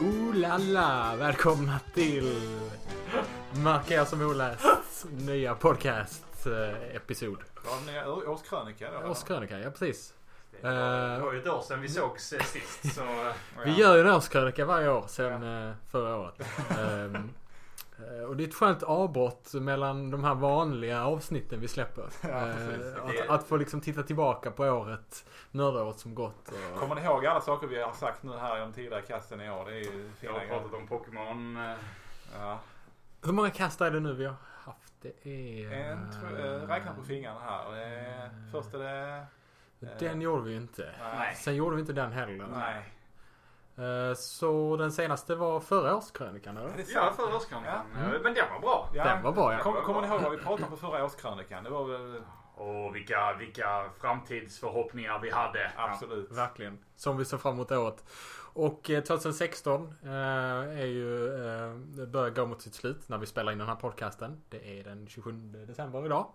Ooh la la! Välkomna till Marker som oläst nya podcast eh, episod. Ja, en å- årskrönika då? eller? Årskrönika, ja precis. Det var, det var ju ett år sedan vi sågs eh, sist. Så, Vi gör ju en årskrönika varje år sedan eh, förra året. Och det är ett skönt avbrott mellan de här vanliga avsnitten vi släpper. Ja. Eh, att, att få liksom titta tillbaka på året, nördåret som gått. Och, Kommer ni ihåg alla saker vi har sagt nu här i de tidigare kasten i år? Det är ju jag har pratat om Pokémon. eh, Ja. hur många kast är det nu vi har haft? Det är... En, två, eh, räkna på fingrarna här. Det är, först är det... Den gjorde vi inte. Nej. Sen gjorde vi inte den heller. Nej. Eh, Så den senaste var förra årskrönikan eller? Ja, förra årskrönikan. Ja. Mm. Eh, Men den var bra. Ja. Den var bra ja. Kommer, kommer ni ihåg vad vi pratade om på förra årskrönikan? Det var väl Och vilka, vilka framtidsförhoppningar vi hade. absolut. Verkligen. Som vi ser fram emot året. Och eh, 2016 eh, är ju, eh, börjar gå mot sitt slut när vi spelar in den här podcasten. Det är den 27 december idag.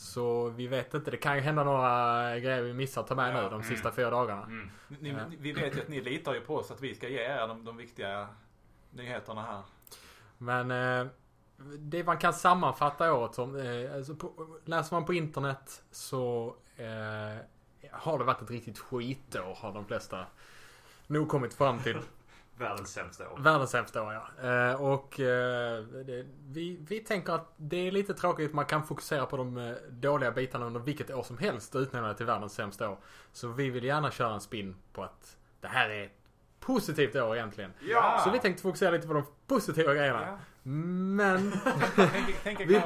Så vi vet inte, det kan ju hända några grejer vi missar att ta med Ja. nu de Mm. sista fyra dagarna. Mm. Ni, ni, vi vet ju att ni litar ju på oss att vi ska ge er de, de viktiga nyheterna här. Men eh, det man kan sammanfatta året som, eh, alltså på, läser man på internet så eh, har det varit ett riktigt skitår har de flesta nog kommit fram till. Världens sämsta år. Världens sämsta år ja. Eh, och eh, det, vi, vi tänker att det är lite tråkigt att man kan fokusera på de eh, dåliga bitarna under vilket år som helst och utnämna det till världens sämsta år. Så vi vill gärna köra en spin på att det här är ett positivt år egentligen. Ja! Så vi tänkte fokusera lite på de positiva grejerna. Ja. Men Tänk, tänk Vi- vi...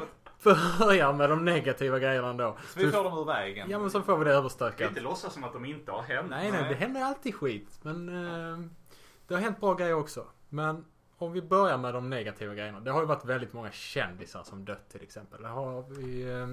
börjar med de negativa grejerna ändå. Så vi får dem ur vägen. Ja men så får vi det överstökat. inte låtsas som att de inte har hänt. Nej nej, Nej. det händer alltid skit. Men det har hänt bra grejer också. Men om vi börjar med de negativa grejerna. Det har ju varit väldigt många kändisar som dött till exempel. Det har vi... Eh,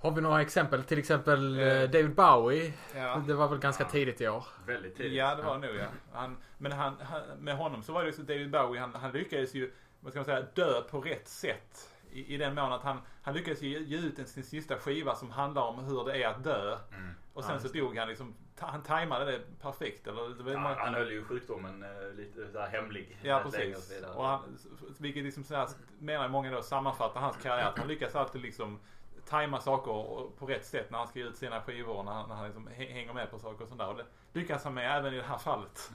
har vi några exempel? Till exempel eh, Eh, David Bowie. Ja. Det var väl ganska Ja. tidigt i år. Väldigt tidigt. Ja, det var det nog ja. Han, men han, han, med honom så var det ju så att David Bowie, han, han lyckades ju, vad ska man säga, dö på rätt sätt. I, i den mån att han, han lyckades ge ut en, sin sista skiva som handlar om hur det är att dö. Mm. Och sen Ja, så dog han liksom, han tajmade det perfekt. Eller, det Ja, han höll ju sjukdomen eh, lite så här hemlig. Ja, och precis. vidare. Och han, vilket liksom så här, menar många då sammanfattar hans karriär. Att han lyckas alltid liksom tajma saker och- på rätt sätt när han ska ge ut sina skivor. När han, när han liksom hä- hänger med på saker och sånt där. Och det lyckas han med även i det här fallet.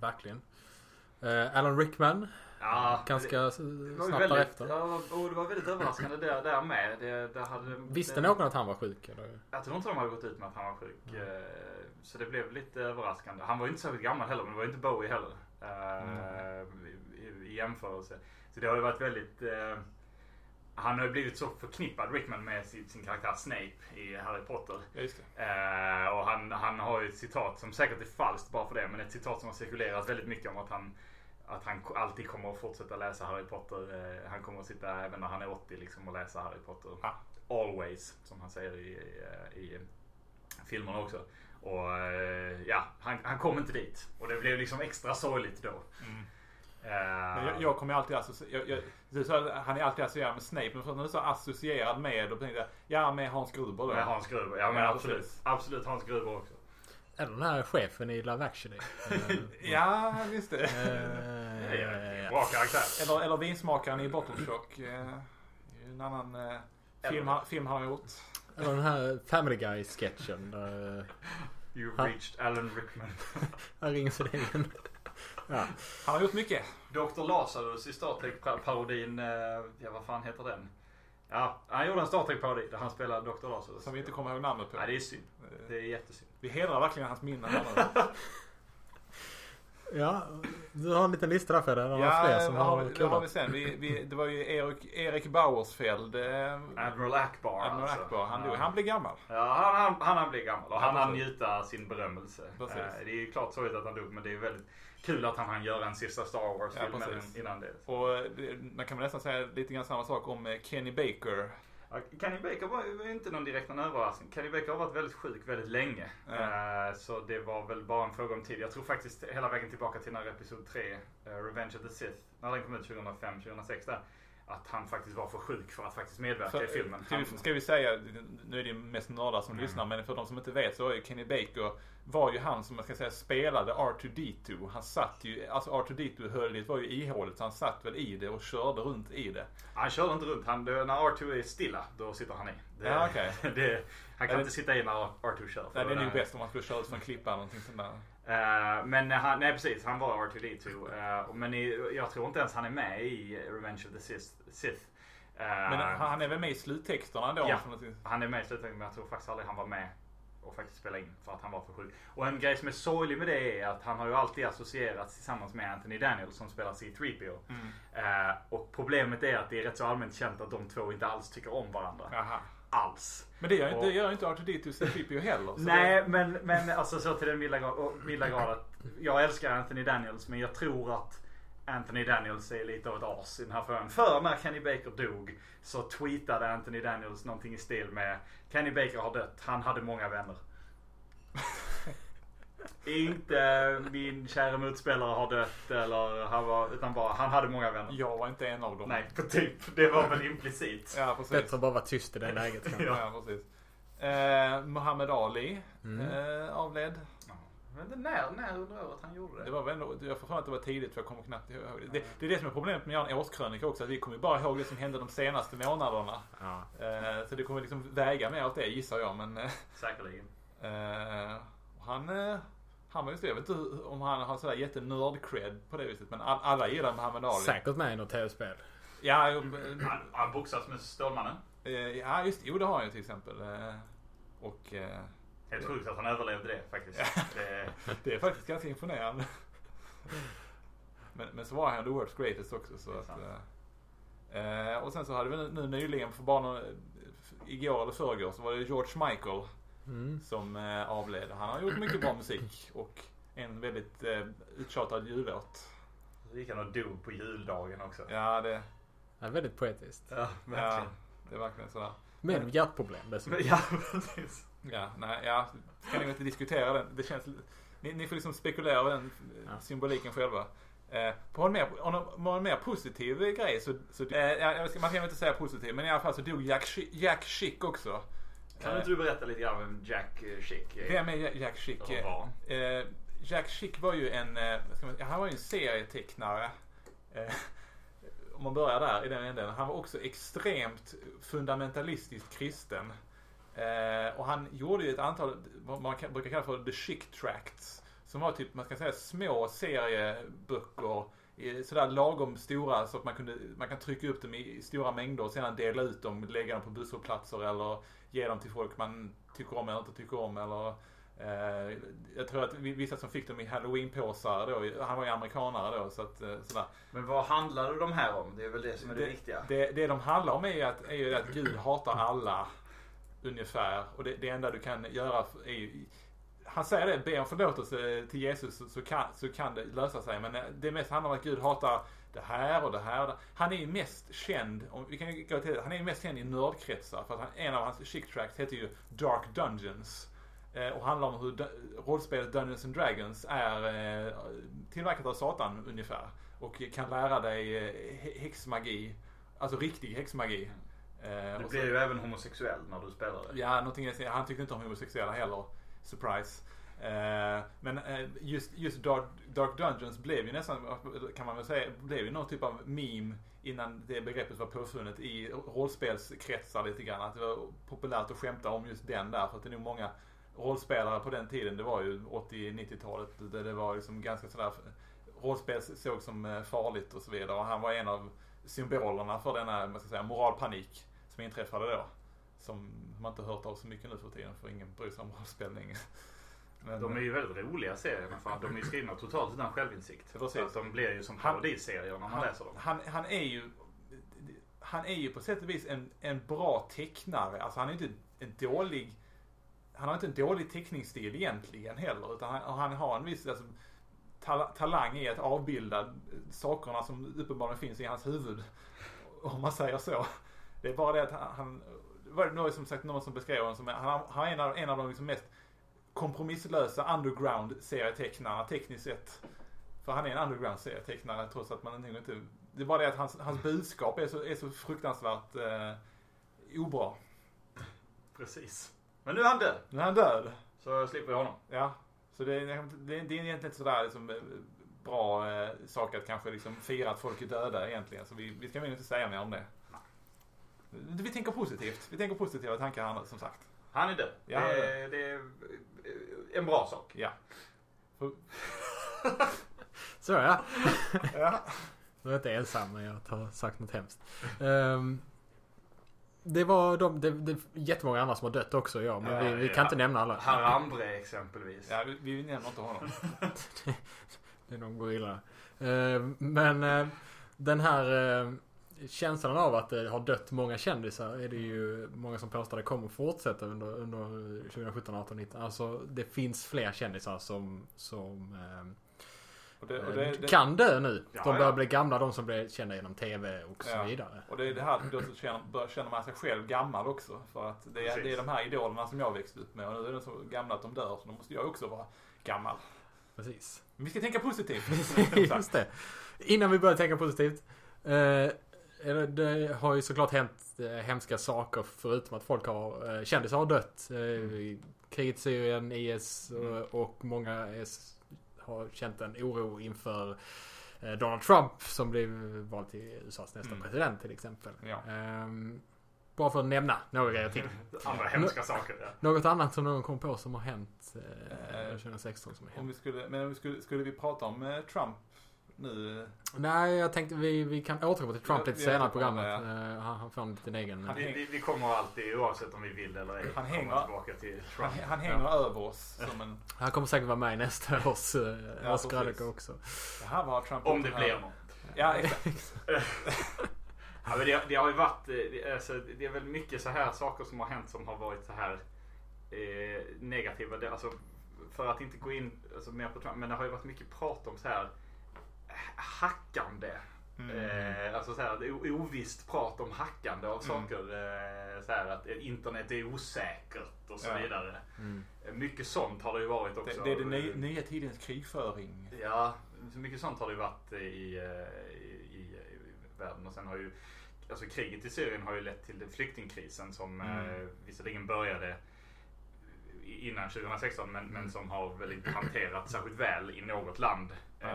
Verkligen. Eh, Alan Rickman. Ja, Ganska det snabbt väldigt, därefter. ja, och det var väldigt överraskande där, där med. Det, det hade, Visste det, någon att han var sjuk? Eller? Jag tror inte de hade gått ut med att han var sjuk. eh, Så det blev lite överraskande. Han var ju inte särskilt gammal heller, men det var ju inte Bowie heller. eh, i, i, I jämförelse. Så det har ju varit väldigt... eh, Han har ju blivit så förknippad, Rickman, med sin, sin karaktär Snape i Harry Potter. Ja. Eh, och han, han har ju ett citat som säkert är falskt bara för det, men ett citat som har cirkulerat väldigt mycket om att han att han alltid kommer att fortsätta läsa Harry Potter. Eh, han kommer att sitta även när han är 80 liksom och läsa Harry Potter. Ah. Always, som han säger i, i, i filmerna också. Och eh, ja, han, han kom inte dit. Och det blev liksom extra sorgligt då. Mm. Eh, Men jag, jag kommer alltid associera, han är alltid associerad med Snape, men nu så associerad med, och tänkte ja med Hans Gruber då. med Hans Gruber. Ja men Ja, absolut. precis. Absolut Hans Gruber också. Eller den här chefen i Love actually. Eh, Ja, visst det. eh, är en bra karaktär. Eller, eller vinsmakaren i Bottle Shock. Eh, en annan eh, film, han- film han har gjort. Eller den här Family Guy-sketchen. Eh, Ha. reached Alan Rickman. här ringer Sydin. Ja. Han har gjort mycket. Dr. Lazarus i Star Trek-parodin, eh, ja vad fan heter den? Ja, han gjorde en Star Trek-parodi där han spelar Dr. Lazarus. Som vi inte kommer ihåg namnet på. Nej, det är synd. Eh, Det är jättesynd. Vi hedrar verkligen hans minne här nu. ja, du har en liten lista där Fredde. Det var Ja, fler som har vi, vad har vi sen? Vi, vi, det var ju Erik, Erik Bauersfeld. Eh, Admiral Akbar Admiral alltså. Akbar. Han, ja. han blev gammal. Ja, han, han, han, han blev gammal och han hann njuta sin berömmelse. Precis. Eh, Det är ju klart sorgligt att han dog men det är väldigt kul att han hann göra en sista Star Wars-film Ja, innan det. Och eh, det, man kan väl nästan säga lite grann samma sak om Kenny Baker. Kenny Baker var ju inte någon direkt någon överraskning. Kenny Baker har varit väldigt sjuk väldigt länge. Eh, Så det var väl bara en fråga om tid. Jag tror faktiskt hela vägen tillbaka till när Episod 3, eh, Revenge of the Sith, när den kom ut 2005-2006 där. Att han faktiskt var för sjuk för att faktiskt medverka För, i filmen. vi, Han, ska vi säga, nu är det mest nördar som Mm. lyssnar, men för de som inte vet så ju Kenny Baker var ju han som man ska säga spelade R2D2. Han satt ju, alltså R2D2-höljet var ju ihåligt så han satt väl i det och körde runt i det. han kör inte runt. Han, när R2 är stilla, då sitter han i. Det, Ja, okej. det, han kan Ja, det- inte sitta i när R2 kör. Nej, det är nog bäst om man skulle köra ut för en klippa eller någonting sånt där. Eh, men han, nej precis, han var R2D2. eh, men i, jag tror inte ens han är med i Revenge of the Sith. Sith. Eh, Men han, är väl med i sluttexterna då? Ja. han är med i slutändan men jag tror faktiskt aldrig han var med och faktiskt spelade in för att han var för sjuk. Och en grej som är sorglig med det är att han har ju alltid associerats tillsammans med Anthony Daniels som spelar C3PO. Mm. Och problemet är att det är rätt så allmänt känt att de två inte alls tycker om varandra. Aha. Alls. Men det gör, Och- det gör inte R2D2 C3PO heller. Nej, men, men alltså så till den milda grad att jag älskar Anthony Daniels men jag tror att Anthony Daniels är lite av ett as i den här frågan. För när Kenny Baker dog så tweetade Anthony Daniels någonting i stil med Kenny Baker har dött, han hade många vänner. Inte min kära motspelare har dött eller han var, utan bara han hade många vänner. Jag var inte en av dem. Nej, för typ. Det var väl implicit. Ja, precis. Bättre att bara vara tyst i det läget kanske. Ja, precis. Eh, Muhammad Ali Mm. eh, avled. Men när, när under året han gjorde det? Det var väl ändå, jag får för mig att det var tidigt för jag kommer knappt ihåg det. det. Det är det som är problemet med att göra en årskrönika också. Att vi kommer ju bara ihåg det som hände de senaste månaderna. Ja. Eh, så det kommer liksom väga mer åt det gissar jag. Men eh, Säkerligen. eh, han, han var just det. Jag vet inte om han har sådär jättenörd-cred på det viset. Men all, alla gillar Muhammad Ali. Säkert med i något tv-spel. Ja, eh, Han, han boxas med Stålmannen. eh, ja, just Jo, det har han ju till exempel. Eh, och eh, Helt sjukt att han överlevde det faktiskt. Det, det är faktiskt ganska imponerande. Men, men så var han The World's Greatest också. Så att, eh, eh, och sen så hade vi nu, nu nyligen, för bara någon, igår eller förrgår, så var det George Michael Mm. som eh, avled. Han har gjort mycket bra musik och en väldigt eh, uttjatad jullåt. så gick han och dog på juldagen också. Ja, det, Ja, väldigt poetiskt. Ja, ja, verkligen. det är verkligen sådär. Med hjärtproblem dessutom. Ja, precis. Ja, nej, ja, kan ni inte diskutera den. Det känns, ni, ni får liksom spekulera över den eh, Ja. symboliken själva. Eh, på en mer, om en, på en mer positiv grej så, så eh, ja, man kan väl inte säga positiv, men i alla fall så dog Jack, Jack Schick också. Kan Eh, inte du berätta lite grann vem Jack eh, Schick är? Vem är Jack- Schick? Var? Eh, Jack Schick var ju en, eh, man, ja, han var ju en serietecknare. Eh, om man börjar där i den änden. Han var också extremt fundamentalistiskt kristen. Eh, och han gjorde ju ett antal, vad man brukar kalla för the Schick Tracts. Som var typ, man ska säga små serieböcker. Sådär lagom stora så att man, kunde, man kan trycka upp dem i stora mängder och sedan dela ut dem, lägga dem på busshållplatser eller ge dem till folk man tycker om eller inte tycker om. Eller, eh, jag tror att vi- vissa som fick dem i halloweenpåsar då, han var ju amerikanare då så att eh, sådär. Men vad handlade de här om? Det är väl det som är det, Det- viktiga. Det, det de handlar om är ju att, är ju att Gud hatar alla ungefär. Och det, det enda du kan göra är ju, han säger det, be om förlåtelse till Jesus så, så, kan, så kan det lösa sig. Men eh, det mest handlar om att Gud hatar det här och det här. och det. Han är ju mest känd, om, vi kan gå till det, han är ju mest känd i nördkretsar. För att han, en av hans chick tracks heter ju Dark Dungeons. Eh, och handlar om hur du- rollspelet Dungeons and Dragons är eh, tillverkat av Satan ungefär. Och kan lära dig eh, häxmagi. Alltså riktig häxmagi. Eh, Du blir ju även homosexuell när du spelar det. Ja, någonting, han tyckte inte om homosexuella heller. Surprise. Eh, men eh, just, just Dark, Dark Dungeons blev ju nästan, kan man väl säga, blev ju någon typ av meme innan det begreppet var påfunnet i rollspelskretsar lite grann. Att det var populärt att skämta om just den där. För att det är nog många rollspelare på den tiden, det var ju 80-90-talet, där det var liksom ganska sådär, rollspel såg som eh, farligt och så vidare. Och han var en av symbolerna för denna, man ska säga, moralpanik som inträffade då. Som man inte hört av så mycket nu för tiden för ingen bryr sig om rollspel längre. Men, De är ju väldigt roliga serier men fan, de är ju skrivna totalt utan självinsikt. Precis. Så att de blir ju som parodiserier när man han, läser dem. han, han är ju Han är ju på sätt och vis en, en bra tecknare. Alltså han är inte en dålig Han har inte en dålig teckningsstil egentligen heller. Utan han, han har en viss alltså, tal, talang i att avbilda sakerna som uppenbarligen finns i hans huvud. Om man säger så. Det är bara det att han, han det var nog som sagt någon som beskrev honom som han, han är en av, en av de liksom mest kompromisslösa underground serietecknarna tekniskt sett. För han är en underground serietecknare trots att man inte Det är bara det att hans, hans budskap är så, är så fruktansvärt eh, obra. Precis. Men nu är han död. Nu är han död. Så slipper vi honom. Ja. Så det, är- det, är- det är egentligen inte sådär liksom, eh, bra eh, sak att kanske liksom fira att folk är döda egentligen. Så vi, vi ska väl inte säga mer om det. Vi tänker positivt. Vi tänker positiva tankar här som sagt. Han är död. Ja, det, det är en bra sak. Ja. Så ja. ja. Jag är inte ensam när jag har sagt något hemskt. Ehm, det var de, det, det är jättemånga andra som har dött också ja. Men vi, vi kan ja. inte nämna alla. Harambre exempelvis. ja vi, vi nämner inte honom. Det är någon gorilla. Ehm, men eh, den här eh, känslan av att det har dött många kändisar är det ju många som påstår det kommer fortsätta under, under 2017, 18, 19. Alltså det finns fler kändisar som, som ehm, Och det, och det, det, kan dö nu. Ja, de börjar ja. bli gamla, de som blir kända genom TV och så Ja. vidare. Och det är det här då känner, bör- känner man sig själv gammal också. För att det är, det är de här idolerna som jag växte upp med. Och nu är de så gamla att de dör. Så då måste jag också vara gammal. Precis. Men vi ska tänka positivt. Just det. Innan vi börjar tänka positivt. Eh, eller det har ju såklart hänt eh, hemska saker förutom att folk har, eh, kändisar har dött. Eh, i kriget i Syrien, IS och, och många är, har känt en oro inför Donald Trump som blev vald till USAs nästa Mm. president till exempel. Ja. Ehm, bara för att nämna några grejer till. Andra hemska saker. Ja. Något annat som någon kom på som har hänt eh, Eh, 2016 som Om hänt. vi skulle, men om vi skulle, skulle vi prata om Trump nu? Nej, jag tänkte vi, vi kan återkomma till Trump lite senare i programmet. Eh, han, han får en liten egen... Han- Vi, vi, vi kommer alltid, oavsett om vi vill eller ej, Han hänger- tillbaka till Han, Trump. han hänger över oss som en... Han kommer säkert vara med i nästa års, eh, Ja, krönika också. Det här var Trump. Om det här. blir något. Ja, exakt. Ja, men det, det har ju varit, eh, det, alltså, det är väl mycket så här saker som har hänt som har varit så här eh, negativa. Det, alltså, för att inte gå in alltså, mer på Trump, men det har ju varit mycket prat om så här hackande. Mm. Eh, alltså så här, ovisst prat om hackande av Mm. saker. Eh, så här att internet är osäkert och så Ja. vidare. Mm. Mycket sånt har det ju varit också. Det, det är den ny, nya tidens krigföring. Ja, mycket sånt har det ju varit i, eh, i, i, i världen. Och sen har ju, alltså kriget i Syrien har ju lett till den flyktingkrisen som Mm. eh, visserligen började innan 2016 men, men som har väl inte hanterats särskilt väl i något land. Eh,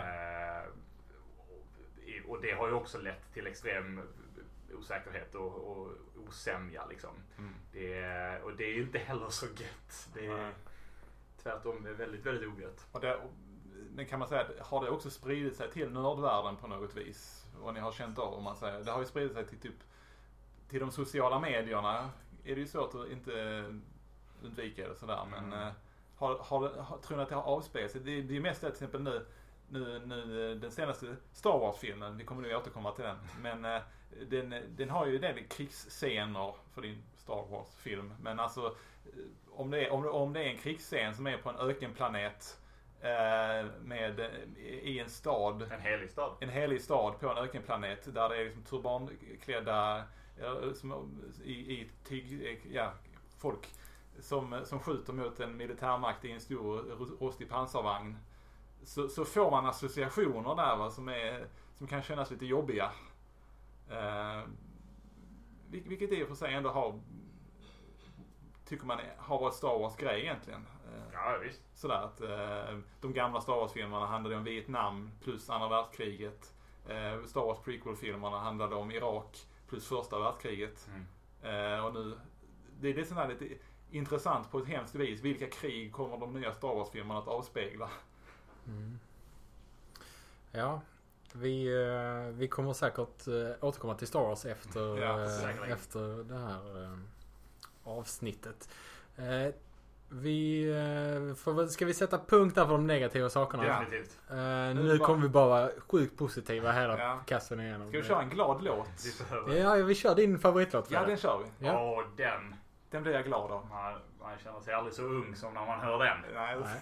och- det har ju också lett till extrem osäkerhet och, och osämja liksom. Mm. Det, är- och det är ju inte heller så gött. Det är Nej. tvärtom väldigt, väldigt ogött. Och det, men kan man säga, har det också spridit sig till nördvärlden på något vis? Och ni har känt av om man säger. Det har ju spridit sig till typ till de sociala medierna. Är det ju svårt att inte undvika det sådär. Men Mm. eh, har, har, det- har, tror ni att det har avspelat sig? Det, det är ju mest det till exempel nu, nu, nu den senaste Star Wars-filmen. Vi kommer nog återkomma till den. Men eh, den, den har ju en del krigsscener för din Star Wars-film. Men alltså eh, om det, är, om, om det är en krigsscen som är på en ökenplanet eh, med, i en stad En helig stad. en helig stad på en ökenplanet där det är liksom turbanklädda i, i tyg, ja, folk som, som skjuter mot en militärmakt i en stor rostig pansarvagn. Så, så får man associationer där va, som, är, som kan kännas lite jobbiga. Eh, vil- vilket i och för sig ändå har tycker man har varit Star Wars grej egentligen. Eh, Ja, visst. Sådär att eh, de gamla Star Wars-filmerna handlade om Vietnam plus andra världskriget. Eh, Star Wars prequel-filmerna handlade om Irak plus första världskriget. Mm. Eh, och nu, det är det som är lite intressant på ett hemskt vis. Vilka krig kommer de nya Star Wars-filmerna att avspegla? Mm. Ja, vi, eh, vi kommer säkert eh, återkomma till Star Wars efter, Ja, eh, efter det här avsnittet. Vi, får, ska vi sätta punkt där för de negativa sakerna? Ja. Definitivt. Nu nu bara- kommer vi bara vara sjukt positiva hela Ja. kassen igenom. Ska vi köra en glad låt? Ja, vi kör din favoritlåt Ja, den kör vi. Ja. Åh, den. Den blir jag glad av. Man, man känner sig aldrig så ung som när man hör den. Nej, Nej.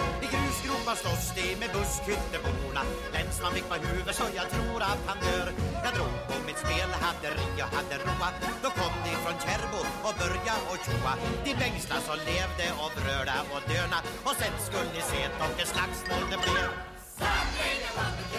I slåss de med busskytteborna Länsman fick på huvudet så jag tror att han dör. Jag drog på mitt spel, hade ri och hade roa. Då kom de från Kärbo och börja och tjoa. De bängsla som levde och bröda och döna. Och sen skulle ni se ett slagsmål det blev. Samling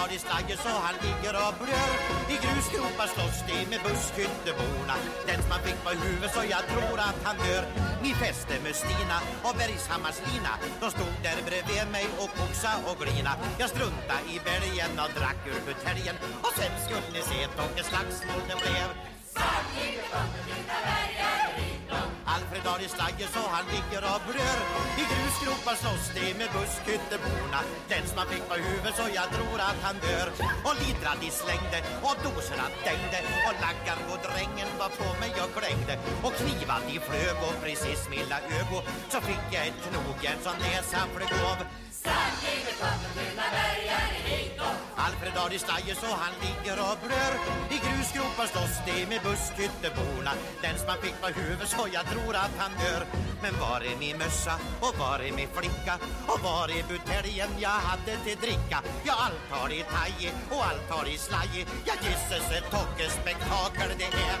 har i slager så han ligger och blör I grusgropar slåss de med busskytteborna. Den som han fick på huvudet så jag tror att han dör. Ni fäste med Stina och Bergshammars Lina. De stod där bredvid mig och koxa och glina. Jag strunta i bälgen och drack ur buteljen. Och sen skulle ni se ett slagsmål det blev Alfred har i slager så han ligger och blör I grusgropar slåss de med busskytteborna. Den som han fick på huvudet så jag tror att han dör. Och lidrar de slängde och doserna dängde Och laggar på drängen var på mig och klängde. Och knivar de flög och precis milla ögo Så fick jag ett knogjärn så näsan flög av. Alfred har i slager så han ligger och blör I grusgropar slåss de med busskytteborna. Den som han fick på huvudet så jag tror att han dör. Men var är min mössa och var är min flicka? Och var är buteljen jag hade till dricka? Ja allt har det taje och allt har det slaje. Ja gisses ett tockespektakel det är.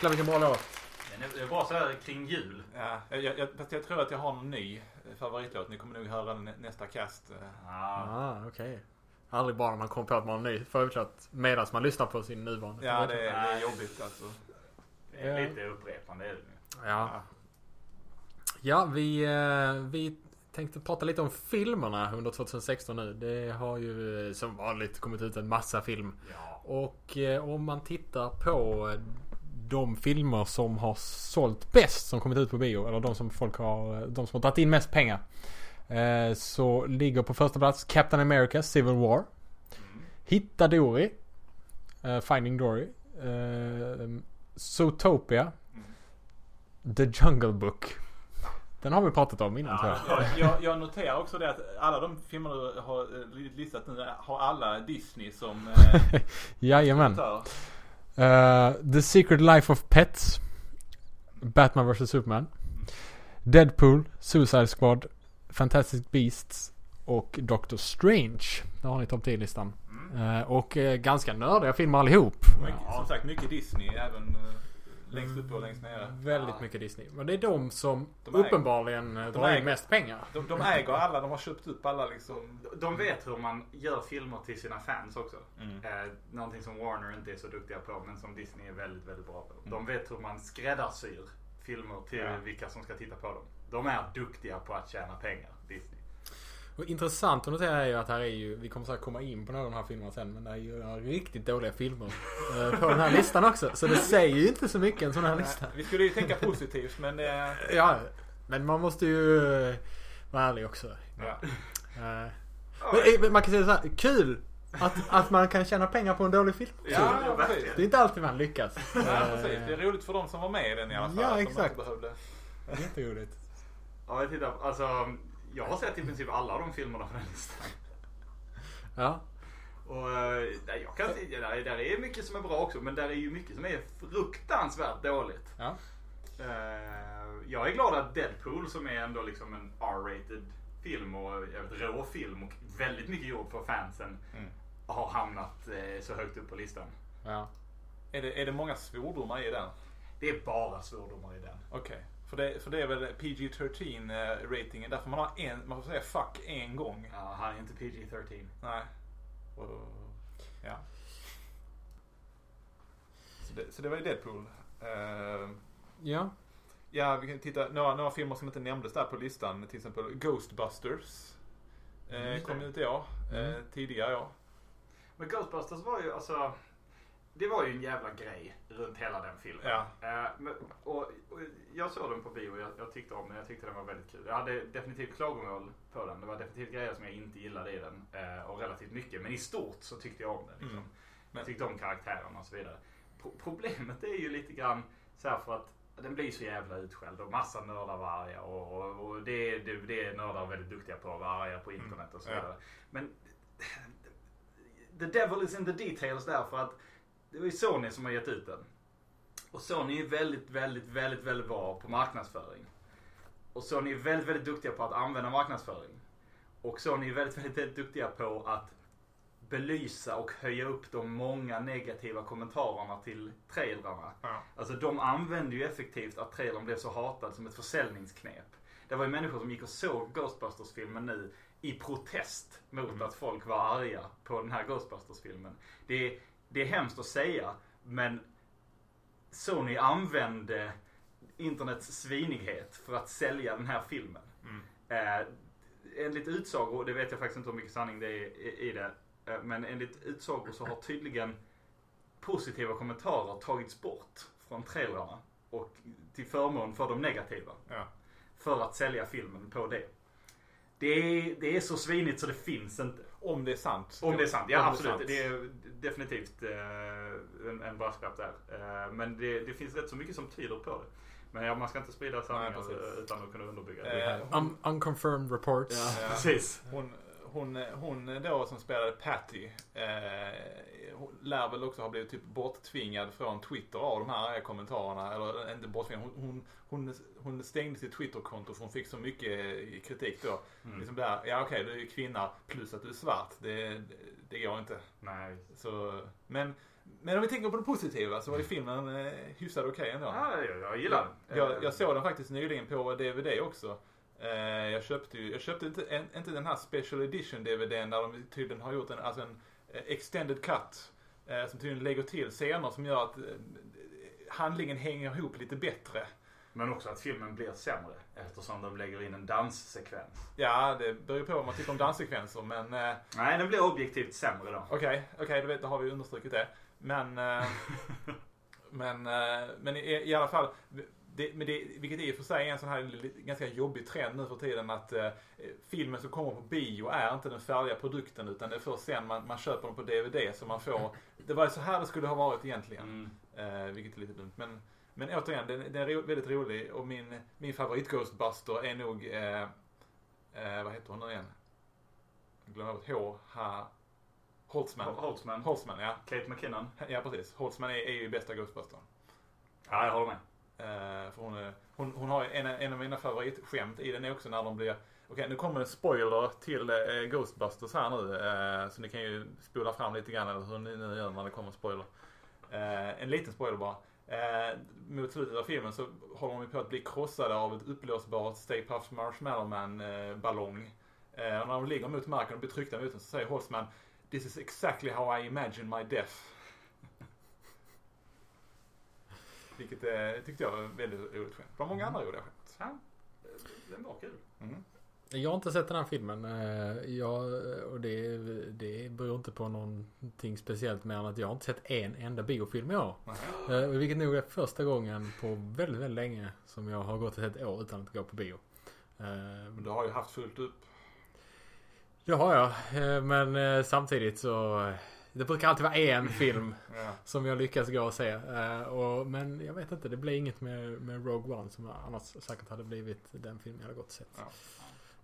Jäklar vilken bra låt. Den är- Det är bra så här kring jul. Ja, jag, jag, fast jag tror att jag har någon ny eh, favoritlåt. Ni kommer nog höra den nä- nästa kast. eh. Ja. Ah, okej. Aldrig bara när man kommer på att man har en ny favoritlåt medan man lyssnar på sin nuvarande. Ja, det är, det är jobbigt alltså. Det är lite upprepande är det nu. Ja. Ja, vi, eh, vi tänkte prata lite om filmerna under 2016 nu. Det har ju eh, som vanligt kommit ut en massa film. Ja. Och eh, om man tittar på eh, de filmer som har sålt bäst som kommit ut på bio. Eller de som folk har, de som har dragit in mest pengar. Eh, så ligger på första plats Captain America Civil War. Hitta Dory. eh, Finding Dory. eh, Zootopia. The Jungle Book. Den har vi pratat om innan tror jag. Jag, jag, noterar också det att alla de filmer du har listat nu har alla Disney som eh, Jajamän. aktör. Eh, The Secret Life of Pets. Batman vs Superman. Deadpool. Suicide Squad. Fantastic Beasts. Och Doctor Strange. Där har ni topp 10-listan. Mm. Eh, och eh, ganska nördiga filmer allihop. Mycket, Som sagt mycket Disney även eh, längst uppe och längst nere. Väldigt Ja. mycket Disney. Men det är de som De uppenbarligen drar äger- in mest pengar. De, de äger alla, de har köpt upp alla liksom. De vet hur man gör filmer till sina fans också. Mm. Eh, någonting som Warner inte är så duktiga på men som Disney är väldigt, väldigt bra på. Mm. De vet hur man skräddarsyr filmer till Ja. vilka som ska titta på dem. De är duktiga på att tjäna pengar, Disney. Och intressant att notera är ju att här är ju, vi kommer säkert komma in på några av de här filmerna sen, men det är ju riktigt dåliga filmer eh, på den här listan också. Så det säger ju inte så mycket en sån här lista. Vi skulle ju tänka positivt men eh, Ja, men man måste ju vara ärlig också. ja. Eh, Men, eh, men man kan säga så här, kul att, att man kan tjäna pengar på en dålig film. Ja. Det är inte alltid man lyckas. Ja, precis. Det är roligt för de som var med i den i alla fall. Ja, exakt. Behövde. Jätteroligt. Ja, jag tittar. Alltså, jag har sett i princip alla de filmerna på den listan. Ja. Och eh, nej, jag kan säga, där, där är mycket som är bra också, men där är ju mycket som är fruktansvärt dåligt. Ja. Eh, jag är glad att Deadpool, som är ändå liksom en R-rated film och en rå film och väldigt mycket gjord för fansen, Mm. har hamnat eh, så högt upp på listan. ja. Är, det, är det många svordomar i den? Det är bara svordomar i den. Okej. För, det, för det är väl PG-13 eh, ratingen. Därför man har en, man får säga fuck en gång. Ja, han är inte PG-13. Nej. Och, ja. Så det, så det var ju Deadpool. Eh, Ja. ja, vi kan titta. Några, några filmer som inte nämndes där på listan. Till exempel Ghostbusters. Eh, det. kom ut i år. Eh, Mm. tidigare i år. Men Ghostbusters var ju alltså... det var ju en jävla grej runt hela den filmen. Ja. Eh, men, och, och jag såg den på bio och jag, jag tyckte om den. Jag tyckte den var väldigt kul. Jag hade definitivt klagomål på den. Det var definitivt grejer som jag inte gillade i den. Eh, och relativt mycket. Men i stort så tyckte jag om den. Liksom. Mm. Jag tyckte om karaktärerna och så vidare. Pro- problemet är ju lite grann så här för att den blir så jävla utskälld och massa nördar var arga och, och, och det, det, det är nördar väldigt duktiga på att vara arga på internet och så Ja. vidare. Men the devil is in the details där för att det var ju Sony som har gett ut den. Och Sony är väldigt, väldigt, väldigt, väldigt bra på marknadsföring. Och Sony är väldigt, väldigt duktiga på att använda marknadsföring. Och Sony är väldigt, väldigt, väldigt duktiga på att belysa och höja upp de många negativa kommentarerna till trailrarna. Ja. Alltså de använde ju effektivt att trailern blev så hatad som ett försäljningsknep. Det var ju människor som gick och såg Ghostbusters-filmen nu i protest mot att folk var arga på den här Ghostbusters-filmen. Det, det är hemskt att säga, men Sony använde internets svinighet för att sälja den här filmen. Mm. Eh, enligt utsagor, det vet jag faktiskt inte hur mycket sanning det är i, i det, eh, men enligt utsagor så har tydligen positiva kommentarer tagits bort från trailrarna och till förmån för de negativa. Ja. För att sälja filmen på det. Det är, det är så svinigt så det finns inte. Om det är sant. Om det är sant, ja Om absolut. sant. Det är definitivt eh, en, en brasklapp där. Eh, men det, det finns rätt så mycket som tyder på det. Men ja, man ska inte sprida sanningar eh, utan att kunna underbygga det. Eh, Un unconfirmed reports. ja, ja. precis. Hon, hon, hon då som spelade Patty eh, lär väl också ha blivit typ borttvingad från Twitter av de här kommentarerna. Eller inte borttvingad. Hon, hon, hon, hon stängde sitt Twitterkonto för hon fick så mycket kritik då. Mm. Liksom där, ja okej du är kvinna plus att du är svart. Det, det, går inte. Nej. Så, men, men om vi tänker på det positiva så var ju filmen eh, hyfsat okej ändå. Ja, jag, jag gillar den. Jag, jag såg den faktiskt nyligen på DVD också. Eh, jag köpte ju, jag köpte inte, en, inte den här special edition DVDn där de tydligen har gjort en, alltså en eh, extended cut. Eh, som tydligen lägger till scener som gör att handlingen hänger ihop lite bättre. Men också att filmen blir sämre eftersom de lägger in en danssekvens. Ja, det beror ju på vad man tycker om danssekvenser men Nej, den blir objektivt sämre då. okej, okej, du vet, då har vi understrukit det. Men, men, men i, i alla fall, det, men det, vilket i och för sig är en sån här ganska jobbig trend nu för tiden att eh, filmen som kommer på bio är inte den färdiga produkten utan det är först sen man, man köper den på DVD så man får, det var ju så här det skulle ha varit egentligen. Mm. Eh, vilket är lite dumt. Men, men återigen, den, den är ro, väldigt rolig och min, min favorit Ghostbuster är nog, eh, eh, vad heter hon nu igen? Jag glömmer bort, H, H, Holtzman. Holtzman. Holtzman, ja. Kate McKinnon. Ja, precis. Holtzman är, är ju bästa Ghostbustern. Ja, jag håller med. Eh, för hon, är, hon, hon har ju en, en av mina favoritskämt i den är också när de blir Okej, nu kommer en spoiler till eh, Ghostbusters här nu. Eh, så ni kan ju spola fram lite grann eller hur ni nu gör när det kommer en spoiler. En liten spoiler bara. Mot slutet av filmen så håller de ju på att bli krossade av ett uppblåsbart Stay Puft Marshmallow Man ballong. Och när de ligger mot marken och blir tryckta mot den så säger Holtzman This is exactly how I imagine my death. Vilket eh, tyckte jag var väldigt roligt skämt. Bland många andra roliga skämt. Ja, den var kul. Mm. Jag har inte sett den här filmen. eh, Jag, och det, det beror inte på någonting speciellt mer än att jag har inte sett en enda biofilm i år. Eh, Vilket nog är första gången på väldigt, väldigt länge som jag har gått ett år utan att gå på bio. Eh, Men du har ju haft fullt upp. Det har jag. Men samtidigt så... Det brukar alltid vara en film Ja. som jag lyckas gå och se. Eh, Och, men jag vet inte, det blir inget med, med Rogue One som annars säkert hade blivit den film jag hade gått och sett. Ja.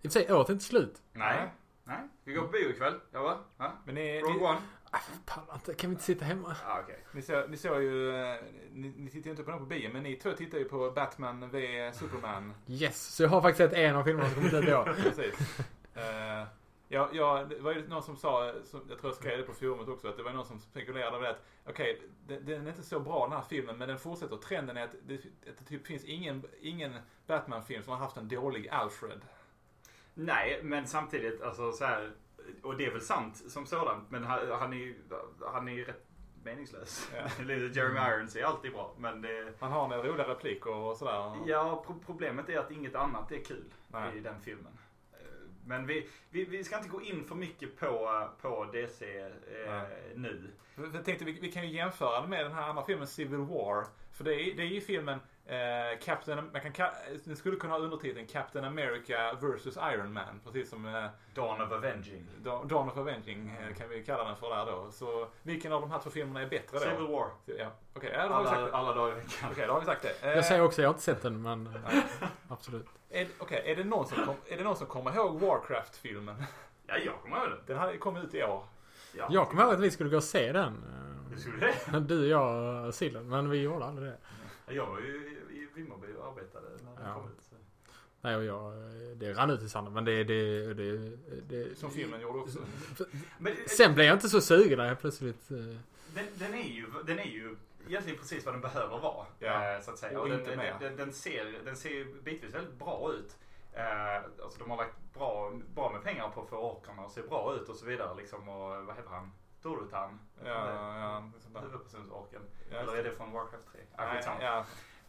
I och för sig, året är inte slut. Nej. Nej. Vi går på bio ikväll. Ja, va? Ja. Men ni, Rogue ni, One. Ah, pallar inte. Kan vi inte sitta hemma? Ja, okej. ni, såg, ni såg ju, eh, ni, ni tittar ju inte på den på bio, men ni två tittar ju på Batman v Superman. Yes, så jag har faktiskt sett en av filmerna som kommit ut i år. Precis. Uh, ja, ja, det var ju någon som sa, som, jag tror jag skrev det på forumet också, att det var någon som spekulerade över att okej, den, den är inte så bra den här filmen, men den fortsätter. Trenden är att det, att det typ finns ingen, ingen Batman-film som har haft en dålig Alfred. Nej, men samtidigt alltså så här. Och det är väl sant som sådant. Men han, han är ju han är ju rätt meningslös. Ja. Jeremy Irons är alltid bra. Men det, Han har några roliga repliker och sådär. ja, pro- problemet är att inget annat är kul Nej. i den filmen. Men vi, vi, vi ska inte gå in för mycket på, på DC eh, nu. Jag tänkte vi, vi kan ju jämföra med den här andra filmen Civil War. För det är, det är ju filmen eh, Captain, man kan, ka- den skulle kunna ha undertiteln Captain America vs Iron Man. Precis som eh, Dawn of Avenging. Dawn Dawn of Avenging eh, kan vi kalla den för där då. Så vilken av de här två filmerna är bättre då? Civil War. Ja, okej, ja, Alla, alla dagar i veckan. Okej, då har vi sagt det. Eh, Jag säger också, jag har inte sett den men eh, absolut. är, okej, är, det någon som kom, är det någon som kommer ihåg Warcraft-filmen? Ja, jag kommer ihåg det. Den hade kommit ut i år. Ja. Jag kommer ihåg att vi skulle gå och se den. Du skulle det? eh, Du, jag och Sillen, men vi gjorde aldrig det. Jag var ju i- Vimmerby och arbetade när den Ja. kom ut. Så. Nej, och jag, eh, det rann ut i sanden. Men det, det, det, det Som filmen gjorde också. Men, Sen blev jag inte så sugen när jag plötsligt... eh, Den, den, är ju, den är ju egentligen precis vad den behöver vara. Ja. eh, Så att säga. Och Och den, inte den, mer. den, den, ser, den ser bitvis väldigt bra ut. Eh, alltså de har lagt bra, bra med pengar på att få orkarna att se bra ut och så vidare. Liksom, och vad heter han? Dorutan? Ja, ja. Huvudpersonsorken. Ja, Eller är det från Warcraft 3? Ah, Nej, ja.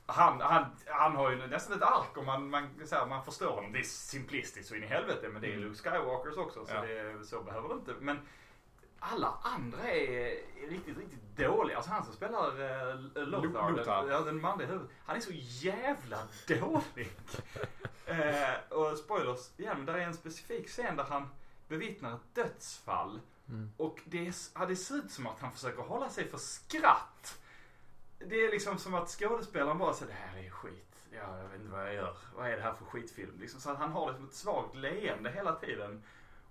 han, han, han har ju nästan ett ark och man, man, så här, man förstår honom. Det är simplistiskt så in i helvete men det är Mm. Luke Skywalkers också så Ja. det, så behöver det inte. Men alla andra är, riktigt, riktigt dåliga. Alltså han som spelar uh, Lothar. Den, den manliga huvudet. Han är så jävla dålig. eh, och spoilers, ja men där är en specifik scen där han bevittnar ett dödsfall. Mm. Och det, ja, det ser ut som att han försöker hålla sig för skratt. Det är liksom som att skådespelaren bara säger det här är skit. Ja, jag vet inte vad jag gör. Vad är det här för skitfilm? Liksom, så att han har liksom ett svagt leende hela tiden.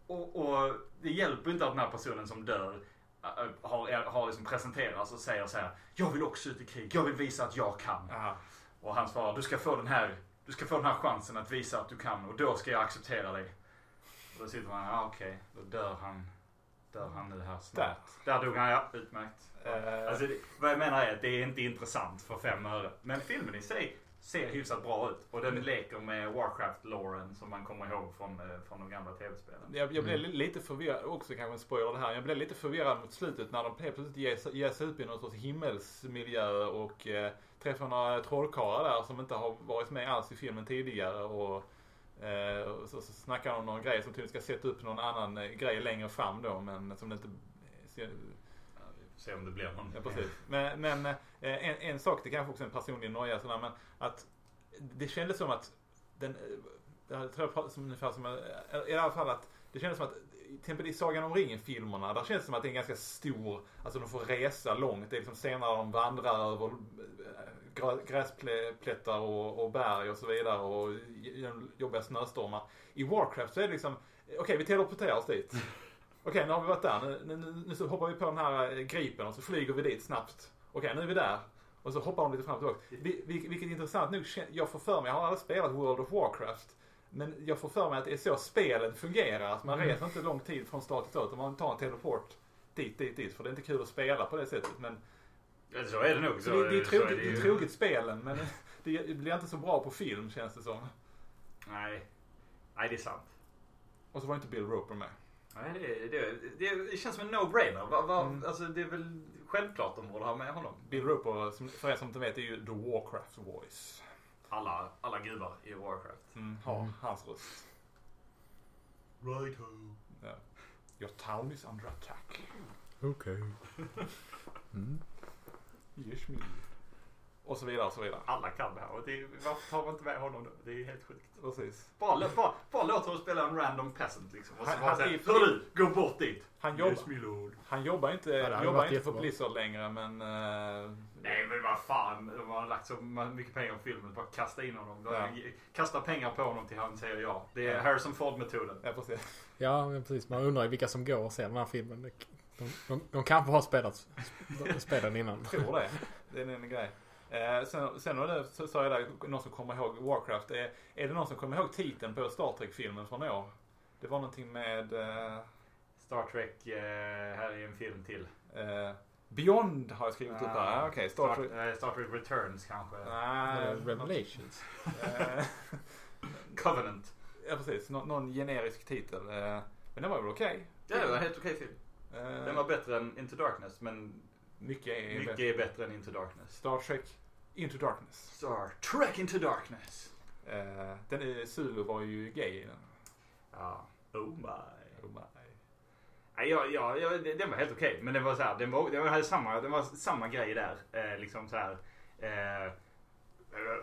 Och, och det hjälper inte att den här personen som dör äh, har, har liksom presenterats och säger så här. Jag vill också ut i krig. Jag vill visa att jag kan. Aha. Och han svarar, du ska få den här, du ska få den här chansen att visa att du kan och då ska jag acceptera dig. Och då sitter man, ja okej, då dör han, dör han nu här snart. Där dog han ja, utmärkt. Eh, Alltså, det, vad jag menar är att det är inte intressant för fem öre. Men filmen i sig ser hyfsat bra ut. Och den leker med Warcraft-loren som man kommer ihåg från, eh, från de gamla tv-spelen. Jag, jag blev Mm. li- lite förvirrad, också kanske en spoiler det här. Jag blev lite förvirrad mot slutet när de helt plötsligt ger sig- upp i någon sorts himmelsmiljö och eh, träffar några trollkarlar där som inte har varit med alls i filmen tidigare. Och, och så, så snackar de om någon grej som tydligen ska sätta upp någon annan eh, grej längre fram då men som det inte ser, se om det blir någon. Ja, precis. Men, men eh, en, en sak, det kanske också är en personlig noja sådär, men att det kändes som att den, eh, jag tror jag som ungefär som, eh, i alla fall att det kändes som att i Sagan om ringen-filmerna, där känns det som att det är en ganska stor, alltså de får resa långt. Det är liksom där de vandrar över eh, grä- gräsplättar och, och berg och så vidare och jobbiga snöstormar. I Warcraft så är det liksom, okej vi teleporterar oss dit. Okej, nu har vi varit där. Nu, nu, nu, så hoppar vi på den här eh, gripen och så flyger vi dit snabbt. Okej, nu är vi där. Och så hoppar de lite fram och tillbaka. Vi, vil- vilket intressant nog, jag får för mig, jag har aldrig spelat World of Warcraft. Men jag får för mig att det är så spelen fungerar. Att man Mm. reser inte lång tid från start till start. Utan man tar en teleport dit, dit, dit. För det är inte kul att spela på det sättet. Men, Så är det nog. så det, det, är troget, det är troget spelen. Men det blir inte så bra på film känns det som. Nej. Nej, det är sant. Och så var inte Bill Roper med. Nej, det, det, det, det känns som en no-brainer. Va, va, Mm. Alltså, det är väl självklart de borde ha med honom. Bill Roper, som- för er som inte vet, är ju The Warcraft Voice. Alla, alla gudar i Warcraft. Mm, har Mm. hans röst. Right Ja. Your town is under attack. Okej. Mm. Yes, me. Och så vidare och så vidare. Alla kan det här. Och det, varför tar man inte med honom då? Det är helt sjukt. Precis. Bara, bara, bara låt honom spela en random peasant liksom. Och så Han- bara han säga, är- Hör du, gå bort dit. Han, jobb, lord. han jobbar inte, hade jobbar inte för. Blizzard längre men... eh, Nej men vad fan. De har lagt så mycket pengar på filmen. Bara kasta in honom. Ja. Kasta pengar på honom till han säger ja. Det är Ja. Harrison Ford-metoden. Ja, precis. Ja, men precis. Man undrar ju vilka som går och ser den här filmen. De, de, de, de kanske har spelat, spelat den innan. Jag tror det. Det är en grej. Eh, sen, sen var det, så sa jag där, någon som kommer ihåg Warcraft. Är, är det någon som kommer ihåg titeln på Star Trek-filmen från år? Det var någonting med... Eh, Star Trek, eh, här är en film till. eh, Beyond har jag skrivit upp här. Ah, Okej, Star Star, Trek. eh, Star Trek Returns kanske. Nej, Revelations. eh, Covenant. ja, precis. Nå, någon generisk titel. Eh, men den var väl okej? Ja, det var en helt okej film. Eh, Den var bättre än Into Darkness men mycket är mycket är bättre än Into Darkness. Star Trek Into Darkness. Star Trek Into Darkness. Eh, den är, Zulu var ju gay i den. Ja. Oh my. Oh my. Ja, ja, ja, den var helt okej. Men den var så här, den var, den hade samma, den var samma grej där. Eh, liksom så här. Eh,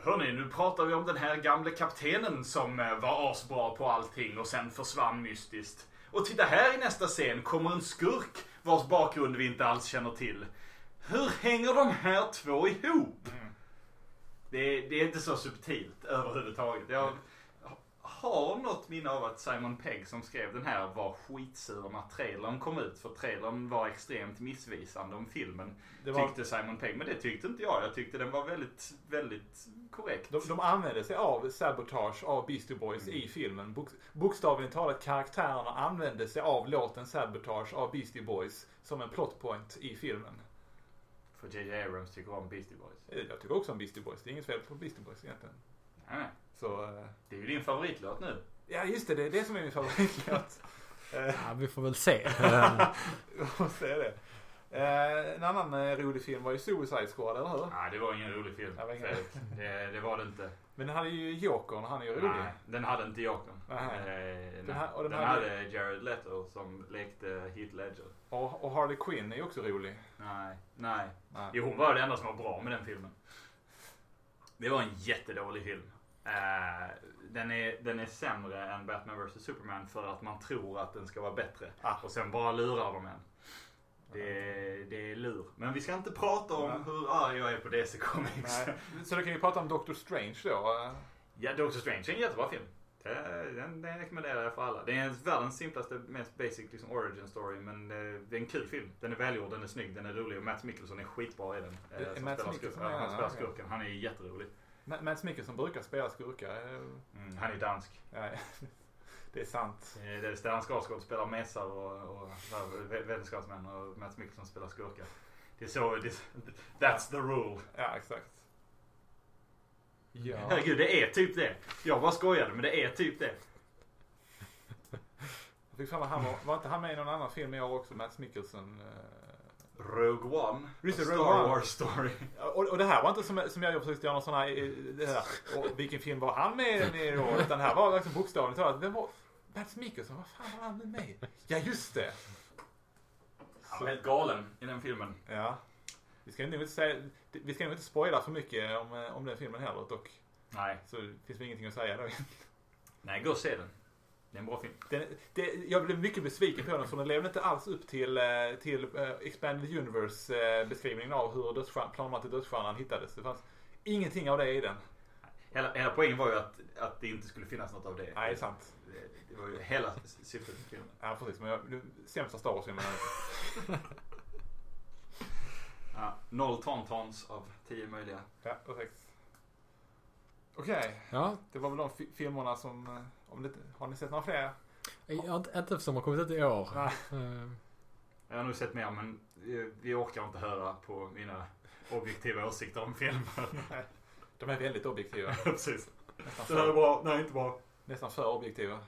Hörni, nu pratar vi om den här gamle kaptenen som eh, var asbra på allting och sen försvann mystiskt. Och titta här i nästa scen kommer en skurk vars bakgrund vi inte alls känner till. Hur hänger de här två ihop? Det, är- det är inte så subtilt överhuvudtaget. Jag har något minne av att Simon Pegg som skrev den här var skitsur när trailern kom ut. För trailern var extremt missvisande om filmen. Det var, Tyckte Simon Pegg. Men det tyckte inte jag. Jag tyckte den var väldigt, väldigt korrekt. de, de använde sig av sabotage av Beastie Boys i filmen. Bok, bokstavligen talat karaktärerna använde sig av låten sabotage av Beastie Boys som en plot point i filmen. För J.J. Abrams tycker om Beastie Boys. Eh, Jag tycker också om Beastie Boys. Det är inget fel på Beastie Boys egentligen. Nej. Så, eh, Det är ju din favoritlåt nu. ja just det, det är det som är min favoritlåt. Ja, vi får väl se. Jag måste säga det. Eh, en annan eh, rolig film var ju Suicide Squad, eller hur? Nej, det var ingen rolig film. Det var ingen Fredrik. det, det var det inte. Men den hade ju Jokern, han är ju rolig. Nej, den hade inte Jokern. Nej. Eh, Den den, den hade- hade Jared Leto som lekte Heath Ledger. Och, och Harley Quinn är ju också rolig. Nej, nej. Nej. Jo, hon var det enda som var bra med den filmen. Det var en jättedålig film. Eh, den, är, den är sämre än Batman vs Superman för att man tror att den ska vara bättre. Ah. Och sen bara lurar de en. Det, det är lur. Men vi ska inte prata om Nej. hur arg jag är på DC Comics. Nej. Så då kan vi prata om Doctor Strange då. eh. Ja, Doctor Strange är en jättebra film. Det- Den, den rekommenderar jag för alla. Det är världens simplaste, mest basic liksom, origin story. Men eh, det är en kul film. Den är välgjord, den är snygg, den är rolig. Och Matt Mikkelsen är skitbra i den. Det är som Mads spelar skurken. Ja, han ja, spelar skurken. Han är jätterolig. Ma- Mads Mikkelsen brukar spela skurkar. eh, Mm, han är dansk. Ja, det är sant. Eh, Det är Stellan Skarsgård spelar mesar och, och vetenskapsmän och Matt Mikkelsen spelar skurkar. Det är så, det, that's the rule. Ja, exakt. Ja. Herregud, det är typ det. Jag bara skojade, men det är typ det. Jag fick för han var, var inte han med i någon annan film i år också? Mads Mikkelsen. eh. Rogue One. Just Rogue Star One. Wars story. Och, och det här var inte som, som jag försökte göra någon sån här, eh, det här och vilken film var han med i den år? Utan det här var liksom bokstavligt talat, vem var Mads Mikkelsen? Vad fan var han med mig? Ja, just det. Han var helt galen i den filmen. Ja. Vi ska nog inte säga, vi ska inte spoila för mycket om, eh, om den filmen heller dock. Nej. Så det finns väl ingenting att säga då. Nej, gå och se den. Det är en bra film. Den, det, jag blev mycket besviken på den för den levde inte alls upp till, eh, till eh, Expanded Universe beskrivningen av hur planerna till dödsstjärnan hittades. Det fanns ingenting av det i den. Hela, hela poängen var ju att, att det inte skulle finnas något av det. Nej, det är sant. Det, det var ju hela syftet med filmen. Ja, precis. Men jag, det sämsta Star Wars-filmen. Ja, noll tauntauns av tio möjliga. ja, perfekt. Okej, Ja, det var väl de fi- filmerna som... eh, Om det, har ni sett några fler? jag inte inte som har kommit ut i år. Nej. Eh, Jag har nog sett mer men vi orkar inte höra på mina objektiva åsikter om filmer. De är väldigt objektiva. Precis. Nästan Det här är för, bra, det här är inte bra. nästan för objektiva.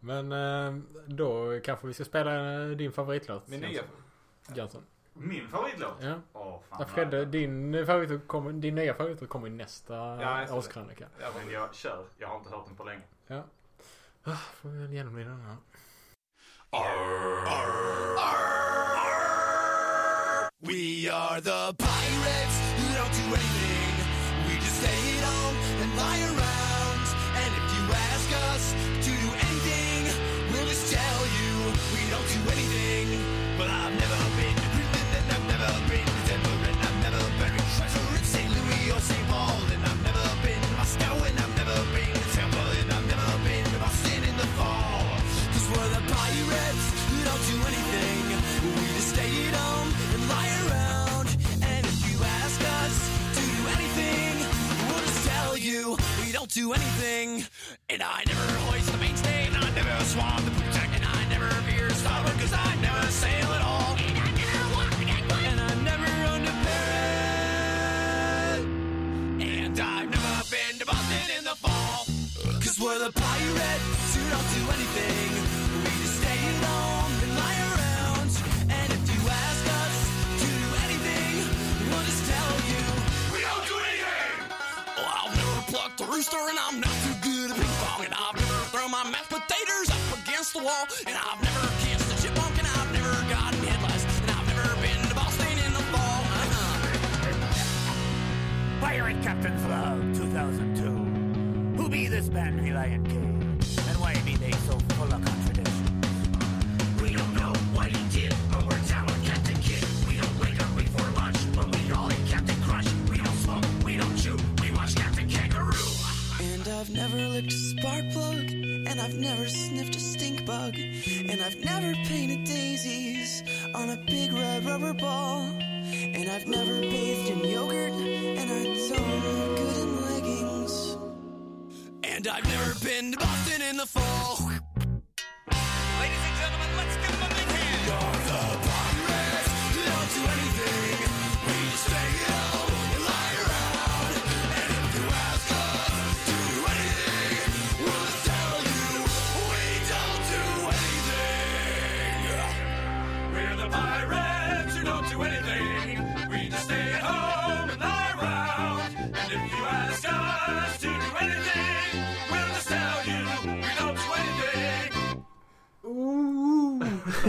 Men eh, då kanske vi ska spela eh, din favoritlåt. Min nya... Jönsson. Jönsson. Min favoritlåt? Ja. Åh, fan. Ja, Fredde, din, favorit kommer, din nya favorit kommer i nästa Ja, jag ser det. årskrönika. Ja, Men jag kör. Jag har inte hört den på länge. Ja. Ah, Får vi väl genomlida den här. We are the pirates who don't do anything. We just stay at home and lie around. We don't anything. And I never hoist the mainstay, and I never swan the poop deck, and I never veer starboard, cause I never sail at all. And I never walk the and I never run to Paris. And I've never been to Boston in the fall. Cause we're the pirates who don't do anything. A rooster and I'm not too good at ping pong. And I've never thrown my mashed potatoes up against the wall. And I've never kissed a chipmunk, and I've never gotten headless, and I've never been to Boston in the fall. Uh-huh. Pirate Captain Flag 2002. Who be this Reliant K? And I've never licked a spark plug, and I've never sniffed a stink bug, and I've never painted daisies on a big red rubber ball, and I've never bathed in yogurt, and I don't look good in leggings. And I've never been to Boston in the fall.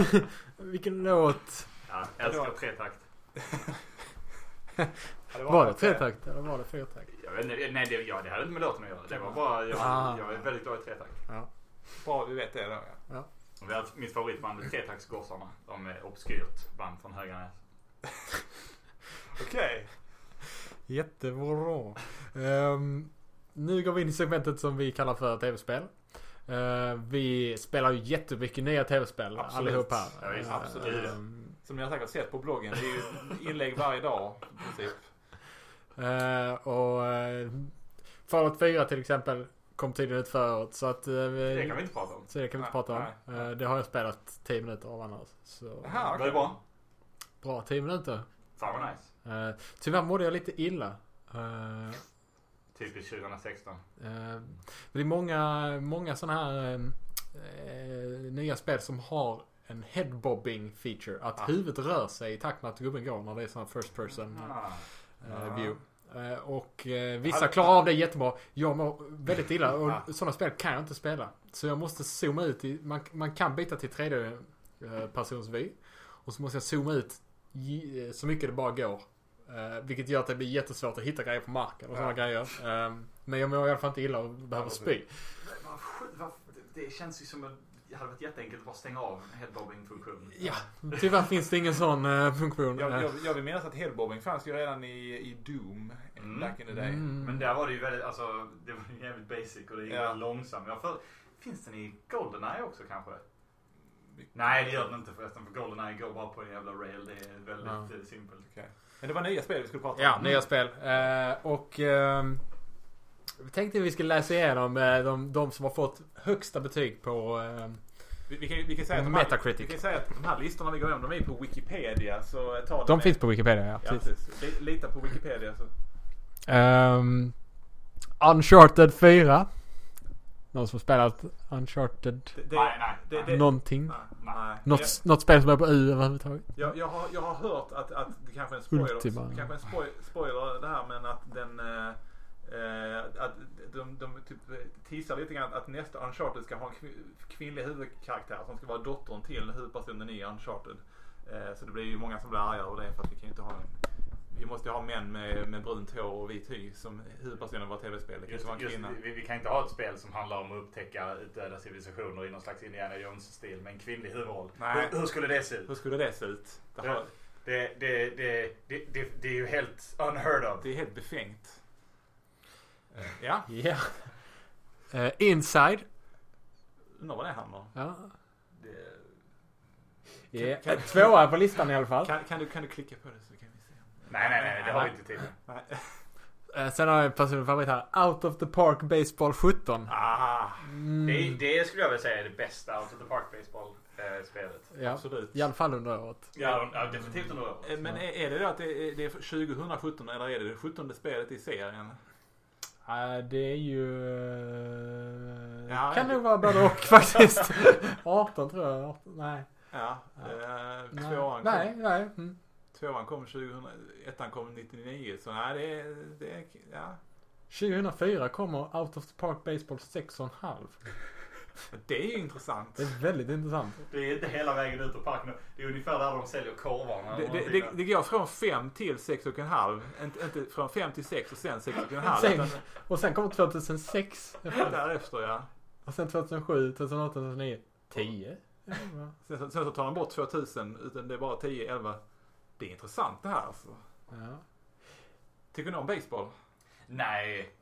Vilken låt. Ja, jag älskar tretakt. Ja, Var det något- tretakt eller var det fyrtakt? Jag vet inte, nej det, ja, det hade inte med låten att göra. Det var bara, jag, Ah. jag är väldigt glad i tretakt. Bra vi vet det då ja. Och vi har mitt favoritband är Tretaktsgossarna. De är obskyrt band från Höganäs. Okej. Jättebra. Ehm, nu går vi in i segmentet som vi kallar för tv-spel. Eh, vi spelar ju jättemycket nya tv-spel Absolut. allihop här. Ja, visst. Eh, Absolut. ehm, Som ni har säkert sett på bloggen. Det är ju inlägg varje dag i princip. Eh, och uh, Fallout 4 till exempel kom tydligen ut förra året. Så att... eh, Det kan vi inte prata om. Så det kan vi inte Nej, prata om. nej. Eh, det har jag spelat 10 minuter av annars. Så Var okej. det bra? bra 10 minuter. Fan vad nice. Uh, tyvärr mådde jag lite illa. Eh, Typiskt 2016. Eh, det är många, många sådana här eh, eh, nya spel som har en headbobbing feature. Att Ah. huvudet rör sig i takt med att gubben går när det är sån här first person Ah. view. Och vissa klarar av det jättebra. Jag mår väldigt illa och Ah. sådana spel kan jag inte spela. Så jag måste zooma ut i, man, man kan byta till tredje persons vy. Och så måste jag zooma ut så mycket det bara går. Eh, vilket gör att det blir jättesvårt att hitta grejer på marken och Ja. sådana grejer. Eh, men jag mår i alla fall inte illa och behöver spy. Det- känns ju som att det hade varit jätteenkelt att bara stänga av headbobbing-funktionen. Ja, tyvärr finns det ingen sån eh, funktion. Jag, Eh, jag, jag vill minnas att headbobbing fanns ju redan i, i Doom. Mm. Back in the day. mm. Men där var det ju väldigt, alltså det var ju jävligt basic och det gick Ja. långsamt. Jag för, finns den i Goldeneye också kanske? Nej det gör den inte förresten för Goldeneye går bara på en jävla rail. Det är väldigt Ja. simpelt. Okej. Men det var nya spel vi skulle prata om. Ja, nya spel. Eh, och ehm, vi tänkte vi skulle läsa igenom eh, de, de som har fått högsta betyg på... ehm, Vi, vi, kan, vi, kan säga att de här, Metacritic. vi kan säga att de här listorna vi går igenom, de är på Wikipedia. Så ta de finns på Wikipedia, ja. Ja, Precis. precis. Li- Lita på Wikipedia så. Ehm, Uncharted 4. Någon som spelat Uncharted Det, det, Nej, nej. det, någonting? nej, nej. Något, något spel som är på U överhuvudtaget? Jag, jag, har, jag har hört att, att det kanske är en spoiler, Ultima. det kanske är en spoiler, spoiler det här men att den eh, att de, de typ teasar lite grann att nästa Uncharted ska ha en kvin- kvinnlig huvudkaraktär som ska vara dottern till huvudpersonen i Uncharted. Eh, så det blir ju många som blir arga över det för att vi kan ju inte ha en vi måste ju ha män med, med brunt hår och vit hy som huvudpersonen i våra tv-spel. Det kan Just, vara just, vi, vi kan inte ha ett spel som handlar om att upptäcka utdöda civilisationer i någon slags Indiana Jones-stil med en kvinnlig huvudroll. Nej. Hur, hur skulle det se ut? Hur skulle det se ut? Det, har, Det, det, det, det, det, det är ju helt unheard of. det är helt befängt. Ja, Ja. Eh, Inside. undrar vad det handlar om. Ja. Det, Yeah. Kan- Tvåa på listan i alla fall. Kan, kan, du, kan du klicka på det så kan vi se? Nej, nej, nej, det har vi inte tid med. Nej. Eh, sen har jag en personlig favorit här. Out of the Park Baseball 17. Ah, Mm. Det, det skulle jag vilja säga är det bästa Out of the Park Baseball-spelet. Ja. absolut. I alla fall under året. Ja, ja, definitivt under året. Eh, Men är, är det då att det är, det är 2017 eller är det det 17 spelet i serien? Eh, det är ju... eh, Ja, kan det- nog vara både och faktiskt. 18 tror jag. 18, nej. Ja. Eh, Nej. tvåan, Nej, kom, nej. Mm. Tvåan kom 2000, ettan kom 99. Så nej, det är, det är ja. 2004 kommer Out of the Park Baseball 6,5. Det är ju intressant. Det är väldigt intressant. Det är inte hela vägen ut ur parken. Det är ungefär där de säljer korvarna. Det, det, det, det går från 5 till 6,5. Inte, inte från 5 till 6 och sen 6,5. Sen, utan och sen kommer 2006. Därefter ja. Och sen 2007, 2008, 2009. 10? Sen, så- sen så tar de bort 2000 utan det är bara 10, 11. Det är intressant det här alltså. Ja. Tycker ni om baseball? Nej.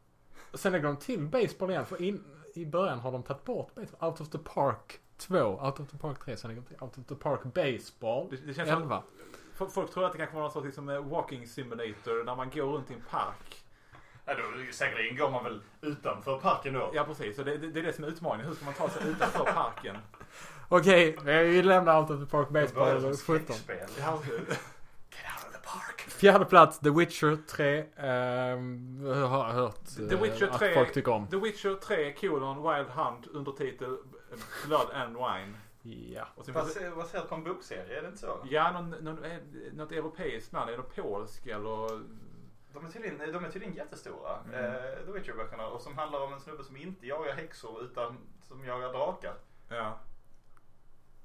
Och sen lägger de till baseball igen. För in, i början har de tagit bort baseball. Out of the Park 2. Out of the Park 3. Sen lägger de till Out of the Park Baseball. Det, det känns som, 11. folk, folk tror att det kanske var någon sorts liksom, eh, walking simulator där man går runt i en park. Ja, då, säkerligen går man väl utanför parken då. Ja precis, så det, det, det är det som är utmaningen. Hur ska man ta sig utanför parken? Okej, vi lämnar Out of the Park Det börjar Baseball som 17. skräckspel. Ja, Get out of the park. Fjärde plats, The Witcher 3. Um, jag har hört The eh, Witcher att 3. folk tycker om. The Witcher 3 kolon Wild Hunt undertitel eh, Blood and Wine. Ja. Och sen finns det, Baserat på en bokserie, är det inte så? ja, någon, någon, eh, något europeiskt namn. Är det polsk eller? De är tydligen, de är tydligen jättestora, Mm. eh, The Witcher-böckerna. Och som handlar om en snubbe som inte jagar häxor utan som jagar drakar. Ja.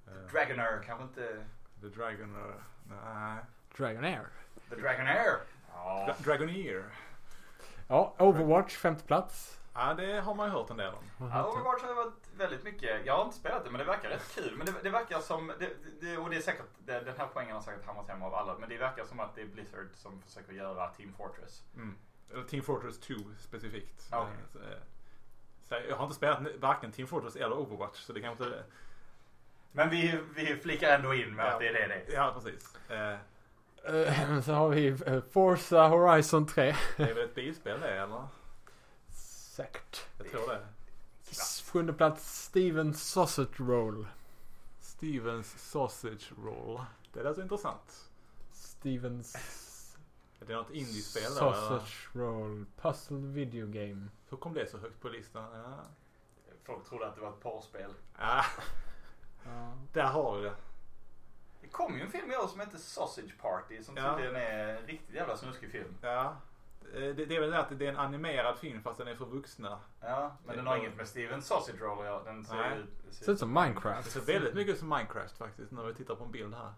Eh, Dragonair kanske inte... The Dragon... eh, Nej. Dragonair. The Dragonair! Ja. Dra- Dragoneer. Ja, Overwatch, femte plats. Ja, det har man ju hört en del om. Ja, Overwatch har varit väldigt mycket. Jag har inte spelat det men det verkar rätt kul. Men det, det verkar som, det, det, och det är säkert, det, den här poängen har säkert hamnat hem av alla. Men det verkar som att det är Blizzard som försöker göra Team Fortress. Mm. Eller Team Fortress 2 specifikt. Okej. Eh, så, eh, Så jag har inte spelat varken Team Fortress eller Overwatch så det kanske inte... Men vi, vi flikar ändå in med Ja. att det är det det är. Ja, precis. Eh, Uh, så har vi uh, Forza Horizon 3. Det är väl ett bilspel det eller? Säkert. Jag tror det. Sjunde plats, Steven Sausage Roll. Stevens Sausage Roll. Det låter intressant. Stevens Är det något indiespel då? eller? Sausage Roll. Puzzle Video Game. Hur kom det så högt på listan? Ja. Folk trodde att det var ett parspel. Ah, Ja. där har vi det. Det kom ju en film i år som heter Sausage Party som Ja. tydligen är en riktigt jävla snuskig film. Ja. Eh, Det, det är väl det att det är en animerad film fast den är för vuxna. Ja, men den har inget med Steven Sausage Roll göra. Den ser Nej. ut... Ser ut som Det Minecraft. ser väldigt mycket ut som Minecraft faktiskt när vi tittar på en bild här.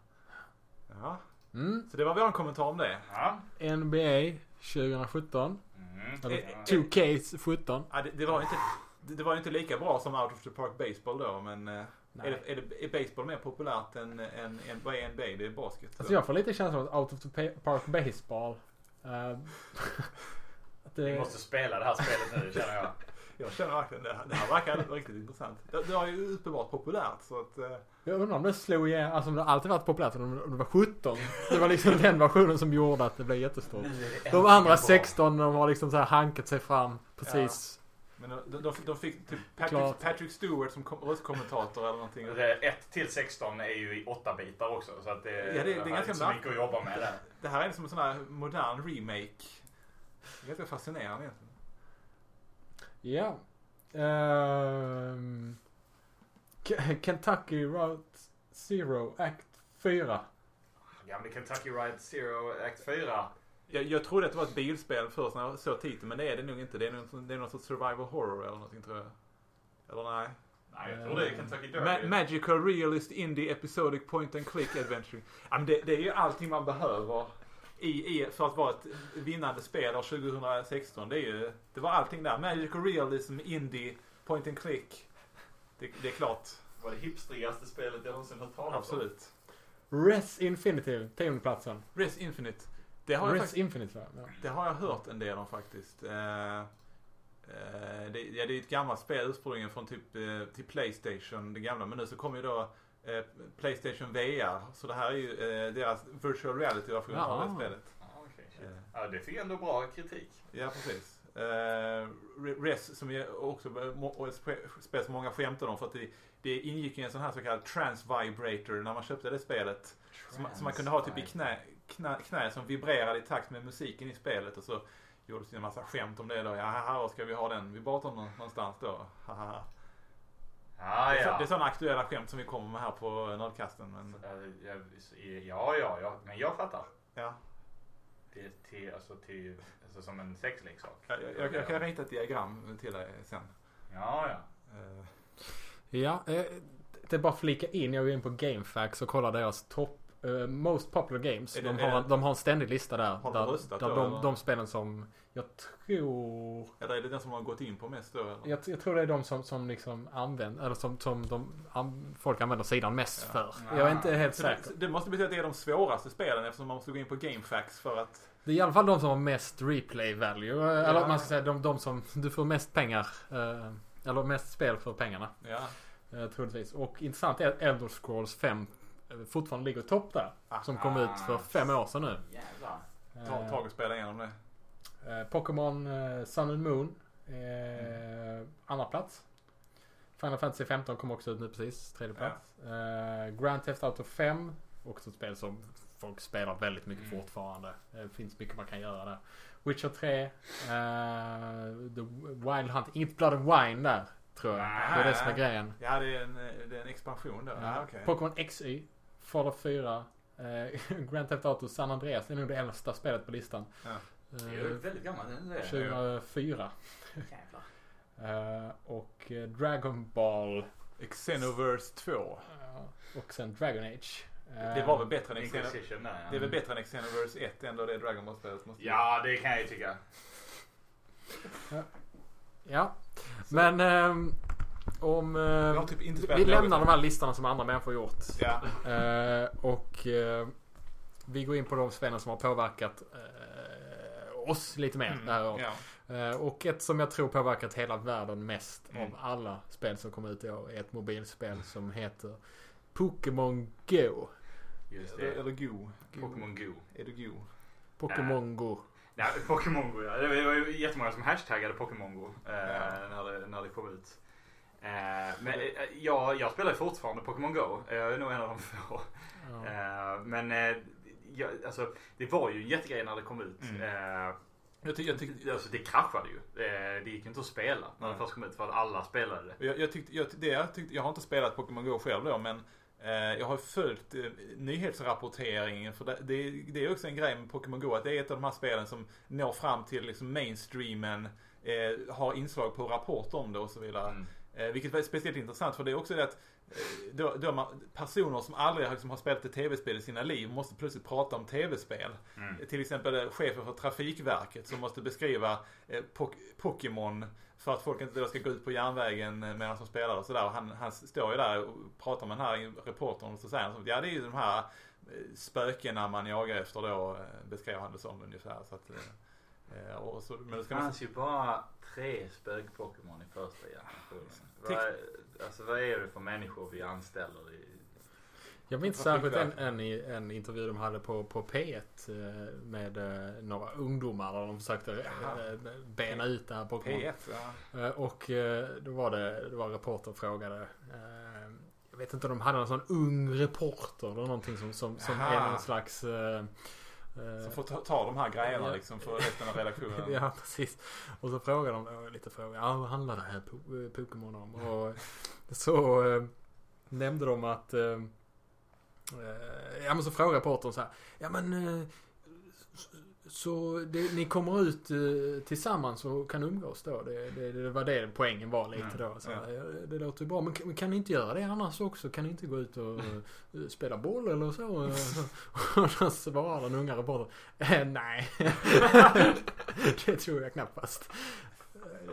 Ja, Mm. så det var vår kommentar om det. Ja. NBA 2017. Mm. Eller Eh, eh, 2K 17. Ja, det, det, var inte, det, det var inte lika bra som Out of the Park Baseball då men eh, är, det, är, det, är baseball mer populärt än, än, än vad är NBA? Det är basket. Alltså jag får lite känslan att Out of the Pa- Park Baseball. eh, att Vi det, måste spela det här spelet nu känner jag. Jag känner verkligen det. Det här verkar riktigt intressant. Det, det var ju uppenbart populärt så att... eh, jag undrar om det slog igen, alltså om det alltid varit populärt om det- det var 17. Det var liksom den versionen som gjorde att det blev jättestort. De andra 16 de har liksom så här hankat sig fram precis. Men de, de, de fick typ. Patrick, Patrick Stewart som kom, röstkommentator eller någonting. 1 till 16 är ju i 8 bitar också. Så att det, Ja, det är har ganska så mycket att jobba med där. Det här är som en sån här modern remake. Det är ganska fascinerande egentligen. Ja. K- Kentucky Route Zero Act 4. Gamle Kentucky Ride Zero Act 4. Jag, jag trodde att det var ett bilspel först när jag såg titeln men det är det nog inte. Det är någon, det är någon sorts survival horror eller någonting tror jag. Eller nej. Nej, jag tror det är Kentucky Derby. Ma- magical realist indie episodic point and click adventure. Ja, men det, det är ju allting man behöver i, i, för att vara ett vinnande spel år 2016. Det, är ju, det var allting där. Magical realism, indie, point and click. Det, det är klart. Det var det hipstrigaste spelet jag någonsin hört talas om. Absolut. Res Infinity, tionde-platsen. Res Infinite. Det har, jag Res faktiskt, Infinite? Ja. det har jag hört en del om faktiskt. Eh, eh, det, ja, det är ett gammalt spel ursprungligen från typ eh, till Playstation, det gamla. Men nu så kommer ju då eh, Playstation VR. Så det här är ju eh, deras virtual reality-version av Jaha. det spelet. Ja, okej, shit. Eh, Ja, det fick ändå bra kritik. Ja, precis. Eh, Re- Res som ju också spel som många skämtar om för att det, det ingick i en sån här så kallad trans vibrator när man köpte det spelet. Som, som man kunde ha typ i knä, knä, knä som vibrerade i takt med musiken i spelet och så gjordes det en massa skämt om det då. Ja, här var ska vi ha den vibratorn nå- någonstans då. Haha. Ja, Det är så- ja. Det är sådana aktuella skämt som vi kommer med här på Nördkasten. Men, Eh, Ja, ja, ja. Men jag fattar. ja. Det är till, alltså till, alltså som en sexleksak. jag, jag, jag kan rita ett diagram till dig sen. Ja, ja. Eh, Ja, eh, det är bara att flika in. Jag går in på GameFAQs och kollar deras topp eh, Most Popular Games. Det- De har, det- de har en ständig lista där. Har de där, röstat där då, de, eller? de spelen som jag tror... Eller är det den som har gått in på mest då? Eller? Jag, jag tror det är de som, som liksom använder, eller som, som de, an, folk använder sidan mest Ja. för. Jag är inte helt Så det, säker. det måste betyda att det är de svåraste spelen eftersom man måste gå in på GameFAQs för att... Det är i alla fall de som har mest replay value. eh, Eller Ja. man ska säga de, de som du får mest pengar. eh, Eller mest spel för pengarna. Ja. Troligtvis. Och intressant är att Elder Scrolls 5 eh, fortfarande ligger i topp där. Som kom ut för fem år sedan nu. Jävlar. Ta tag och spela igenom det. eh, Pokémon eh, Sun and Moon. Eh, andra plats. Final Fantasy 15 kom också ut nu precis. Tredje plats. Eh, Grand Theft Auto 5. Också ett spel som folk spelar väldigt mycket Mm. fortfarande. Det finns mycket man kan göra där. Witcher 3. eh, The Wild Hunt. Inget Blood and Wine där. Tror jag. Det är det som är grejen. Ja, det är en, det är en expansion där. Ja, okej. Pokémon XY. Fallout 4. Eh, Grand Theft Auto San Andreas. Det är nog det äldsta spelet på listan. Ja. Det är ju Eh, väldigt gammalt. är det? 2004. Jävlar. Eh, och eh, Dragon Ball. Xenoverse 2. eh, och sen Dragon Age. Eh, Det var väl bättre än Xeno... Ja. Det är väl bättre än Xenoverse 1 ändå det Dragon Ball-spelet måste Ja, det kan jag ju tycka. Ja. Men ehm, om... Jag har Uh, typ vi något. lämnar de här listorna som andra människor gjort. Ja. Eh, och eh, vi går in på de spelen som har påverkat eh, oss lite mer det här året. ja. Eh, och ett som jag tror påverkat hela världen mest Mm. av alla spel som kom ut i år är ett mobilspel som heter Pokémon Go. Just Eller, det. eller Go. Pokémon Go. Är det Go? Pokémon Go. Ja, Pokémon Go ja. Det var- jättemånga som hashtaggade Pokémon Go eh, Ja. när, det, när det kom ut. Eh, men eh, jag, jag spelar fortfarande Pokémon Go. Jag är nog en av de få. Ja. Eh, men eh, jag, alltså, det var ju en jättegrej när det kom ut. Mm. Eh, Jag, ty, jag, tyckte, alltså, det kraschade ju. Eh, det gick ju inte att spela när det först kom ut för att alla spelade det. jag, jag, tyckte, jag, det jag, tyckte, jag har inte spelat Pokémon Go själv då men eh, jag har följt eh, nyhetsrapporteringen för det, det, är också en grej med Pokémon Go att det är ett av de här spelen som når fram till liksom mainstreamen, eh, har inslag på rapport om det och så vidare. Mm. Eh, vilket är speciellt intressant för det är också det att eh, då, då man, personer som aldrig liksom, har spelat ett tv-spel i sina liv måste plötsligt prata om tv-spel. Mm. Till exempel eh, chefen för Trafikverket som måste beskriva eh, Pok- Pokémon för att folk inte då ska gå ut på järnvägen eh, medan de spelar och sådär. Han, han står ju där och pratar med den här reportern och så säger han så, ja det är ju de här spökena man jagar efter då, beskrev han det som ungefär. Så att, eh, eh, och så, men Det fanns ju bara tre spög-Pokémon i första generationen. Vad, alltså vad är det för människor vi anställer i... Jag minns särskilt en, en, en intervju de hade på, på P1 eh, med eh, några ungdomar där de försökte eh, bena ut det här Pokémon. P1, ja. Och då var det, det var reporter frågade. Jag vet inte om de hade någon sån ung reporter eller någonting som, som, som är någon slags... eh, eh, Så får ta, ta de här grejerna Ja. liksom för resten av redaktionen. Ja, precis. Och så frågade de då lite frågor. Ja, vad handlar det här Po- eh, Pokémon om? Och så eh, nämnde de att... Eh, eh, ja, men så frågade reportern så här. Ja, men... Eh, så- det, ni kommer ut eh, tillsammans och kan umgås då? Det, det, det var det poängen var lite Mm, då. Så, ja. ja. Det låter ju bra. Men kan, kan ni inte göra det annars också? Kan ni inte gå ut och eh, spela boll eller så? och då svarade den unga reportern. Eh, nej. det tror jag knappast.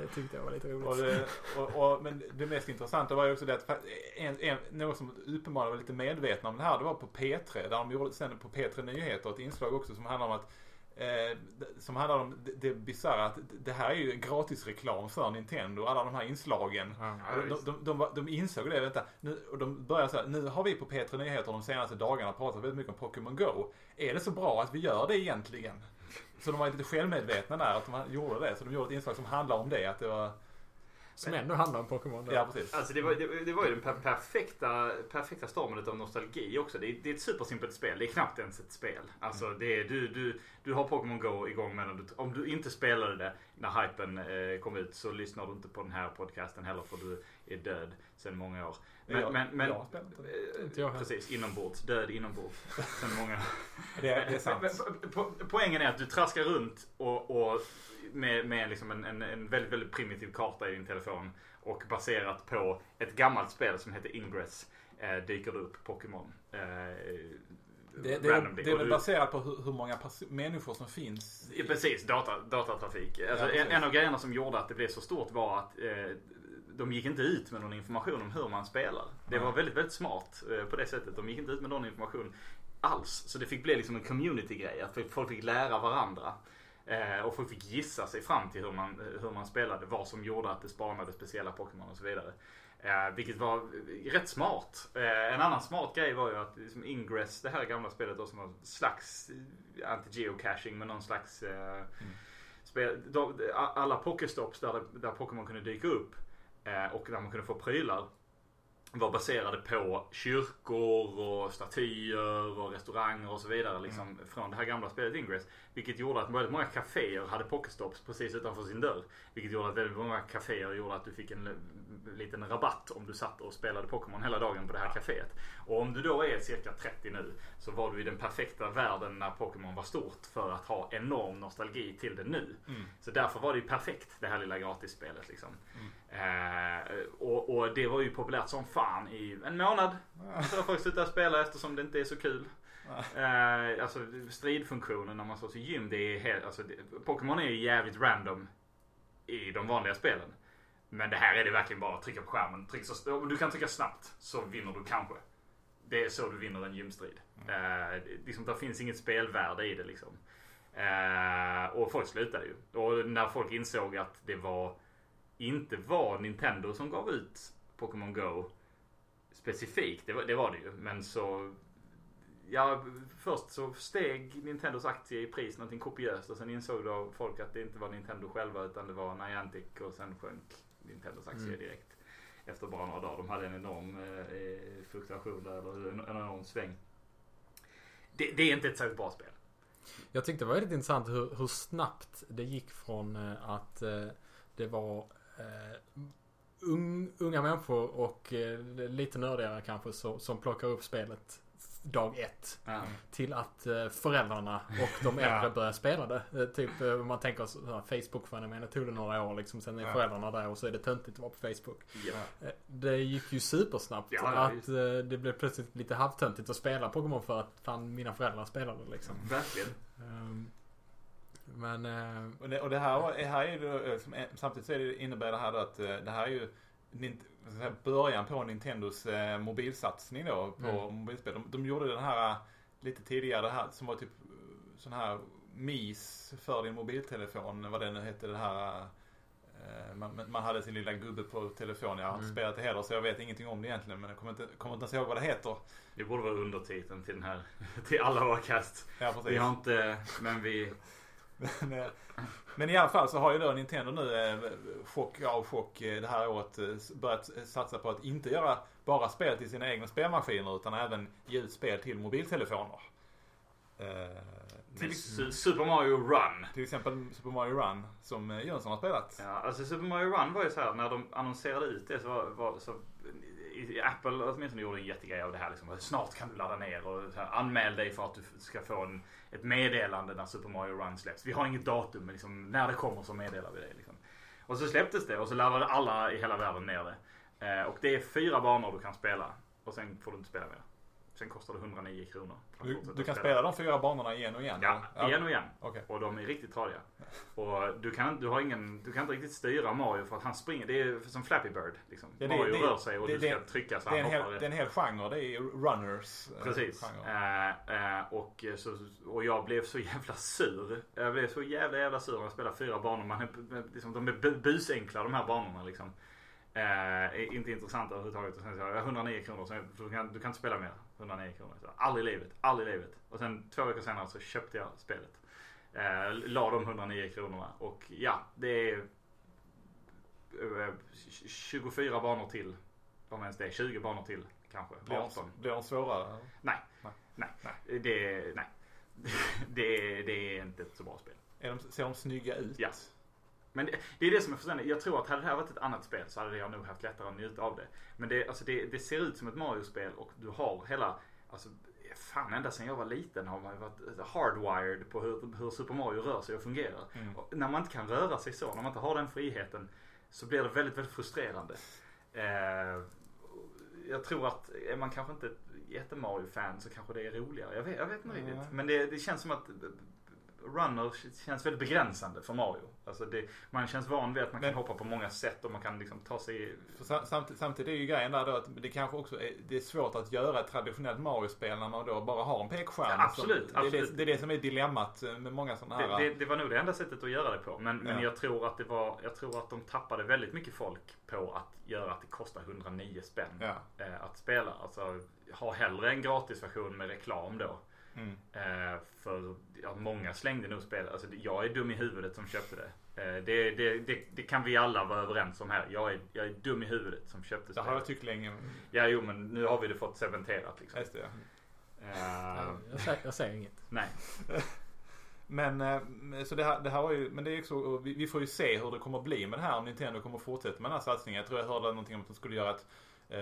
Det tyckte jag var lite roligt. Och det, och, och, men det mest intressanta var ju också det att en, en, någon som uppenbarligen var lite medvetna om det här, det var på P3. Där de gjorde sen på P3 Nyheter ett inslag också som handlar om att eh, som handlar om det, det bisarra att det här är ju gratis reklam för Nintendo, alla de här inslagen. Ja. De, de, de, de insåg det, vänta, nu, och de började så här, nu har vi på P3 Nyheter de senaste dagarna pratat väldigt mycket om Pokémon Go. Är det så bra att vi gör det egentligen? Så de var lite självmedvetna där att de gjorde det. Så de gjorde ett inslag som handlar om det, att det var, Som ändå handlar om Pokémon. ja precis. Alltså det var, det, det var ju den per, perfekta, perfekta stormen av nostalgi också. Det är, det är ett supersimpelt spel. Det är knappt ens ett spel. Alltså det är, du, du, du har Pokémon Go igång om du, om du inte spelade det när hypen eh, kom ut så lyssnar du inte på den här podcasten heller för du är död sedan många år. Men, jag, men, men, jag har spelat det. eh, Inte jag precis, inombords. Död inombords. Sedan många år. Det, är- det är sant. Men- men po- Poängen är att du traskar runt och, och med, med liksom en, en, en väldigt, väldigt primitiv karta i din telefon. Och baserat på ett gammalt spel som heter Ingress eh, dyker det upp Pokémon. Eh, Det, det, är- det är väl baserat på hur, hur många människor som finns. Ja, precis, data, datatrafik. Alltså, Ja, en, en av grejerna som gjorde att det blev så stort var att eh, de gick inte ut med någon information om hur man spelar. Det var väldigt, väldigt smart eh, på det sättet. De gick inte ut med någon information alls. Så det fick bli liksom en community-grej. Att folk fick lära varandra. Eh, och folk fick gissa sig fram till hur man, hur man spelade. Vad som gjorde att det spanade speciella Pokémon och så vidare. Eh, vilket var rätt smart. Eh, en annan smart grej var ju att liksom Ingress, det här gamla spelet då som var slags eh, anti-geocaching med någon slags eh, spel. De, alla Pokéstops där, det- där Pokémon kunde dyka upp eh, och där man kunde få prylar var baserade på kyrkor och statyer och restauranger och så vidare liksom, från det här gamla spelet Ingress. Vilket gjorde att väldigt många kaféer hade Pokéstops precis utanför sin dörr. Vilket gjorde att väldigt många kaféer gjorde att du fick en liten rabatt om du satt och spelade Pokémon hela dagen på det här kaféet. Och om du då är cirka 30 nu så var du i den perfekta världen när Pokémon var stort för att ha enorm nostalgi till det nu. Så därför var det ju perfekt det här lilla gratisspelet liksom. Eh, och, och det var ju populärt som fan i en månad. Så har folk slutat spela eftersom det inte är så kul. Eh, alltså stridfunktionen när man slåss i gym, det är helt, alltså, Pokémon är ju jävligt random i de vanliga spelen. Men det här är det verkligen bara att trycka på skärmen. Tryck så, om du kan trycka snabbt så vinner du kanske. Det är så du vinner en gymstrid. Eh, det, liksom, det finns inget spelvärde i det liksom. Eh, och folk slutade ju. Och när folk insåg att det var inte var Nintendo som gav ut Pokémon Go specifikt. Det var, det var det ju. Men så... Ja, först så steg Nintendos aktie i pris någonting kopiöst och sen insåg då folk att det inte var Nintendo själva utan det var Niantic och sen sjönk Nintendos aktie Mm. direkt. Efter bara några dagar. De hade en enorm eh, fluktuation där, eller en, en enorm sväng. Det, det är inte ett särskilt bra spel. Jag tyckte det var väldigt intressant hur, hur snabbt det gick från eh, att eh, det var eh, ung, unga människor och eh, lite nördigare kanske så, som plockar upp spelet dag ett. Ja. Till att eh, föräldrarna och de äldre börjar spela det. Eh, typ eh, om man tänker så här, Facebook-fenomenet tog det några år liksom. Sen är Ja. föräldrarna där och så är det töntigt att vara på Facebook. Ja. Det gick ju supersnabbt. Ja, ja, att det blev plötsligt lite halvtöntigt att spela Pokémon för att fan mina föräldrar spelade liksom. Verkligen. Ehm, Men... Och det, och det här, här är ju samtidigt så innebär det här att det här är ju Början på Nintendos eh, mobilsatsning då på Mm. mobilspel. De, de gjorde den här eh, lite tidigare det här som var typ eh, sån här MIS för din mobiltelefon. Vad det nu hette det här. Man, man hade sin lilla gubbe på telefonen. Jag har inte Mm. spelat det heller så jag vet ingenting om det egentligen. Men jag kommer inte, kommer inte ens ihåg vad det heter. Det borde vara undertiteln till den här, till alla våra cast. Ja, precis. Vi har inte, men vi... Men, eh, Men i alla fall så har ju då Nintendo nu eh, chock av chock eh, det här året börjat satsa på att inte göra bara spel till sina egna spelmaskiner utan även ge ut spel till mobiltelefoner. Till, Super Mario Run. till exempel Super Mario Run som Jönsson har spelat. Ja, alltså Super Mario Run var ju så här när de annonserade ut det så var, var så i- i Apple åtminstone gjorde en jättegrej av det här liksom. Snart kan du ladda ner och här, anmäl dig för att du ska få en, ett meddelande när Super Mario Run släpps. Vi har inget datum men liksom, när det kommer så meddelar vi dig. Liksom. Och så släpptes det och så laddade alla i hela världen ner det. Eh, och det är fyra banor du kan spela och sen får du inte spela mer. Sen kostar det 109 kronor. Du, du kan spela de fyra banorna igen och igen? Ja, eller? igen och igen. Okej. Och de är riktigt tradiga. Och du kan, du har ingen, du kan inte riktigt styra Mario för att han springer. Det är som Flappy Bird. Liksom. Ja, det- Mario det- rör sig och det- du ska trycka så han hoppar hel, det är en hel genre. Det är runners. eh, Precis. Eh, eh, och, så, och jag blev så jävla sur. Jag blev så jävla jävla sur när jag spelade fyra banor. Man är, liksom, de är bu- busenkla de här banorna liksom. Eh, är inte intressanta överhuvudtaget. Och sen så, ja, 109 kronor. Sen, du, kan, du kan inte spela mer. 109 kronor. Så, aldrig i livet. Aldrig i livet. Och sen två veckor senare så köpte jag spelet. Eh, la de 109 kronorna. Och ja, det är eh, 24 banor till. Om ens det är 20 banor till kanske. Blir de, 18. blir de svårare? Nej. Nej. Nej. Nej. Det, nej. Det, det är inte ett så bra spel. Är de, ser de snygga ut? Ja. Men det, det är det som är förstående. Jag tror att hade det här varit ett annat spel så hade jag nog haft lättare att njuta av det. Men det, alltså det, det ser ut som ett Mario-spel och du har hela, alltså fan ända sedan jag var liten har man ju varit hardwired på hur, hur Super Mario rör sig och fungerar. Mm. Och när man inte kan röra sig så, när man inte har den friheten så blir det väldigt, väldigt frustrerande. Eh, jag tror att är man kanske inte ett jätte-Mario-fan så kanske det är roligare. Jag vet, jag vet inte Mm. riktigt. Men det, det känns som att Runner känns väldigt begränsande för Mario. Alltså det, man känns van vid att man kan Men- hoppa på många sätt och man kan liksom ta sig... Samtidigt, samtidigt är ju grejen där då att det kanske också är, det är svårt att göra ett traditionellt Mario-spel när man då bara har en pekskärm. Ja, absolut, det, är det, absolut. det är det som är dilemmat med många sådana här. Det, det, var nog det enda sättet att göra det på. Men, men Ja. jag tror att det var, jag tror att de tappade väldigt mycket folk på att göra att det kostar 109 spänn Ja. eh, att spela. Alltså ha hellre en gratisversion med reklam då. Mm. Eh, för ja, många slängde nog spel. Alltså, jag är dum i huvudet som köpte det. Eh, det, det, det. Det kan vi alla vara överens om här. Jag är, jag är dum i huvudet som köpte Det har jag spelet. tyckt länge. Ja, jo, men nu har vi det fått cementerat liksom. Just det. Eh, Jag säger, jag säger inget. nej. Men, eh, så det här, det här var ju, men det är ju så, och vi, vi får ju se hur det kommer att bli med det här. Om Nintendo kommer att fortsätta med den här satsningen. Jag tror jag hörde någonting om att de skulle göra ett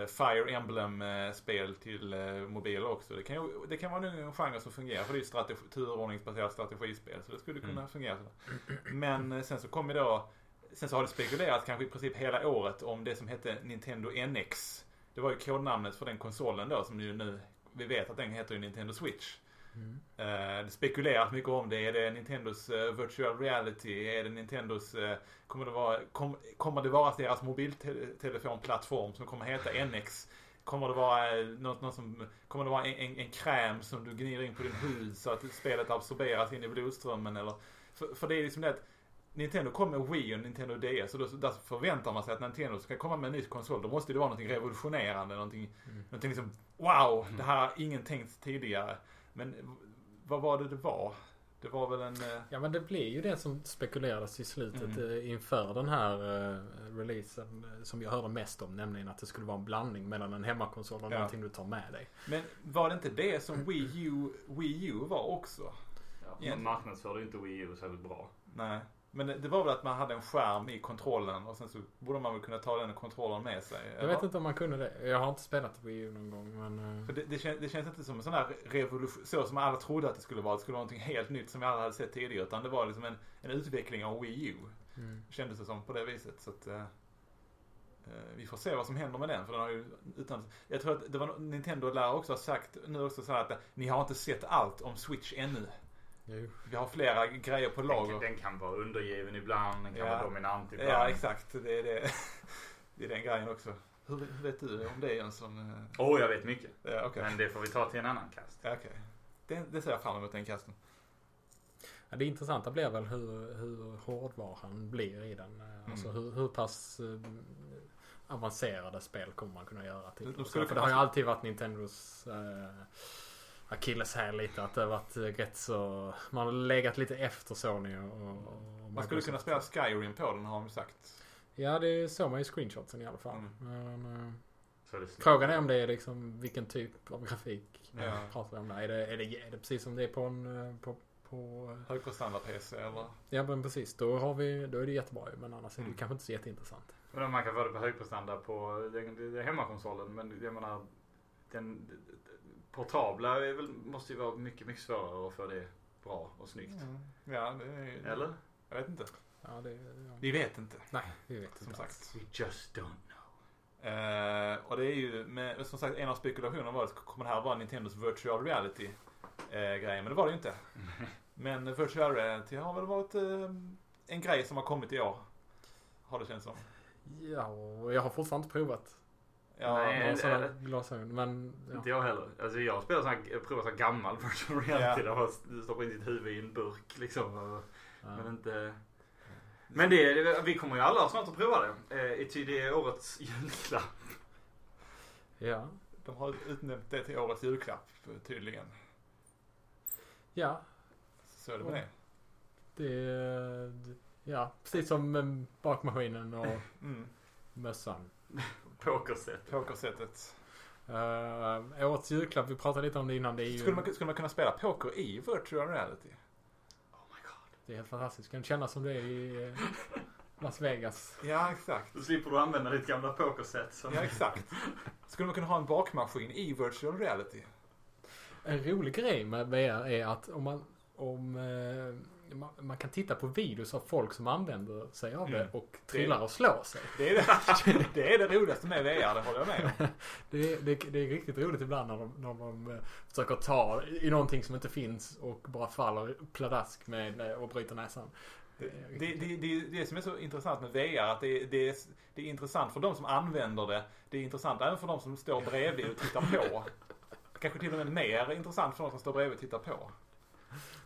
Fire Emblem-spel till eh, mobiler också. Det kan, ju, det kan vara en genre som fungerar. För det är ju strategi, turordningsbaserat strategispel. Så det skulle kunna Mm. fungera så. Men eh, sen så kommer då, sen så har det spekulerats kanske i princip hela året om det som hette Nintendo NX. Det var ju kodnamnet för den konsolen då som ju nu, vi vet att den heter ju Nintendo Switch. Eh, det spekuleras mycket om det. Är det Nintendos eh, virtual reality? Är det Nintendos... eh, kommer, det vara, kom, kommer det vara deras mobiltelefonplattform som kommer heta NX? Kommer det vara, något, något som, kommer det vara en, en, en kräm som du gnider in på din hud så att spelet absorberas in i blodströmmen? Eller, för, för det är liksom det att Nintendo kom med Wii och Nintendo DS och då, därför förväntar man sig att Nintendo ska komma med en ny konsol. Då måste det vara något revolutionerande. Någonting, någonting liksom Wow! Det här har ingen tänkt tidigare. Men vad var det det var? Det var väl en... eh, Ja men det blir ju det som spekulerades i slutet Mm. eh, inför den här eh, releasen. Som jag hörde mest om. Nämligen att det skulle vara en blandning mellan en hemmakonsol och Ja. någonting du tar med dig. Men var det inte det som Wii U, Wii U var också? Ja, Ja. man marknadsförde ju inte Wii U särskilt bra. Nej. Men det var väl att man hade en skärm i kontrollen och sen så borde man väl kunna ta den kontrollen med sig? Jag vet inte om man kunde det. Jag har inte spelat Wii U någon gång men... eh, För det, det, känns, det känns inte som en sån här revolution, så som alla trodde att det skulle vara. Det skulle vara någonting helt nytt som vi aldrig hade sett tidigare. Utan det var liksom en, en utveckling av Wii U. Mm. Kändes det som på det viset. Så att, eh, eh, vi får se vad som händer med den. För den har ju, utan, jag tror att det var Nintendo lär också ha sagt nu också så här att ni har inte sett allt om Switch ännu. Jo. Vi har flera grejer på Den, lager. den kan vara undergiven ibland, den kan Ja. vara dominant ibland. Ja exakt. Det är, det. det är den grejen också. Hur, hur vet du om det Jönsson? Eh, Åh, oh, jag vet mycket. Ja, okej. Men det får vi ta till en annan kast. Ja, okej. Det, det ser jag fram emot den kasten. Ja, det intressanta blir väl hur, hur hårdvaran blir i den. Eh, Alltså Mm. hur, hur pass eh, avancerade spel kommer man kunna göra till. De skulle För det har ju alltid varit Nintendos eh, akilleshäl lite. Att det har varit eh, rätt så... Man har legat lite efter Sony och, och Man skulle kunna spela Skyrim på den har de sagt. Ja, det såg man ju screenshotsen i alla fall. Mm. Men, eh, Så är frågan är om det är liksom vilken typ av grafik Ja. pratar vi om där. Är det, är, det, är det precis som det är på en... eh, På, på, Högprestanda-PC eller? ja men precis, då, har vi, då är det jättebra Men annars är det Mm. kanske inte så jätteintressant. Men man kan få det på högprestanda på hemmakonsolen. Men jag menar, den portabla är väl, måste ju vara mycket, mycket svårare att få det bra och snyggt. Ja, det är, Eller? Jag vet inte. Ja, det, ja. Vi vet inte. Nej, vi vet Som inte alls. sagt. We just don't know. Eh, och det är ju, med, som sagt en av spekulationerna var att kommer det här vara Nintendos virtual reality eh, grej. Men det var det ju inte. Men virtual reality har väl varit eh, en grej som har kommit i år. Har det känts som. Ja, och jag har fortfarande inte provat. Ja, Nej. sådana glasögon. Men ja. Inte jag heller. Alltså jag spelar sån här, jag provar sån här gammal virtual reality där man stoppar in sitt huvud i en burk liksom. Och, ja. Men inte... Men det, det, vi kommer ju alla snart att prova det. Eh, ty det är årets julklapp. ja. De har utnämnt det till årets julklapp tydligen. Ja, Så är det med det. det... Ja, precis som med bakmaskinen och Mm. mössan. Pokerset. Pokersättet. Uh, årets julklapp, vi pratade lite om det innan. Det är ju... Skulle man, skulle man kunna spela poker i virtual reality? Oh my god. Det är helt fantastiskt. Kan kännas som det är i eh, Las Vegas. Ja, exakt. Då slipper du använda ditt gamla pokerset. Som... Ja, exakt. Skulle man kunna ha en bakmaskin i virtual reality? En rolig grej med VR är att om man... Om... Eh, man, man kan titta på videos av folk som använder sig av det Mm. och trillar och slår sig. Det är det, det är det roligaste med VR, det håller jag med om. Det, är- det, det är riktigt roligt ibland när de, när de eh, försöker ta i någonting som inte finns och bara faller pladask med eh, och bryter näsan. Det, det, det, det, det som är så intressant med VR, att det, det, är, det är intressant för de som använder det. Det är intressant även för de som står bredvid och tittar på. Kanske till och med mer intressant för de som står bredvid och tittar på.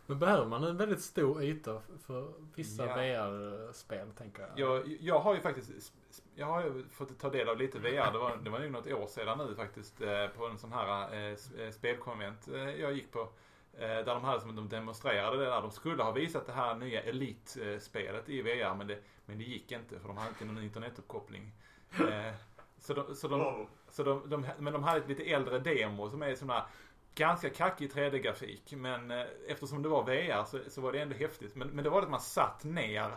Men behöver man en väldigt stor yta för vissa Ja. VR-spel tänker jag? Jag, jag har ju faktiskt jag har ju fått ta del av lite VR. Det var, det var ju något år sedan nu faktiskt eh, på en sån här eh, eh, spelkonvent jag gick på. Där de hade som de demonstrerade det där. De skulle ha visat det här nya Elite-spelet i VR men det, men det gick inte för de hade inte någon internetuppkoppling. Så de, så de, så de, de, men de hade ett lite äldre demo som är sådana ganska kackig 3D-grafik. Men eh, eftersom det var VR så, så var det ändå häftigt. Men, men det var det att man satt ner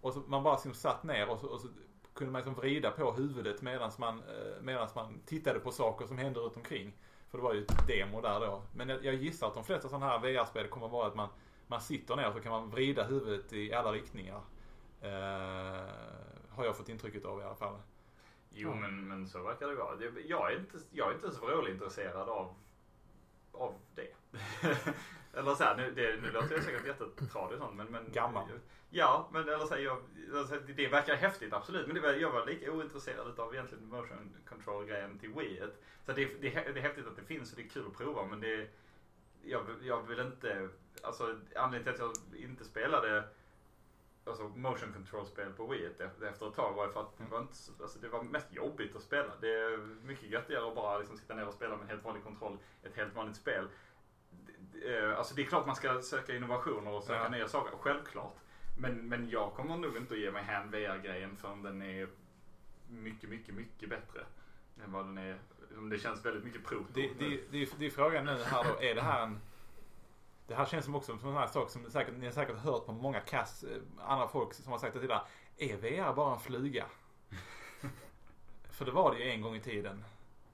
och så, man bara liksom satt ner och så, och så kunde man liksom vrida på huvudet medan man, eh, medans man tittade på saker som hände runt omkring. För det var ju ett demo där då. Men jag, jag gissar att de flesta sådana här VR-spel kommer vara att man, man sitter ner och så kan man vrida huvudet i alla riktningar. Eh, har jag fått intrycket av i alla fall. Jo, men, men så verkar det vara. Jag är inte, jag är inte så vrålintresserad av, av det. eller så här, nu, det, nu låter jag säkert jättetradig sånt, men, men... Gammal. Ja, men eller så här, jag, det- verkar häftigt absolut. Men var- jag var lika ointresserad av egentligen motion control-grejen till Wii. Så det, det, det är häftigt att det finns och det är kul att prova, men det... Jag, jag vill inte... Alltså anledningen till att jag inte spelade alltså motion control-spel på Wii efter, ett tag var ju för att det var, inte, så- alltså, det var mest jobbigt att spela. Det är mycket göttigare att bara liksom sitta ner och spela med en helt vanlig kontroll, ett helt vanligt spel. Det- det- eh, Alltså det är klart man ska söka innovationer och söka Ja. nya saker, självklart. Men, men jag kommer nog inte att ge mig hän VR-grejen förrän den är mycket, mycket, mycket bättre. Än vad den är. Det känns väldigt mycket prov. Det, det, det, är- det är frågan nu här då. Är det här en... Det här känns som också som en sån här sak som säkert, ni har säkert hört på många kast, eh, andra folk som har sagt det till. Är VR bara en fluga? För det var det ju en gång i tiden.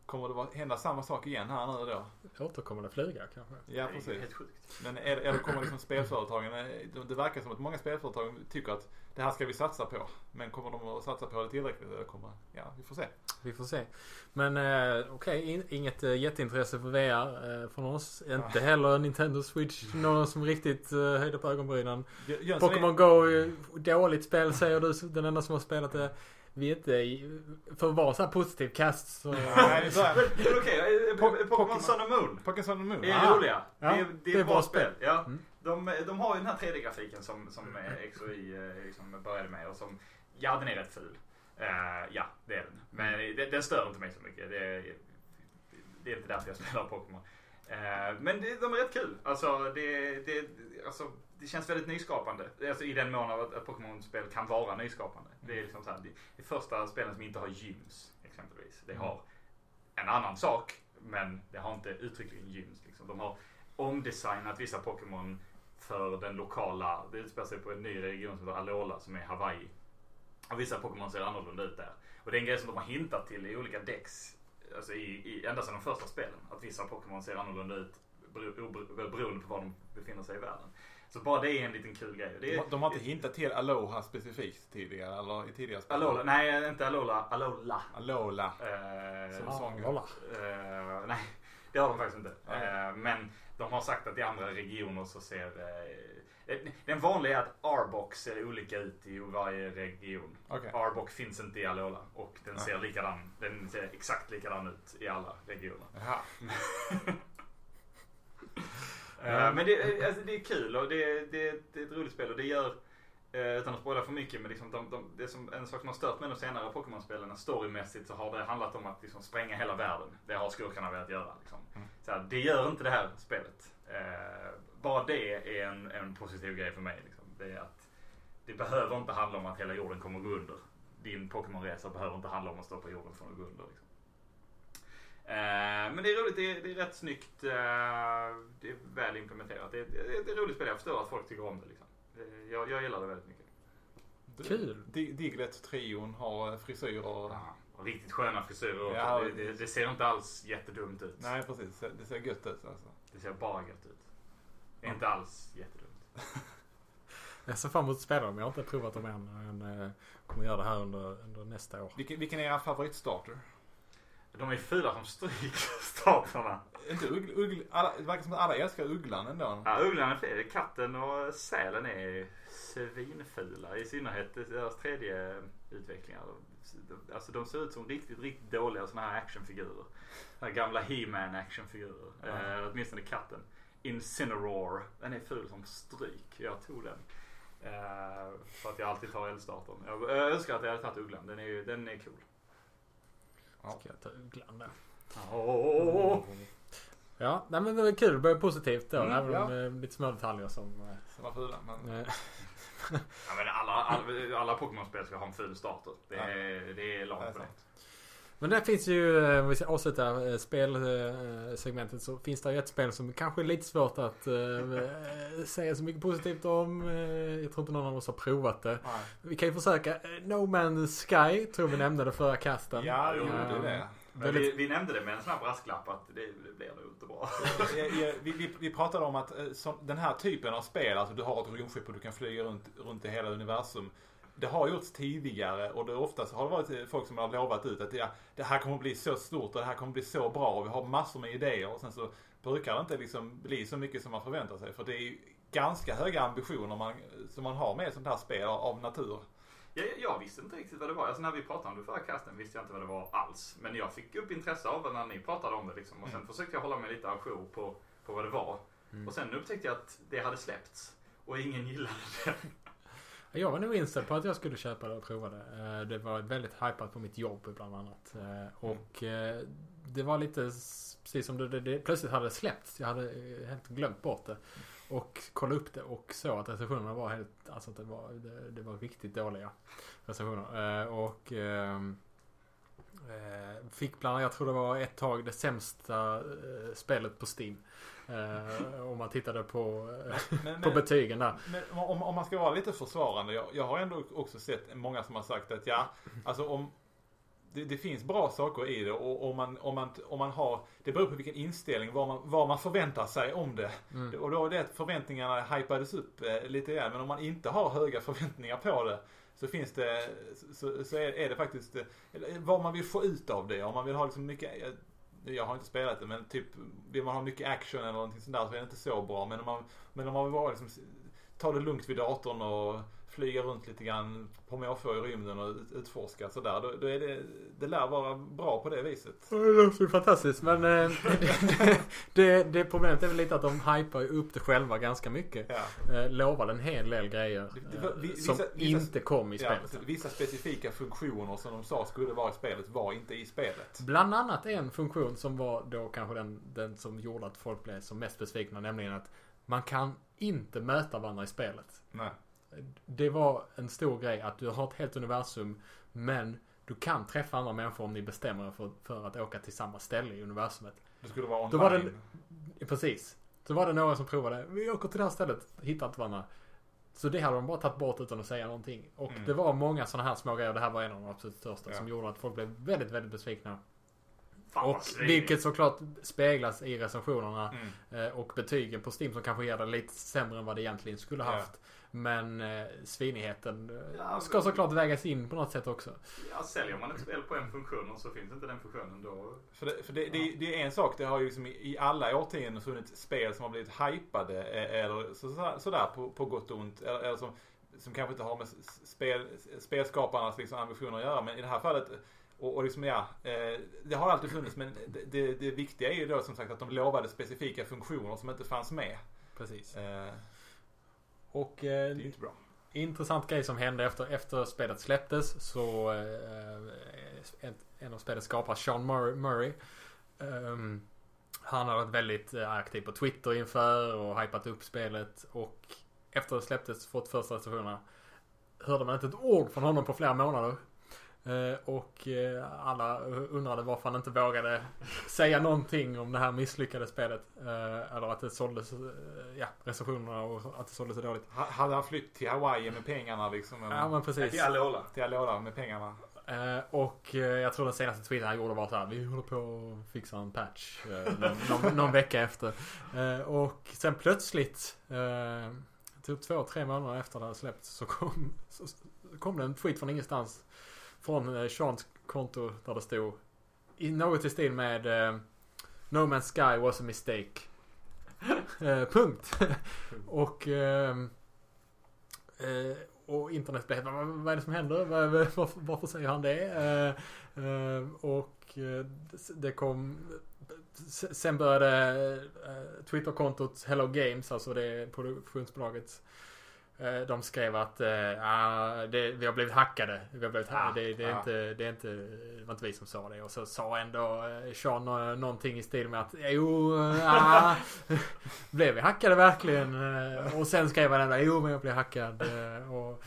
Kommer det vara- hända samma sak igen här nu då? Återkommande flyga kanske? Ja, Det är precis. helt sjukt. Men är, eller kommer liksom spelföretagen, eh, det- det verkar som att många spelföretag tycker att det här ska vi satsa på. Men kommer de att satsa på det tillräckligt? Eller kommer, ja, vi får se. Vi får se. Men eh, okej, in, inget eh, jätteintresse för VR eh, från oss. Inte heller Nintendo Switch. Någon som riktigt eh, höjde på ögonbrynen. Är- Pokémon Go, är dåligt spel säger du, den enda som har spelat det. Vi är inte, för att vara så här positiv cast så... Nej, så här. Men, okej, Po- Pokémon Sun and Moon. Pokémon Sun and Moon. Det är Ah. roliga. Ja, det, är, det är ett bra spel. Ja. Mm. De, de har ju den här 3D-grafiken som, som eh, XOI eh, liksom började med och som, ja den är rätt ful. Eh, ja, det är den. Men Mm. det, den stör inte mig så mycket. Det, är- det är inte därför jag spelar Pokémon. Eh, men det, de är rätt kul. Alltså det, det, alltså, det känns väldigt nyskapande. Alltså, I den mån att Pokémon-spel kan vara nyskapande. Det är liksom så här, det, det första spelen som inte har gyms exempelvis. Det har en annan sak, men det har inte uttryckligen gyms. Liksom. De har omdesignat vissa Pokémon för den lokala, det utspelar sig på en ny region som heter Alola som är Hawaii. Och vissa Pokémon ser annorlunda ut där. Och det är en grej som de har hintat till i olika decks, alltså i, i, ända sedan de första spelen. Att vissa Pokémon ser annorlunda ut beroende på var de befinner sig i världen. Så bara det är en liten kul grej. De, är, har- de har inte hintat till Aloha specifikt tidigare, eller i tidigare spel? Alola, nej inte Alola, Alola. Alola. Eh, Som sång. kolla. Eh, nej, det har de faktiskt inte. Eh, men de har sagt att i andra regioner så ser eh, Den vanliga är att Arbok ser olika ut i varje region. Okej. Arbok finns inte i Alola och den ser likadan, den ser exakt likadan ut i alla regioner. Eh, men det, är- alltså, det är kul och det, det, det är ett roligt spel och det gör eh, utan att spoila för mycket, men liksom de, de, det som, en sak som har stört mig de senare Pokémon-spelen, storymässigt så har det handlat om att liksom spränga hela världen. Det har skurkarna velat göra. Liksom. Mm. Så här, det gör inte det här spelet. Eh, bara det är en, en positiv grej för mig. Liksom. Det, är att det behöver inte handla om att hela jorden kommer att gå under. Din Pokémon-resa behöver inte handla om att stoppa jorden från att gå under. Liksom. Eh, men det är roligt, det är, det är rätt snyggt. eh, det är väl implementerat. Det är, det är ett roligt spel, jag förstår att folk tycker om det. Liksom. Det- Jag, jag gillar det väldigt mycket. Kul. Di- Diglett-trion har eh, frisyrer. Och riktigt sköna frisyrer. Ja, det, det, det ser inte alls jättedumt ut. Nej, precis. Det ser gött ut alltså. Det ser bara gött ut. Är inte alls jättedumt. Jag ser fram emot att spela dem. Jag har inte provat dem än. Men eh, kommer göra det här under, under nästa år. Vilken, vilken är er favoritstarter? De är fula som stryk, starterna. Inte uggl, uggl, alla, det verkar som att alla älskar ugglan ändå. Ja, ugglan är fler. Katten och sälen är svinfula. I synnerhet deras tredje utvecklingar. Alltså de ser ut som riktigt, riktigt dåliga sådana här actionfigurer. Här gamla He-Man actionfigurer. Ja. Eh, åtminstone katten. Incineroar. Den är ful som stryk. Jag tog den. Eh, för att jag alltid tar eldstartern. Jag, jag önskar att jag hade tagit ugglan. Den är, den är cool. Ja. Ska jag ta ugglan där. Åh. Ja, nej, men det var kul. Det började positivt då. Mm, även ja. om eh, lite små detaljer som... eh, Som var fula. Men, Ja, men alla, alla, alla Pokémon-spel ska ha en ful starter. Det är, det är lag Det är på det. Men det finns ju, eh, om vi ska avsluta eh, spelsegmentet så finns det ju ett spel som kanske är lite svårt att eh, säga så mycket positivt om. Jag tror inte någon av oss har provat det. nej. Vi kan ju försöka. No Man's Sky tror vi nämnde det förra casten. Ja, jo, det är det. Men vi, vi nämnde det med en snabb brasklapp att det, det blir nog inte bra. Vi, vi, vi pratade om att som, den här typen av spel, alltså du har ett rymdskepp och du kan flyga runt, runt i hela universum. Det har gjorts tidigare och det oftast har det varit folk som har lovat ut att ja, det här kommer bli så stort och det här kommer bli så bra och vi har massor med idéer och sen så brukar det inte liksom bli så mycket som man förväntar sig. För det är ju ganska höga ambitioner man, som man har med sånt här spel av, natur. Jag, jag visste inte riktigt vad det var. Alltså när vi pratade om det förra casten visste jag inte vad det var alls. Men jag fick upp intresse av det när ni pratade om det liksom. Och sen Mm. försökte jag hålla mig lite ajour på, på vad det var. Mm. Och sen upptäckte jag att det hade släppts. Och ingen gillade det. Jag var nog inställd på att jag skulle köpa det och prova det. Eh, Det var väldigt hypat på mitt jobb bland annat. Eh, Och eh, det var lite precis som det, det, plötsligt hade släppts. Jag hade helt glömt bort det. Och kollade upp det och såg att recensionerna var helt, alltså att det var, det, det var riktigt dåliga recensioner. Och ehm, eh, fick bland annat, jag tror det var ett tag det sämsta spelet på Steam. Eh, Om man tittade på, eh, Men, på men, betygen där. Men om, om man ska vara lite försvarande. Jag, jag har ändå också sett många som har sagt att ja, alltså om det, det finns bra saker i det och om man, om man, om man har, det beror på vilken inställning, vad man, vad man förväntar sig om det. Mm. Och då är det att förväntningarna hypades upp eh, lite grann. Men om man inte har höga förväntningar på det så finns det, så, så är, är det faktiskt, eh, vad man vill få ut av det. Om man vill ha liksom mycket, eh, jag har inte spelat det men typ vill man ha mycket action eller någonting sånt där så är det inte så bra. Men om man, men om man vill bara liksom ta det lugnt vid datorn och flyga runt lite grann på måfå i rymden och ut- utforska sådär. Då, då är det, det lär vara bra på det viset. Det låter fantastiskt men eh, det, det, det problemet är väl lite att de hypar upp det själva ganska mycket. Ja. Eh, lovade en hel del grejer Det- det eh, vi- som vissa- vissa- inte kom i Ja, spelet. precis. vissa specifika funktioner som de sa skulle vara i spelet var inte i spelet. Bland annat en funktion som var då kanske den, den som gjorde att folk blev som mest besvikna. Nämligen att man kan inte möta varandra i spelet. Nej. Det var en stor grej att du har ett helt universum men du kan träffa andra människor om ni bestämmer er för, för att åka till samma ställe i universumet. Det skulle vara online. Då var det- Precis. Så var det några som provade. Vi åker till det här stället. Hittar inte varandra. Så det hade de bara tagit bort utan att säga någonting. Och Mm. det var många sådana här små grejer. Det här var en av de absolut största. Ja. Som gjorde att folk blev väldigt, väldigt besvikna. Fan Och vilket såklart speglas i recensionerna. Mm. eh, Och betygen på Steam som kanske ger det lite sämre än vad det egentligen skulle Ja. Men eh, svinigheten eh, Ja, ska men- såklart vägas in på något sätt också. Ja, säljer man ett spel på en funktion och så finns inte den funktionen då... För, det, för det, det, det är en sak. Det har ju liksom i, i alla årtionden funnits spel som har blivit hypade eh, eller så, så, sådär på, på gott och ont. Eller, eller som, som kanske inte har med spel, spelskaparnas liksom ambitioner att göra. Men i det här fallet och, och liksom ja, eh, det har alltid funnits men det, det, det viktiga är ju då som sagt att de lovade specifika funktioner som inte fanns med. Precis. Eh, Och det eh, är ju inte bra. intressant grej som hände efter, efter spelet släpptes så eh, en, en av spelets skapare, Sean Murray, ehm, han har varit väldigt eh, aktiv på Twitter inför och hypat upp spelet och efter det släpptes, fått första recensionerna hörde man inte ett ord från honom på flera månader. Eh, och eh, alla undrade varför han inte vågade säga någonting om det här misslyckade spelet. Eh, eller att det såldes, ja, recensionerna och att det såldes så dåligt. Ha- Hade han flytt till Hawaii med pengarna liksom? eller Ja men precis. Till Alola. Till Alola med pengarna? Och jag tror den senaste tweeten han gjorde var så här. Vi håller på att fixa en patch. någon, någon, någon vecka efter. Och sen plötsligt. Typ två, tre månader efter det hade släppts så kom, så så kom det en tweet från ingenstans. Från eh, Seans konto där det stod i något i stil med eh, No Man's Sky was a mistake. eh, punkt. och ehm, eh, och internet blev vad, är det som händer? Var, varför, varför säger han det? Och det- kom Sen började Twitterkontot Hello Games, alltså det produktionsbolaget. Eh, de skrev att ah, det, vi har blivit hackade. Vi har blivit hackade. Det, det, är ah. inte, det, är inte, det var inte vi som sa det. Och så sa ändå eh, Sean nå- någonting i stil med att jo, ah, blev vi hackade verkligen? Och sen skrev han ändå jo men jag blev hackad. Och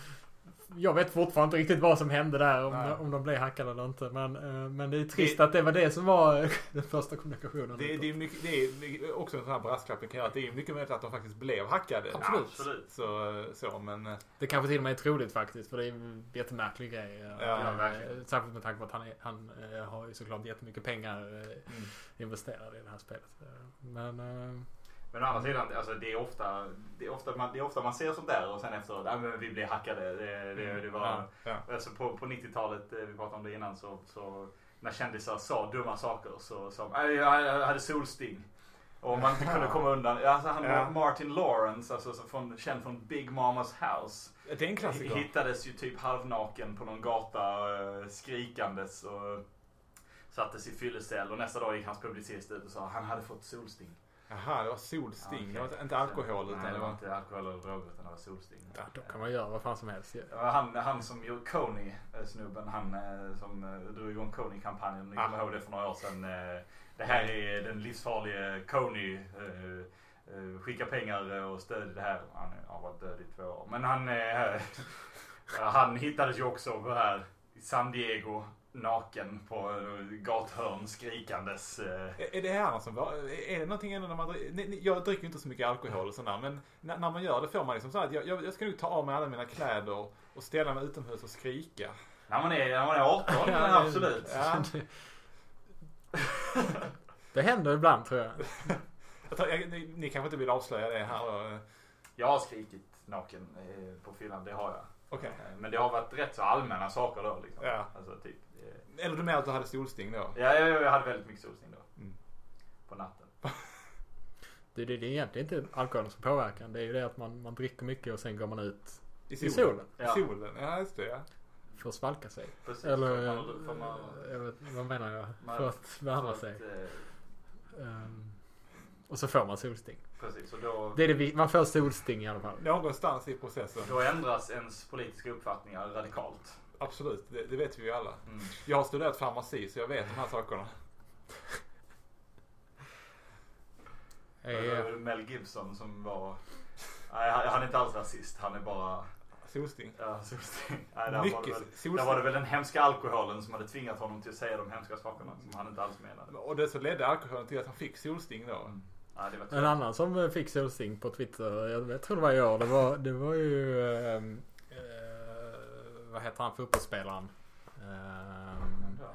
jag vet fortfarande inte riktigt vad som hände där. Om, Nej. om de blev hackade eller inte. Men, eh, men det är trist att det var det som var den första kommunikationen. Det, det, är mycket, det är också en sån här brasklapp kan göra. att Det är mycket möjligt att de faktiskt blev hackade. Absolut. Absolut. Så, så men... eh, Det kanske till och med är troligt faktiskt. För det är en jättemärklig grej. Ja, Eh. Särskilt med tanke på att han, är, han eh, har ju såklart jättemycket pengar eh, Mm. investerade i det här spelet. Eh, Men... Men å andra sidan, alltså, det, är ofta, det, är ofta man, det är ofta man ser sånt där och sen efteråt, ja men vi blev hackade. Det, det, det var, Ja, ja. Alltså på, på 90-talet, eh, vi pratade om det innan, så, så när kändisar sa dumma saker så sa de "Nej, jag hade solsting. Och man kunde komma undan. Alltså han Ja. Martin Lawrence, alltså så från, känd från Big Mamas House. Det är en klassiker. Hittades ju typ halvnaken på någon gata eh, skrikandes och sattes i fyllecell och nästa dag gick hans publicist ut och sa att han hade fått solsting. Jaha, det var solsting. Ja, Det var inte alkohol Nej, utan det det var inte alkohol eller droger utan det var solsting. ja, då kan man göra vad fan som helst ju. Var han, han som gjorde Coney, eh, snubben, han eh, som eh, drog igång Coney-kampanjen. Ni kommer Ah. ihåg det för några år sedan. Det här är den livsfarlige Coney. Skicka pengar och stöd det här. Han har varit död i två år. Men han, han hittades ju också på här i San Diego naken på gathörn skrikandes. eh. Är är det här som var, är det någonting ändå när man Jag dricker inte så mycket alkohol och sådär men när, när man gör det får man liksom så här att jag, jag, jag ska nog ta av mig alla mina kläder och ställa mig utomhus och skrika. När man är, när man är 18, men absolut. Ja. Det händer ibland tror jag. Jag jag, ni, ni kanske inte vill avslöja det här då? Jag har skrikit naken eh, på fyllan, det har jag. Okej. Eh, Men det har varit rätt så allmänna saker då. Liksom. Ja. Alltså, typ, Eller du menar att du hade solsting då? ja, jag, jag hade väldigt mycket solsting då. Mm. På natten. Det, det, det är egentligen inte alkoholen som påverkar. Det är ju det att man, man dricker mycket och sen går man ut I i solen? solen. Ja. I solen? Ja, just det ja. För att svalka sig. Precis. Eller, För eh, man- för man- jag vet, vad menar jag? Man- För att värma sig. att, eh, Ehm, och så får man solsting. Precis, och då, Det är det man får solsting i alla fall. Någonstans i processen. då ändras ens politiska uppfattningar radikalt. Absolut, det, det vet vi ju alla. Mm. Jag har studerat farmaci så jag vet de här sakerna. Det Eh, var Mel Gibson som var... Nej, han är inte alls rasist. Han är bara... Solsting. Ja, solsting. Nej, där var, det Mycket väl, solsting. där var det väl den hemska alkoholen som hade tvingat honom till att säga de hemska sakerna som han inte alls menade. Och det så ledde alkoholen till att han fick solsting då. Mm. Ja, det var En annan som eh, fick solsting på Twitter, jag, jag tror det var år, det var, det var ju... eh, vad heter han fotbollsspelaren? Ja.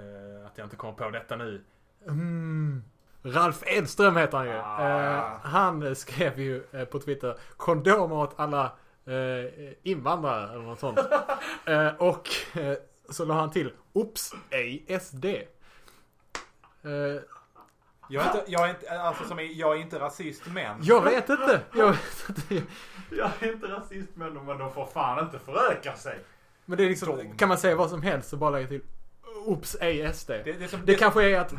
eh, att jag inte kommer på detta nu. Mm. Ralf Edström heter han ju. Ah. Eh, han skrev ju eh, på Twitter kondomer åt alla invandrare eller något sånt. och så la han till Oops, ej SD. Jag är inte, jag är inte, alltså som är, jag är inte rasist men. jag vet inte. Jag vet inte. Jag är inte rasist men de, men de får fan inte föröka sig. Men det är liksom, kan man säga vad som helst så bara lägga till Oops, ej SD. Det, det, som, Det det, kanske är att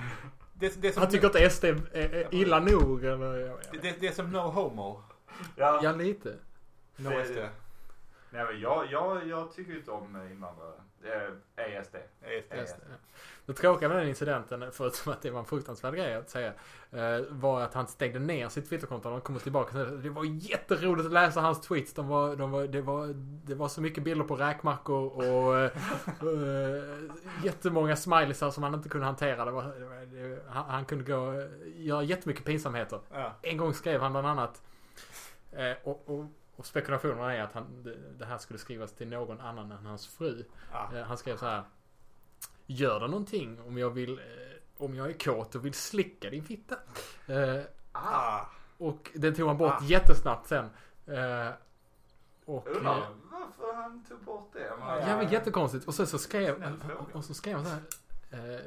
det, det, som, han tycker inte SD är, är illa nog eller... det, är som no homo. Ja. Ja, lite. No Det- SD. Nej, men jag, jag, jag tycker inte om invandrare. Eh, ESD. ESD. Det, ja. Det tråkiga med den incidenten, förutom att det var en fruktansvärd grej att säga, eh, var att han stängde ner sitt Twitterkonto när han kom tillbaka. Det var jätteroligt att läsa hans tweets. De var, de var, det, var, det var så mycket bilder på räkmackor och eh, jättemånga smileysar som han inte kunde hantera. Det var, det var, det, han, han kunde gå göra jättemycket pinsamheter. Ja. En gång skrev han bland annat och, och, och spekulationerna är att han, det, här skulle skrivas till någon annan än hans fru. Ja. Eh, Han skrev så här. Gör det någonting om jag vill, eh, om jag är kåt och vill slicka din fitta? Eh, Ah. och den tog han bort Ah. jättesnabbt sen. Och... Undrar eh, varför han tog bort det. Ja, men jättekonstigt. Och sen så skrev, och så skrev han så här. Eh,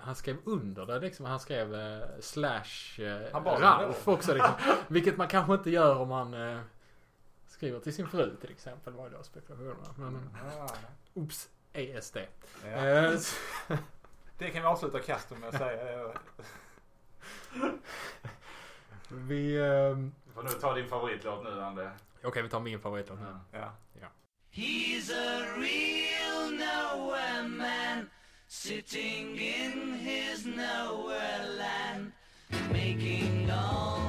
han skrev under det liksom. Han skrev eh, slash eh, Han Ralf också liksom. Vilket man kanske inte gör om man skriver till sin fru till exempel. Var ju då spekulationerna. Men Ah, oops, ESD. ja. Det kan vi avsluta kastet med att säga. vi... Du får nu ta din favoritlåt nu, Ande. Okej, vi tar min favoritlåt nu. Ja. He's a real nowhere man, sitting in his nowhere land, making all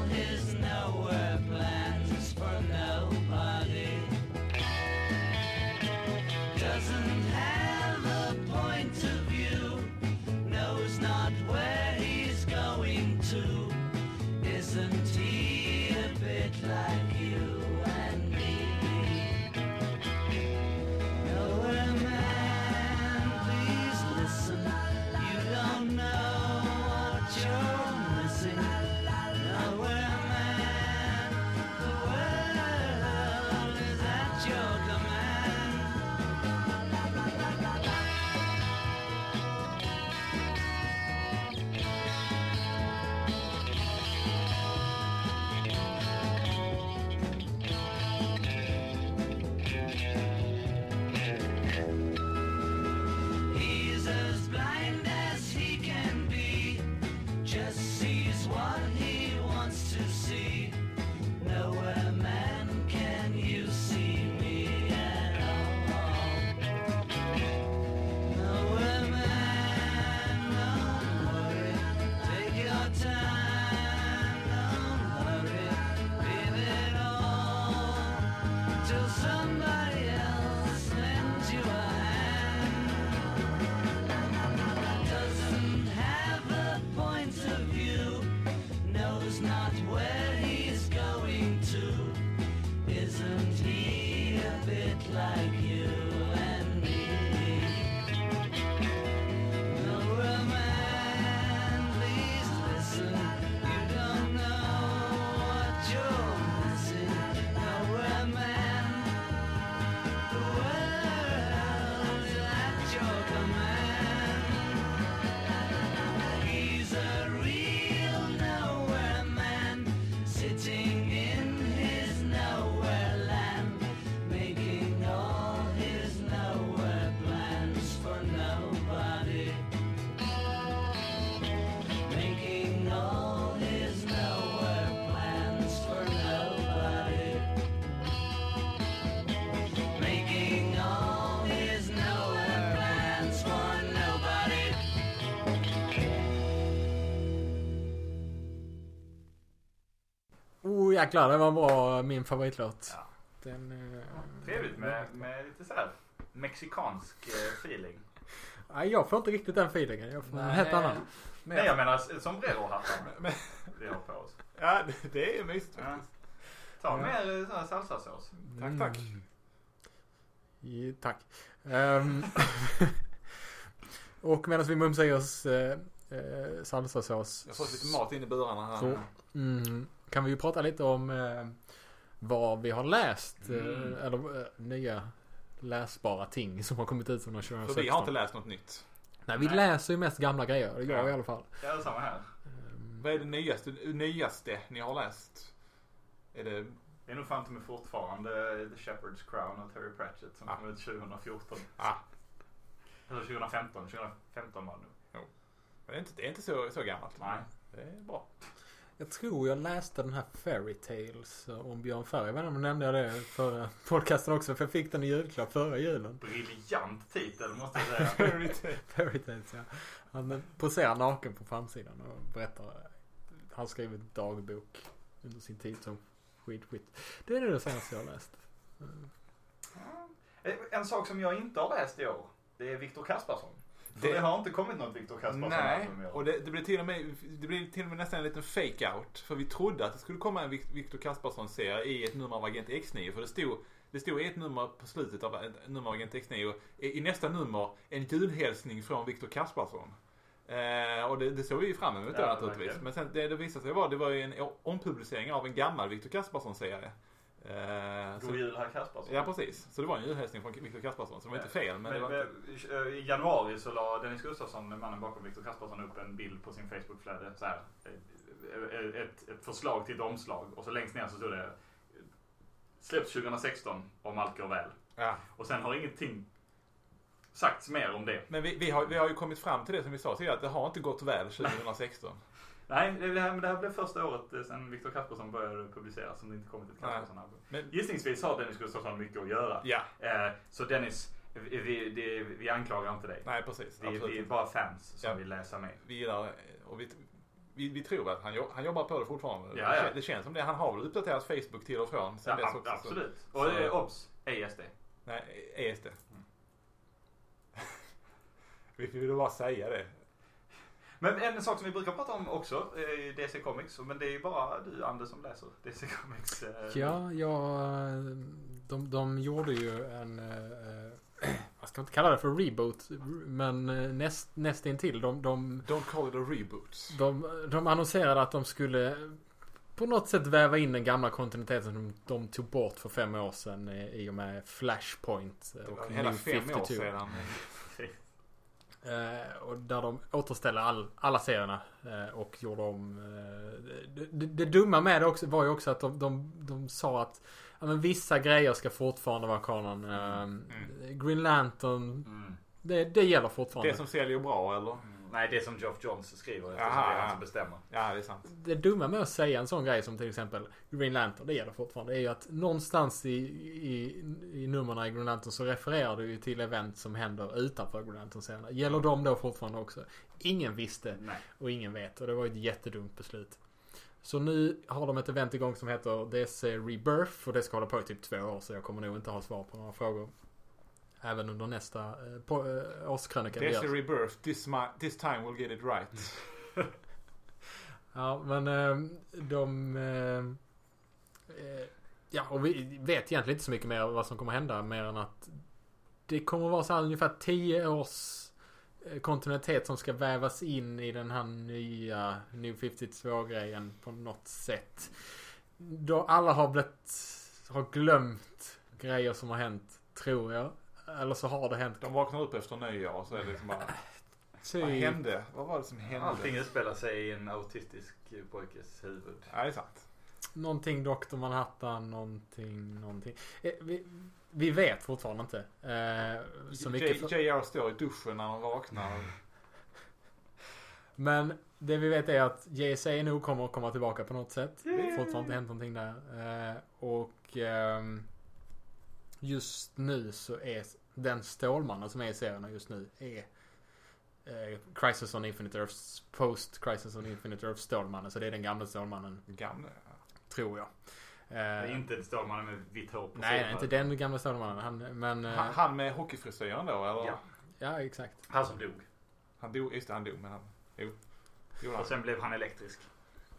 jäklar, det var bra. Min favoritlåt. Ja. Den... eh, Trevligt med, med lite så här mexikansk eh, feeling. Nej, jag får inte riktigt den feelingen. Jag får en Nej. helt annan. Nej, jag menar sombrero-hattar Men- vi har på oss. Ja, det, det är mysigt Ja. faktiskt. Ta Ja. mer eh, sån här salsasås. Tack, tack. Ja, tack. Ehm, och medan vi mumsar i oss eh, eh, salsasås. Jag har fått lite mat in i burarna här. Så, mm, kan vi ju prata lite om eh, vad vi har läst. Eh, Mm. eller eh, nya läsbara ting som har kommit ut under 2016. För vi har inte läst något nytt. Nej, vi Nej. läser ju mest gamla grejer. Jag Ja. i alla fall. Ja, det är samma här. Ehm, Vad är det nyaste, nyaste ni har läst? Är det... Det är nog fan mig fortfarande The Shepherd's Crown av Terry Pratchett som Ah. kom ut 2014. Ah, Eller 2015. 2015 var det nu. det är inte, det är inte så, så gammalt. Nej. Det är bra. Jag tror jag läste den här Fairy Tales eh, om Björn Ferry. Jag vet inte om jag nämnde det förra podcasten också. För jag fick den i julklapp förra julen. Briljant titel måste jag säga. Fairy Tales ja. Han poserar naken på framsidan och berättar. eh, Han har skrivit dagbok under sin tid som skidskit. Det är det senaste jag har läst. Eh, En sak som jag inte har läst i år. Det är Viktor Kaspersson. För Det- det, har inte kommit något Viktor Kaspersson Nej, och det, det blev till och med, det blev till och med nästan en liten fake-out. För vi trodde att det skulle komma en Vik- Viktor Kaspersson-serie i ett nummer av Agent X9. För det stod, det stod ett nummer på slutet av ett nummer av Agent X9. Och i, i nästa nummer en julhälsning från Viktor Kaspersson. Eh, och det, det såg vi ju fram emot då Ja, naturligtvis. verkligen. Men sen det det visade sig vara, det var ju en ompublicering av en gammal Viktor Kaspersson-serie. Eh, God jul herr Kaspersson. ja precis. Så det var en julhälsning från Viktor Kaspersson. Så det var inte fel. Men, var inte... eh, I januari så la Dennis Gustafsson, mannen bakom Viktor Kaspersson, upp en bild på sin Facebookflöde. Så här, eh, eh, ett, ett förslag till ett omslag. Och så längst ner så stod det Släpps 2016 om allt går väl. Ja. Och sen har ingenting sagts mer om det. Men vi, vi, har, vi har ju kommit fram till det som vi sa tidigare. Att det har inte gått väl 2016. Nej, det här, men det här blev första året eh, sen Viktor Kaspersson började publicera som det inte kommit ett Kaspersson-album. Men, Gissningsvis har Dennis Gustafsson mycket att göra. ja, Eh, så Dennis, vi, vi, det, vi anklagar inte dig. nej precis. Vi, vi är bara fans som Ja. vill läsa med. Vi gillar och vi, vi, vi tror att han, han jobbar på det fortfarande. Ja, det, ja. kän- det känns som det. Han har väl uppdaterat Facebook till och från. sen Ja, dess också, så- absolut. så- Och eh, obs! ESD. Nej, ESD. vi vill bara säga det. Men en sak som vi brukar prata om också är DC Comics. Men det är ju bara du Anders som läser DC Comics. eh, Ja, ja de, de gjorde ju en... eh, vad ska inte kalla det för reboot? Men eh, näst, nästintill. De, de, Don't call it a reboot. de, de annonserade att de skulle på något sätt väva in den gamla kontinuiteten som de tog bort för fem år sedan eh, i och med Flashpoint Det var och hela New fem 52. år sedan. Eh, och där de återställde all, alla serierna eh, och gjorde om. Eh, det, det, det dumma med det också var ju också att de, de, de sa att ja, men vissa grejer ska fortfarande vara kanon. Eh, Green Lantern, Mm. det, det gäller fortfarande. Det som säljer bra eller? Mm. Nej, det som Geoff Johns skriver eftersom Aha, det är han som bestämmer. Ja, det är sant. det dumma med att säga en sån grej som till exempel Green Lantern, det gäller fortfarande, är ju att någonstans i, i, i numren i Green Lantern så refererar du ju till event som händer utanför Green Lantern-serierna. Gäller de då fortfarande också? Ingen visste Nej. och ingen vet och det var ju ett jättedumt beslut. Så nu har de ett event igång som heter DC Rebirth och det ska hålla på i typ två år så jag kommer nog inte ha svar på några frågor. Även under nästa eh, på, eh, årskrönika Desi gör. Rebirth, this, mi- this time we'll get it right. Ja, men eh, de... eh, eh, Ja, och vi vet egentligen inte så mycket mer vad som kommer hända mer än att det kommer vara så här ungefär 10 års eh, kontinuitet som ska vävas in i den här nya New 52-grejen på något sätt. Då alla har blivit, har glömt grejer som har hänt, tror jag. Eller så har det hänt. De vaknar upp efter nyår och så är det liksom bara... Vad Typ. hände? Vad var det som hände? Allting utspelar sig i en autistisk pojkes huvud. Ja, det är sant. Någonting Dr. Manhattan, någonting, någonting. Eh, Vi, vi vet fortfarande inte. Eh, så mycket. För, JR står i duschen när han vaknar. men det vi vet är att JSA nog kommer att komma tillbaka på något sätt. Har fortfarande inte hänt någonting där. Eh, och ehm, just nu så är den Stålmannen som är i serierna just nu är eh, Crisis on Infinite Earths Post Crisis on Infinite Earth Stålmannen. Så det är den gamla Stålmannen, Gamle. tror jag. Det är Eh, inte Stålmannen med vitt hår på Nej, nej, inte den gamla Stålmannen. Han, men... eh, Han, han med hockeyfrisyren då eller? Ja. Ja, exakt. Han som dog. Han dog, just det, han dog men han... Jo. Gjorde Och sen blev han elektrisk.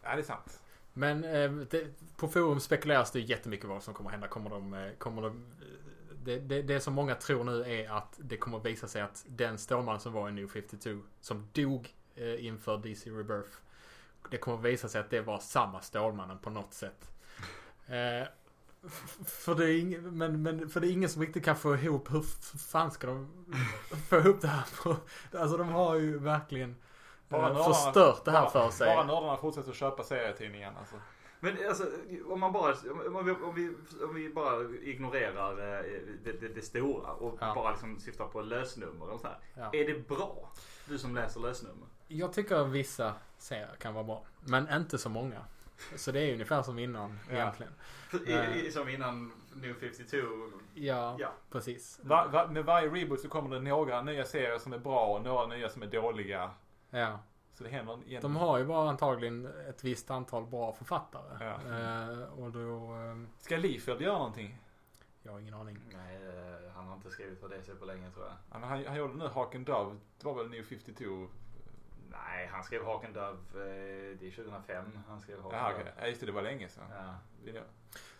Ja, det är sant. Men eh, det, på forum spekuleras det jättemycket vad som kommer hända. Kommer de... eh, Kommer de det, det, det som många tror nu är att det kommer visa sig att den Stålmannen som var i New 52 som dog eh, inför DC Rebirth. Det kommer visa sig att det var samma Stålmannen på något sätt. Eh, för, det är ing, men, men för det är ingen som riktigt kan få ihop hur fan ska de få ihop det här på, Alltså de har ju verkligen Bara eh, förstört det här bara, för sig. Bara nördarna fortsätter att köpa serietidningen alltså. Men alltså, om man bara, om vi, om vi, om vi bara ignorerar eh, det, det, det stora och Ja. bara liksom syftar på lösnummer och så här. Ja. Är det bra? Du som läser lösnummer. Jag tycker att vissa serier kan vara bra. Men inte så många. Så det är ungefär som innan Ja. egentligen. Eh. i, som innan New 52. Ja, Ja. precis. Va, va, med varje reboot så kommer det några nya serier som är bra och några nya som är dåliga. Ja. Så det händer igen. De har ju bara antagligen ett visst antal bra författare. Ja. Eh, och då... Eh, Ska Liefeld göra någonting? jag har ingen aning. Nej, eh, han har inte skrivit för DC på länge tror jag. Ja, men han, han gjorde nu Haken Dove. Det var väl New 52? Nej, han skrev Haken Dove. eh, Det är 2005 han skrev Haken Jaha Dove. Ja, just det. Det var länge sedan. Ja.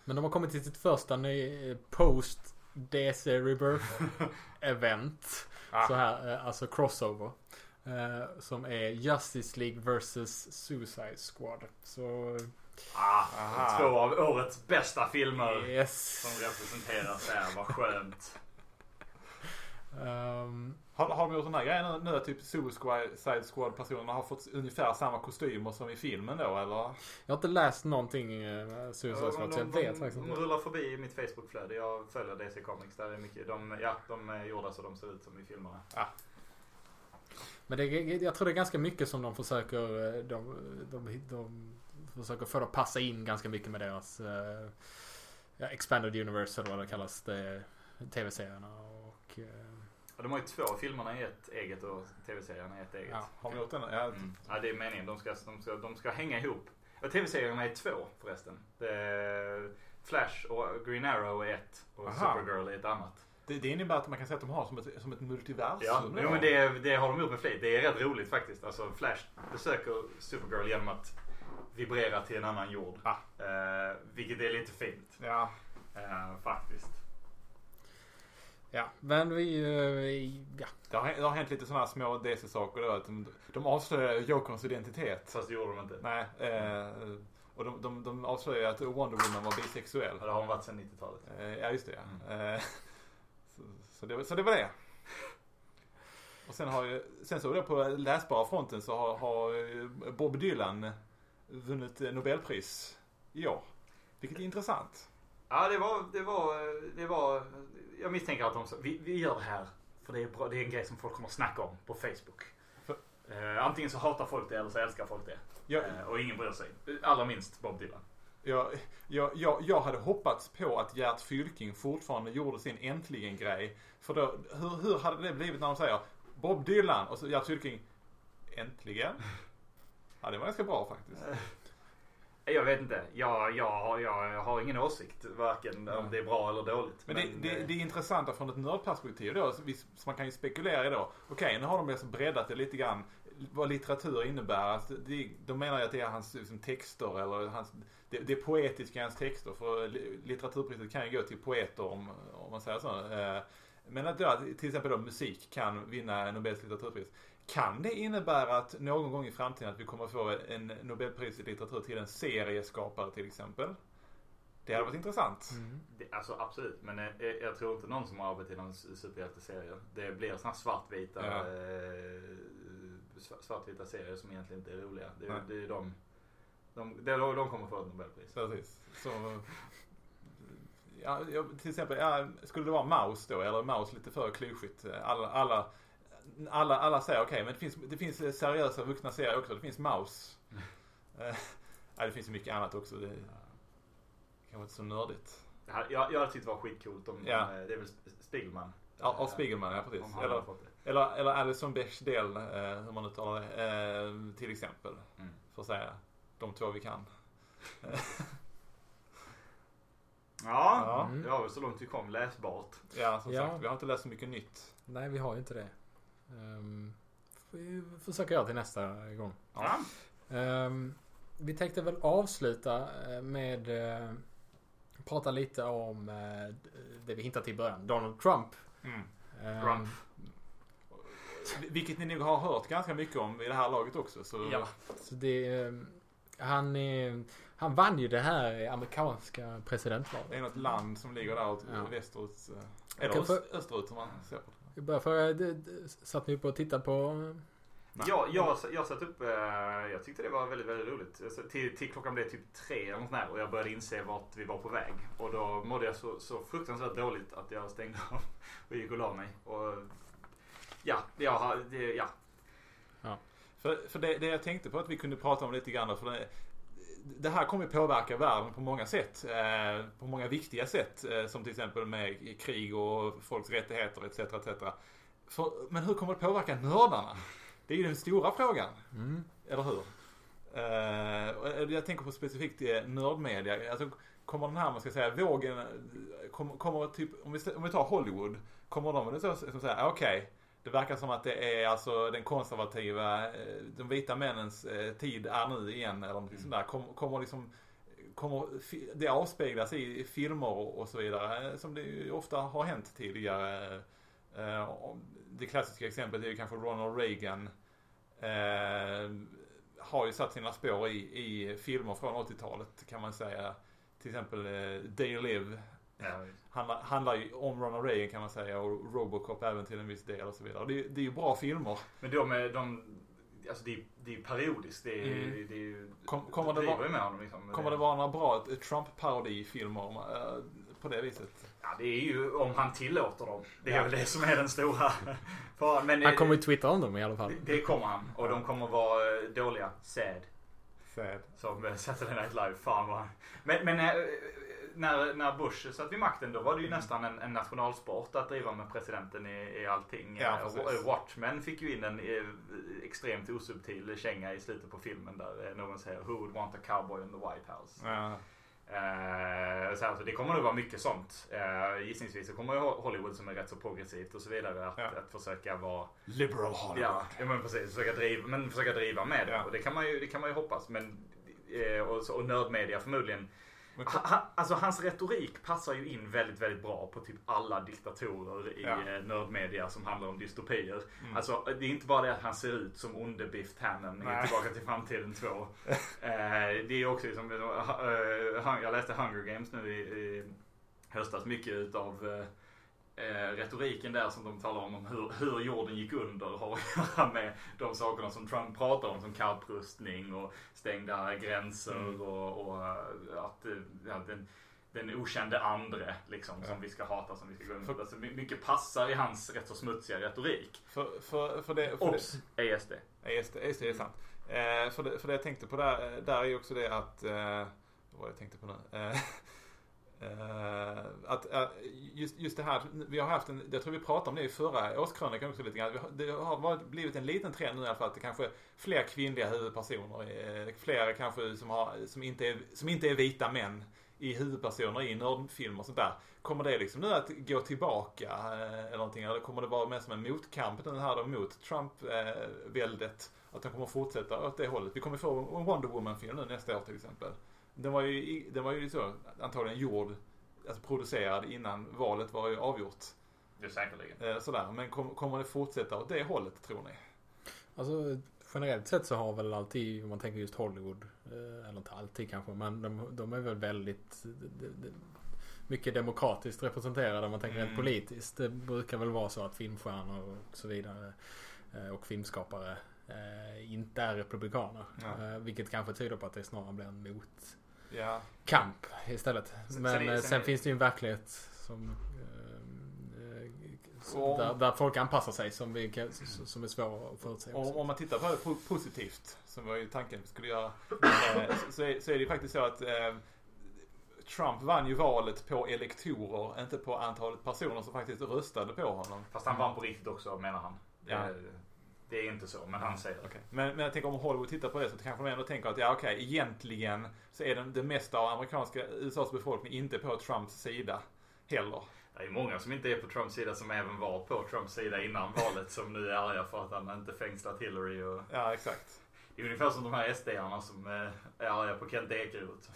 Men de har kommit till sitt första ny, eh, post DC Rebirth event. Ah. Så här, alltså crossover. Eh, som är Justice League vs Suicide Squad. Så Ah, Aha. två av årets bästa filmer yes. som representeras här. Vad skönt. Ehm, Har, har de gjort den här grejen nu, att typ Suicide Squad personerna har fått ungefär samma kostymer som i filmen då eller? jag har inte läst någonting med Suicide Squad så jag de, vet de, faktiskt de inte. rullar förbi i mitt Facebook-flöde. Jag följer DC Comics. Där är mycket. De, ja, de är gjorda så de ser ut som i filmerna. Men det, jag tror det är ganska mycket som de försöker eh, de, de, de försöker få det att passa in ganska mycket med deras eh, ja, Expanded Universe eller vad det kallas. Det, tv-serierna och eh, Ja, de har ju två. Filmerna i ett eget och tv-serierna i ett eget. ja. Har de gjort den? Ja, Mm. Ja, det är meningen. De ska, de ska, de ska hänga ihop. Ja, tv-serierna är två förresten. Det är Flash och Green Arrow är ett och Aha. Supergirl är ett annat. Det, det innebär att man kan säga att de har som ett, som ett multiversum. Ja, jo, men det, det har de gjort med flit. Det är rätt roligt faktiskt. Alltså Flash besöker Supergirl genom att vibrera till en annan jord. Ah. Eh, vilket är lite fint. Ja. Eh, faktiskt. ja, men vi, eh, vi ja. Det har, det har hänt lite sådana små DC-saker då. Att de, de avslöjar Jokerns identitet. Fast det gjorde de inte. Nej. Eh, och de, de, de avslöjar att Wonder Woman var bisexuell. Ja, det har de varit sedan 90-talet. Eh, ja, just det ja. Eh, så, det, var- så det var det. Och sen har ju, sen så på läsbara fronten så har, har eh, Bob Dylan vunnit Nobelpris i år. Vilket är intressant. Ja, det var, det var, det var, jag misstänker att de sa, vi, vi gör det här för det är bra, det är en grej som folk kommer att snacka om på Facebook. För- Eh, antingen så hatar folk det eller så älskar folk det. Jag, Eh, och ingen bryr sig. Allra minst Bob Dylan. Jag, jag, jag, jag hade hoppats på att Gert Fylking fortfarande gjorde sin äntligen-grej. För då, hur, hur hade det blivit när de säger Bob Dylan och så Gert Fylking äntligen? Ja, det var ganska bra faktiskt. Jag vet inte. Jag, jag, jag, har ingen åsikt. Varken om det är bra eller dåligt. Men, det, det, eh, det är intressanta från ett nördperspektiv då. Så, man kan ju spekulera i då. Okej, nu har de alltså breddat det lite grann. Vad litteratur innebär. Alltså, det, de menar ju att det är hans liksom, texter eller hans, det, det är poetiska i hans texter. För li- litteraturpriset kan ju gå till poeter om, om man säger så. Eh, Men att då, till exempel då musik kan vinna Nobels litteraturpris. Kan det innebära att någon gång i framtiden att vi kommer få en Nobelpris i litteratur till en serieskapare till exempel? Det hade varit intressant. Det, alltså absolut, men eh, jag tror inte någon som har arbetat i någon superhjälteserie. Det blir sådana svartvita Ja. eh, sv- svartvita serier som egentligen inte är roliga. Det, det är de, de, det, de, de kommer få ett Nobelpris. Precis. Så, ja, till exempel, ja, skulle det vara Maus då? Eller Maus lite för klyschigt? Alla, alla, alla, alla säger okej, men det finns, det finns seriösa vuxna serier också. Det finns Maus. Eh, ja, det finns mycket annat också. Det kan vara inte så nördigt. Jag, jag, hade tyckt det var skitcoolt om, Ja. eh, det är väl Sp- Spiegelman. Ja, av Spiegelman, ja precis. Eller, det. eller, eller Alison Bechdel, eh, hur man uttalar det, eh, till exempel. Mm. För att säga de två vi kan. Ja, Ja. det var väl så långt vi kom läsbart. Ja, som Ja. sagt, vi har inte läst så mycket nytt. Nej, vi har ju inte det. Um, vi försöka göra till nästa gång. Ja. Ehm, vi tänkte väl avsluta eh, med uh, prata lite om eh, det vi hintade till i början. Donald Trump. Mm. Ehm, Trump. Vilket ni nog har hört ganska mycket om i det här laget också. Så Ja. Så det, eh, han, han vann ju det här amerikanska presidentvalet. Det är något land som ligger där Ja. västerut. eh, Jag Eller få- österut som man ser på det. Börjar för, det, satt ni på och tittade på? Nej. Jag, jag, jag satt upp, eh, jag tyckte det var väldigt, väldigt roligt. Jag Till, till klockan blev typ tre eller något där och jag började inse vart vi var på väg. Och då mådde jag så, så fruktansvärt dåligt att jag stängde av och gick och la mig. Och ja, jag har, det, ja. För, för det, det jag tänkte på att vi kunde prata om lite grann. För det, det här kommer påverka världen på många sätt. Eh, på många viktiga sätt. Eh, som till exempel med krig och folks rättigheter etc. etc. För, men hur kommer det påverka nördarna? Det är ju den stora frågan. Mm. Eller hur? Eh, jag tänker på specifikt eh, nördmedia. Alltså, kommer den här, man ska säga, vågen, eh, kommer, kommer typ, om vi, om vi tar Hollywood, kommer de som säger, okej, det verkar som att det är alltså den konservativa, eh, de vita männens eh, tid är nu igen eller någonting sånt där. Kommer, kommer liksom, kommer det avspeglas i filmer och, så vidare, eh, som det ju ofta har hänt tidigare. Det klassiska exemplet är ju kanske Ronald Reagan har ju satt sina spår i, i filmer från 80-talet kan man säga. Till exempel Day Live handlar, handlar ju om Ronald Reagan kan man säga och Robocop även till en viss del och så vidare. Det, är- det är ju bra filmer. Men de, är- de alltså det är, det är periodiskt. Det är, Mm. det är. Kom- kommer det vara- med honom liksom. Kommer det vara några bra Trump-parodifilmer eh, på det viset? Ja, det är ju om han tillåter dem. Det är Ja. väl det som är den stora faran. Men Han eh, kommer ju twittra om dem i alla fall. det, det kommer han. Och de kommer vara eh, dåliga. Sad. Sad. Som Saturday Night Live. Fan vad... Men, men när, när Bush satt vid makten då var det ju nästan en, en nationalsport att driva med presidenten i, i allting. Ja, Eh, precis. Watchmen fick ju in en eh, extremt osubtil känga i slutet på filmen där eh, någon säger Who would want a cowboy in the White House? Ja. Eh, så alltså, det kommer nog vara mycket sånt. Eh, gissningsvis så kommer ju Hollywood som är rätt så progressivt och så vidare att, Ja. att försöka vara Liberal Hollywood. Ja, men precis. Försöka driva, men försöka driva med det. Ja. Och det kan man ju, det kan man ju hoppas. Men, eh, och, och nördmedia förmodligen. Men- Ha, ha, alltså hans retorik passar ju in väldigt, väldigt bra på typ alla diktatorer i Ja. Mm. eh, nördmedia som handlar om dystopier. Alltså det är inte bara det att han ser ut som onde Biff Tannen i. Tillbaka till framtiden 2. eh, det är också liksom, jag läste Hunger Games nu i, i höstas. Mycket utav eh, retoriken där som de talar om, om hur, hur jorden gick under har att göra med de sakerna som Trump pratar om som kapprustning och stängda gränser Mm. och, och eh, att eh, ja, den, den okände andre liksom som vi ska hata, som vi ska gå emot. För- Alltså, my- mycket passar i hans rätt så smutsiga retorik. För, för, för det... För det! ESD. Ja, just det, just det, det är sant. Eh, för, det, för det jag tänkte på där, där är ju också det att... Eh, vad var det jag tänkte på nu? Eh, Eh, att eh, just, just det här, vi har haft en, jag tror vi pratade om det i förra årskrönikan också lite grann. Det har varit, blivit en liten trend nu i alla fall att det kanske är fler kvinnliga huvudpersoner. Eh, fler kanske som, har, som, inte är, som inte är vita män i huvudpersoner i nördfilmer och sånt där. Kommer det liksom nu att gå tillbaka eller någonting? Eller kommer det vara mer som en motkamp nu här då mot Trump-väldet? Att de kommer fortsätta åt det hållet. Vi kommer få en Wonder Woman-film nu nästa år till exempel. Den var ju, den var ju så antagligen gjord, alltså producerad innan valet var ju avgjort. Det säkerligen. Eh, sådär. Men kom, kommer det fortsätta åt det hållet tror ni? Alltså generellt sett så har väl alltid, om man tänker just Hollywood, eh, eller inte alltid kanske, men de, de är väl väldigt de, de, mycket demokratiskt representerade om man tänker Mm. rent politiskt. Det brukar väl vara så att filmstjärnor och så vidare eh, och filmskapare inte är republikaner. Ja. Vilket kanske tyder på att det snarare blir en motkamp Ja. istället. Sen- Men sen eh, sen sen finns det ju en verklighet som eh, Och- där, där folk anpassar sig som, vi, som är svår att förutse. Om, om man tittar på det po- positivt, som var ju tanken vi skulle göra, eh, så, är, så är det ju faktiskt så att eh, Trump vann ju valet på elektorer, inte på antalet personer som faktiskt röstade på honom. Fast han vann på riktigt också menar han. Ja. Det är inte så, men han säger det. Okej. Men, men jag tänker om Hollywood tittar på det så kanske de ändå tänker att ja okej, egentligen så är den, det mesta av amerikanska USAs befolkning inte på Trumps sida heller. Det är många som inte är på Trumps sida som även var på Trumps sida innan valet som nu är arga för att han inte fängslat Hillary. Och... Ja, exakt. Det är ungefär som de här SD-arna som eh, är arga på Kent Ekeroth.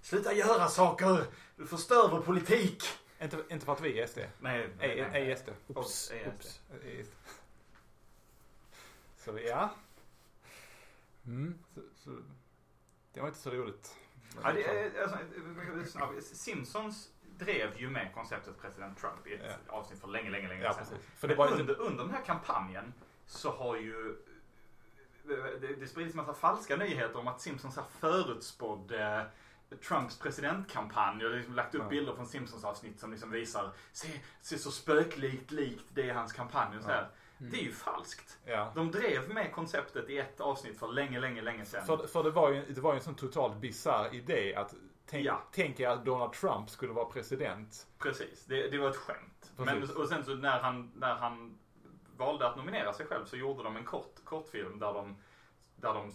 Sluta göra saker! Du förstör vår politik! Inte, inte för att vi är SD. Nej, nej, nej. SD. Oops, är Oops. Så ja. Mm. Så, så, det var inte så roligt. Ja, det alltså, eh, Simpsons drev ju med konceptet president Trump i ett avsnitt för länge, länge, länge Ja, sedan. precis. För det var ju under, under den här kampanjen så har ju det, det sprids massa falska nyheter om att Simpsons har förutspådde Trumps presidentkampanj och liksom lagt upp Ja. bilder från Simpsons avsnitt som liksom visar se, se så spöklikt likt det är hans kampanj och så här. Det är ju falskt. Ja. De drev med konceptet i ett avsnitt för länge, länge, länge sedan. För, för det var ju, det var ju en sån totalt bisarr idé att tänk, Ja. tänk er att Donald Trump skulle vara president. Precis, det, det var ett skämt. Men, och sen så när han, när han valde att nominera sig själv så gjorde de en kort, kortfilm där de, där de,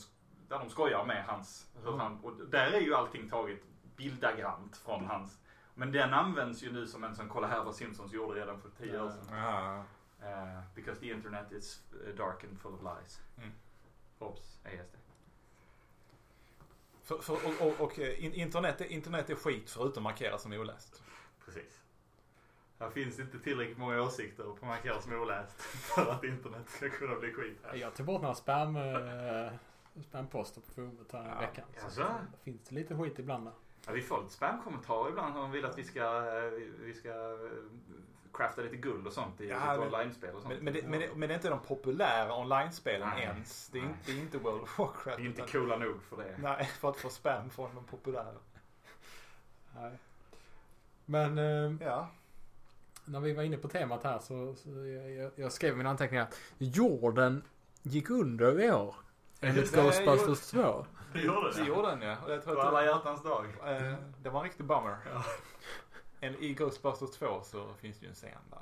där de skojar med hans, hur Mm. han, och där är ju allting taget bildagrant från hans. Men den används ju nu som en sån, kolla här vad Simpsons gjorde redan för tio år sedan. Ja. Eh, because the internet is eh, dark and full of lies. Mm. Oops, ASD. För, för, och och, och eh, in, internet, är- internet är skit förutom markeras som oläst. Precis. Här finns inte tillräckligt många åsikter på Markera som oläst för att internet ska kunna bli skit här. Jag tog bort några spam, eh, spamposter på forumet här i Ja, veckan. Så jaså? det finns det lite skit ibland där. Ja, vi får lite spamkommentarer ibland om de vill att vi ska, vi ska crafta lite guld och sånt i Ja, lite men- online-spel och sånt. Men, men, det, men, det, men det är inte de populära online-spelen Nej. ens. Det är, inte, det är inte World of Warcraft. vi är inte utan- coola nog för det. Nej, för att få spam från de populära. Nej. Men eh, Ja. när vi var inne på temat här så, så jag, jag, jag skrev mina anteckningar. Jorden gick under i år. Enligt det- Ghostbusters 2. Det gjorde Det gjorde den ja. På alla det, hjärtans dag. eh, det var en riktig bummer. Ja. En, I Ghostbusters 2 så finns det ju en scen där.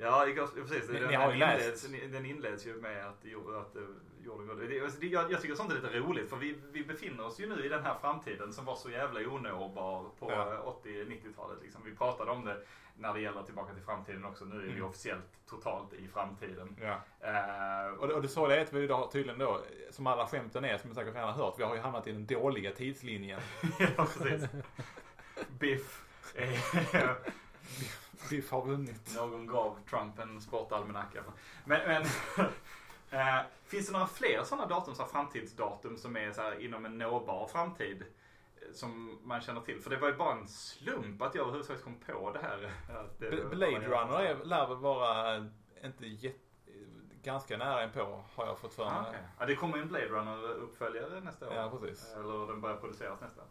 Ja, i Ghost- precis. Ni- den, ni har ju inleds, den inleds ju med att, att eh, jorden går det, alltså, jag, jag tycker sånt är lite roligt för vi, vi befinner oss ju nu i den här framtiden som var så jävla onåbar på Ja. eh, 80-90-talet. Liksom. Vi pratade om det när det gäller Tillbaka till framtiden också. Nu är vi Mm. officiellt totalt i framtiden. Ja. Eh, Och det, och det sorgliga är att vi idag tydligen då, som alla skämten är, som ni säkert redan har hört, vi har ju hamnat i den dåliga tidslinjen. ja, precis. Biff. Eh, Biff har vunnit. Någon gav Trump en sportalmanacka. Men, men eh, finns det några fler sådana datum, så här framtidsdatum som är så här inom en nåbar framtid? eh, Som man känner till. För det var ju bara en slump att jag överhuvudtaget kom på det här. Det Blade Runner är, lär väl vara inte jätte, ganska nära en på har jag fått för mig. Ah, okej. Ja, det kommer en Blade Runner-uppföljare nästa år. Ja, precis. Eller den börjar produceras nästa.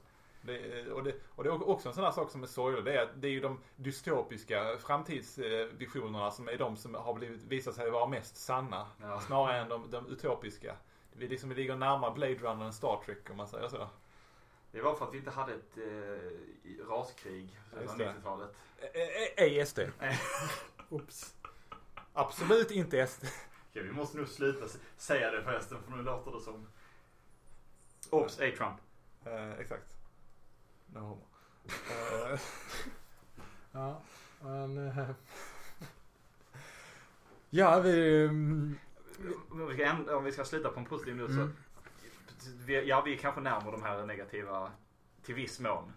Det, och, det, och det är också en sån här sak som är sorglig. Det är det är ju de dystopiska framtidsvisionerna som är de som har blivit, visat sig vara mest sanna. Ja. Snarare än de, de utopiska. Vi liksom ligger närmare Blade Runner än Star Trek om man säger så. Det var för att vi inte hade ett eh, raskrig Ja, på just det. 90-talet. Ej SD. Oops. Absolut inte SD. Okej, vi måste nog sluta säga det förresten för nu låter det som... Obs! Ej Trump. Eh, exakt. No homo. Ja, men... eh, ja, vi... mm, Om vi ska, sluta på en positiv Mm. så... Vi, ja, vi är kanske närmare de här negativa till viss mån.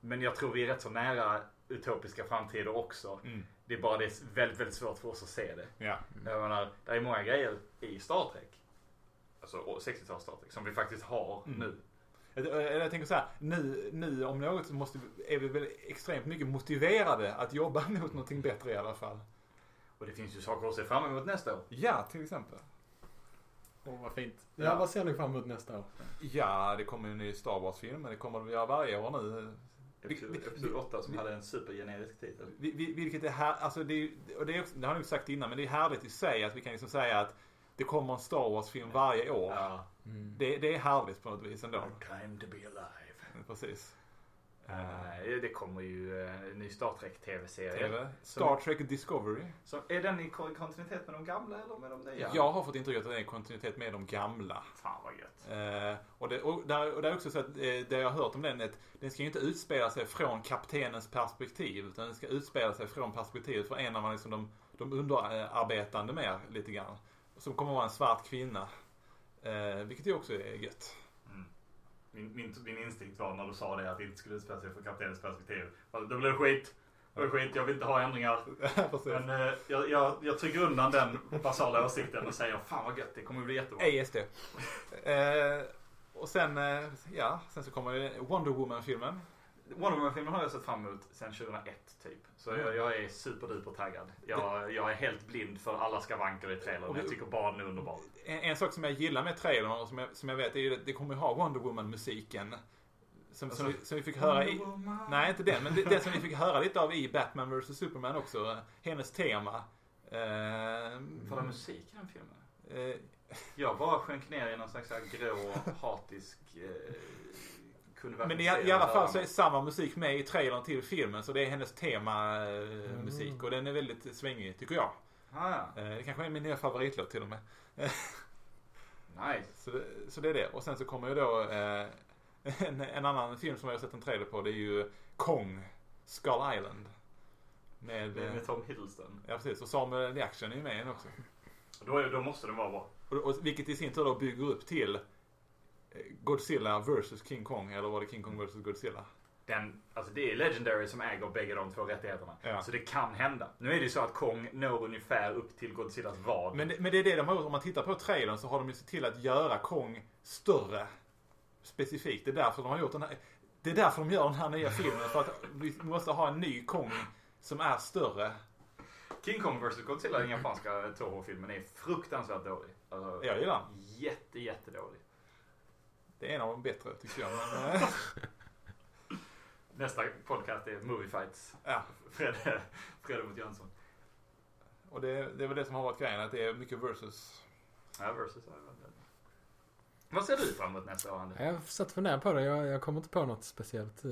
Men jag tror vi är rätt så nära utopiska framtider också. mm. Det är bara det är väldigt, väldigt svårt för oss att se det. Ja. Jag menar, det är många grejer i Star Trek. Alltså 60-tals Star Trek som vi faktiskt har Mm. nu. Jag, tänker så här, nu, nu om något så måste, vi- är vi väl extremt mycket motiverade att jobba mot någonting bättre i alla fall. Och det finns ju saker att se fram emot nästa år. Ja, till exempel. Åh, vad fint. Ja, Ja. vad ser ni fram emot nästa år? Ja, det kommer ju en ny Star Wars-film, men det kommer det göra varje år nu. Episod, Vi- vi- episod 8 som hade en supergenerisk titel. Vi- vi- Vilket är här, alltså det, är och det, är, också- det har jag nog sagt innan, men det är härligt i sig att vi kan liksom säga att det kommer en Star Wars-film varje år. Ja. Det, det är härligt på något vis ändå. Time to be alive. Precis. Uh, det kommer ju eh, en ny Star Trek TV-serie. TV. Star Trek Discovery. Så är den i ko- kontinuitet med de gamla eller med de nya? Jag har fått intrycket att det är en kontinuitet med de gamla. Fan vad gött. Eh, och, det, och, där, och det är också så att eh, det jag har hört om den är att den ska ju inte utspela sig från kaptenens perspektiv. Utan den ska utspela sig från perspektivet för en av liksom de, de underarbetande mer lite grann. Som kommer vara en svart kvinna. Eh, vilket ju också är gött. Mm. Min, min, min instinkt var när du sa det att det inte skulle utspela sig från kaptenens perspektiv. Alltså, det skit. Då blir det skit. Jag vill inte ha ändringar. Men eh, jag, jag, jag trycker undan den basala åsikten och säger fan vad gött. Det kommer bli jättebra. ESD. Eh, och sen, eh, ja, sen så kommer Wonder Woman-filmen. Wonder Woman-filmen har jag sett fram emot sedan 2001 typ. Så jag, jag är superduper taggad. Jag, jag är helt blind för alla skavanker i trailern. Jag tycker bara den är underbar. En, en sak som jag gillar med trailern och som jag, som jag vet är ju att det kommer ha Wonder Woman-musiken. Som, som, vi, som vi fick höra i... Nej, inte den. Men det, det som vi fick höra lite av i Batman vs Superman också. Hennes tema. Eh, Var det musik i den filmen? eh, Jag bara sjönk ner i någon slags grå, hatisk... Eh, men i, i alla fall så är samma musik med i trailern till filmen. Så det är hennes tema-musik. Eh, musik. Och den är väldigt svängig, tycker jag. Ah, ja. Eh, det kanske är min nya favoritlåt till och med. Nice. Så, det- så det är det. Och sen så kommer ju då eh, en, en annan film som jag har sett en trailer på. Det är ju Kong, Skull Island. Med, Det är med Tom Hiddleston. ja precis. Och Samuel Jackson är ju med i den också. Då, är, då måste den vara bra. Och, och, vilket i sin tur då bygger upp till Godzilla vs King Kong. Eller var det King Kong vs Godzilla? den, alltså det är Legendary som äger bägge de två rättigheterna. Ja. Så det kan hända. Nu är det ju så att Kong når ungefär upp till Godzillas vad. Men, det- men det är det de har gjort. Om man tittar på trailern så har de ju sett till att göra Kong större. Specifikt. Det är därför de har gjort den här. Det är därför de gör den här nya filmen. För att vi måste ha en ny Kong som är större. King Kong vs Godzilla, den japanska Toho-filmen, är fruktansvärt dålig. Alltså, Jag gillar den. Jätte, jättedålig. Det är en av de bättre tycker jag. Men, eh, Nästa podcast är Movie Fights. ja. Fredde, Fredde mot Jönsson. Och det, det är väl det som har varit grejen. Att det är mycket versus. Ja, versus. ja, ja. Vad ser du fram emot nästa år, Anders? Jag satt och funderade på det. Jag, jag kommer inte på något speciellt. Eh,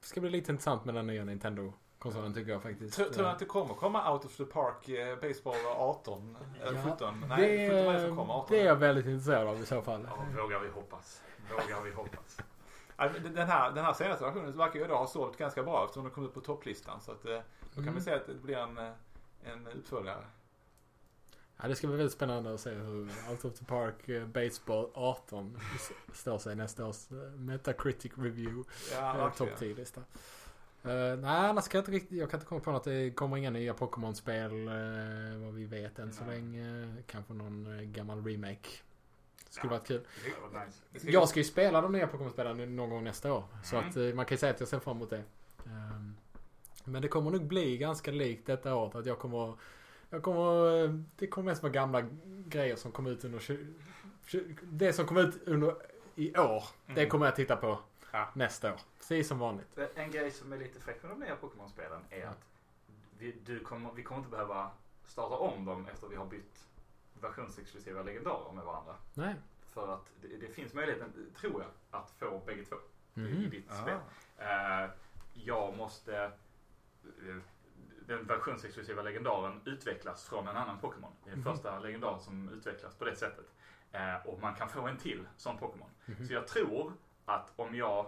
Det ska bli lite intressant med den nya Nintendo-konsolen tycker jag faktiskt. Tror tror du att det kommer komma Out of the Park eh, Baseball 18? Eller Ja, 17? det, Nej, 17 är det som kommer. 18. det är jag väldigt intresserad av i så fall. Ja, vågar vi hoppas. Vågar vi hoppas. Den här, den här senaste versionen verkar ju då ha sålt ganska bra eftersom den kom ut på topplistan. Så att, eh, då kan Mm. vi säga att det blir en, eh, en uppföljare. Ja, det ska bli väldigt spännande att se hur Out of the Park Baseball 18 s- står sig nästa års Metacritic Review. Ja, eh. Topp 10-lista. Uh, nej, annars kan jag inte riktigt, jag kan inte komma på något. Det kommer inga nya Pokémon-spel eh, vad vi vet än så Nej. länge. Kanske någon eh, gammal remake. Skulle Ja. varit kul. Det varit nice. Det ska Jag ska ju spela de nya Pokémon-spelen någon gång nästa år. Så Mm. att eh, man kan ju säga att jag ser fram emot det. Ehm, Men det kommer nog bli ganska likt detta året. Att jag kommer... Jag kommer... Det kommer mest vara gamla grejer som kom ut under... tju- tju- Det som kom ut under i år. Det Mm. kommer jag titta på Ja. nästa år. Precis som vanligt. En grej som är lite fräck med de nya Pokémon-spelen är Ja. att vi, du kommer, vi kommer inte behöva starta om dem efter vi har bytt versionsexklusiva legendarer med varandra. Nej. För att det, det finns möjligheten, tror jag, att få bägge två i Mhm. ditt Ah. spel. Eh, jag måste... eh, Den versionsexklusiva legendaren utvecklas från en annan Pokémon. Det är den Mhm. första legendaren som utvecklas på det sättet. Eh, och man kan få en till sån Pokémon. Mhm. Så jag tror att om jag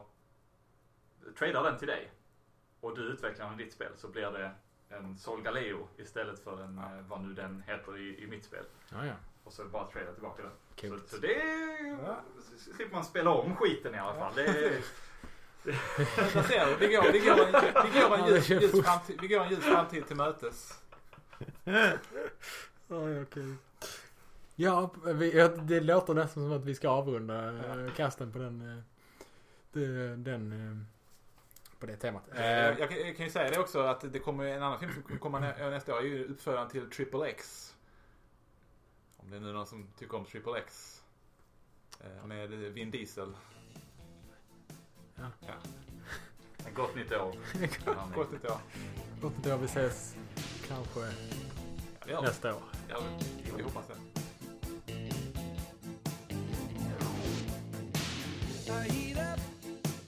tradar den till dig och du utvecklar den i ditt spel så blir det en Solgaleo istället för en, eh, vad nu den heter i, i mitt spel. Ja, ja. Och så bara trada tillbaka den. Så, Coolt. så det Ja. slipper man spela om skiten i alla fall. Det är, Där ser du, vi går, vi går en, vi går en, Ja, det ljus, framtid, vi går en ljus framtid till mötes. Ja, okej. Ja, vi, ja, det låter nästan som att vi ska avrunda eh, kasten på den... eh, den eh, på det temat. Eh, jag, kan, jag kan ju säga det också att det kommer en annan film som kommer komma nä, nästa år. är ju uppföljaren till Triple X. Om det är nu någon som tycker om Triple X. Eh, med Vin Diesel. Ja. ja. Gott nytt år. Gott nytt år. Gott att vi ses kanske Ja, nästa år. Ja, vi hoppas det. I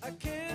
I can't.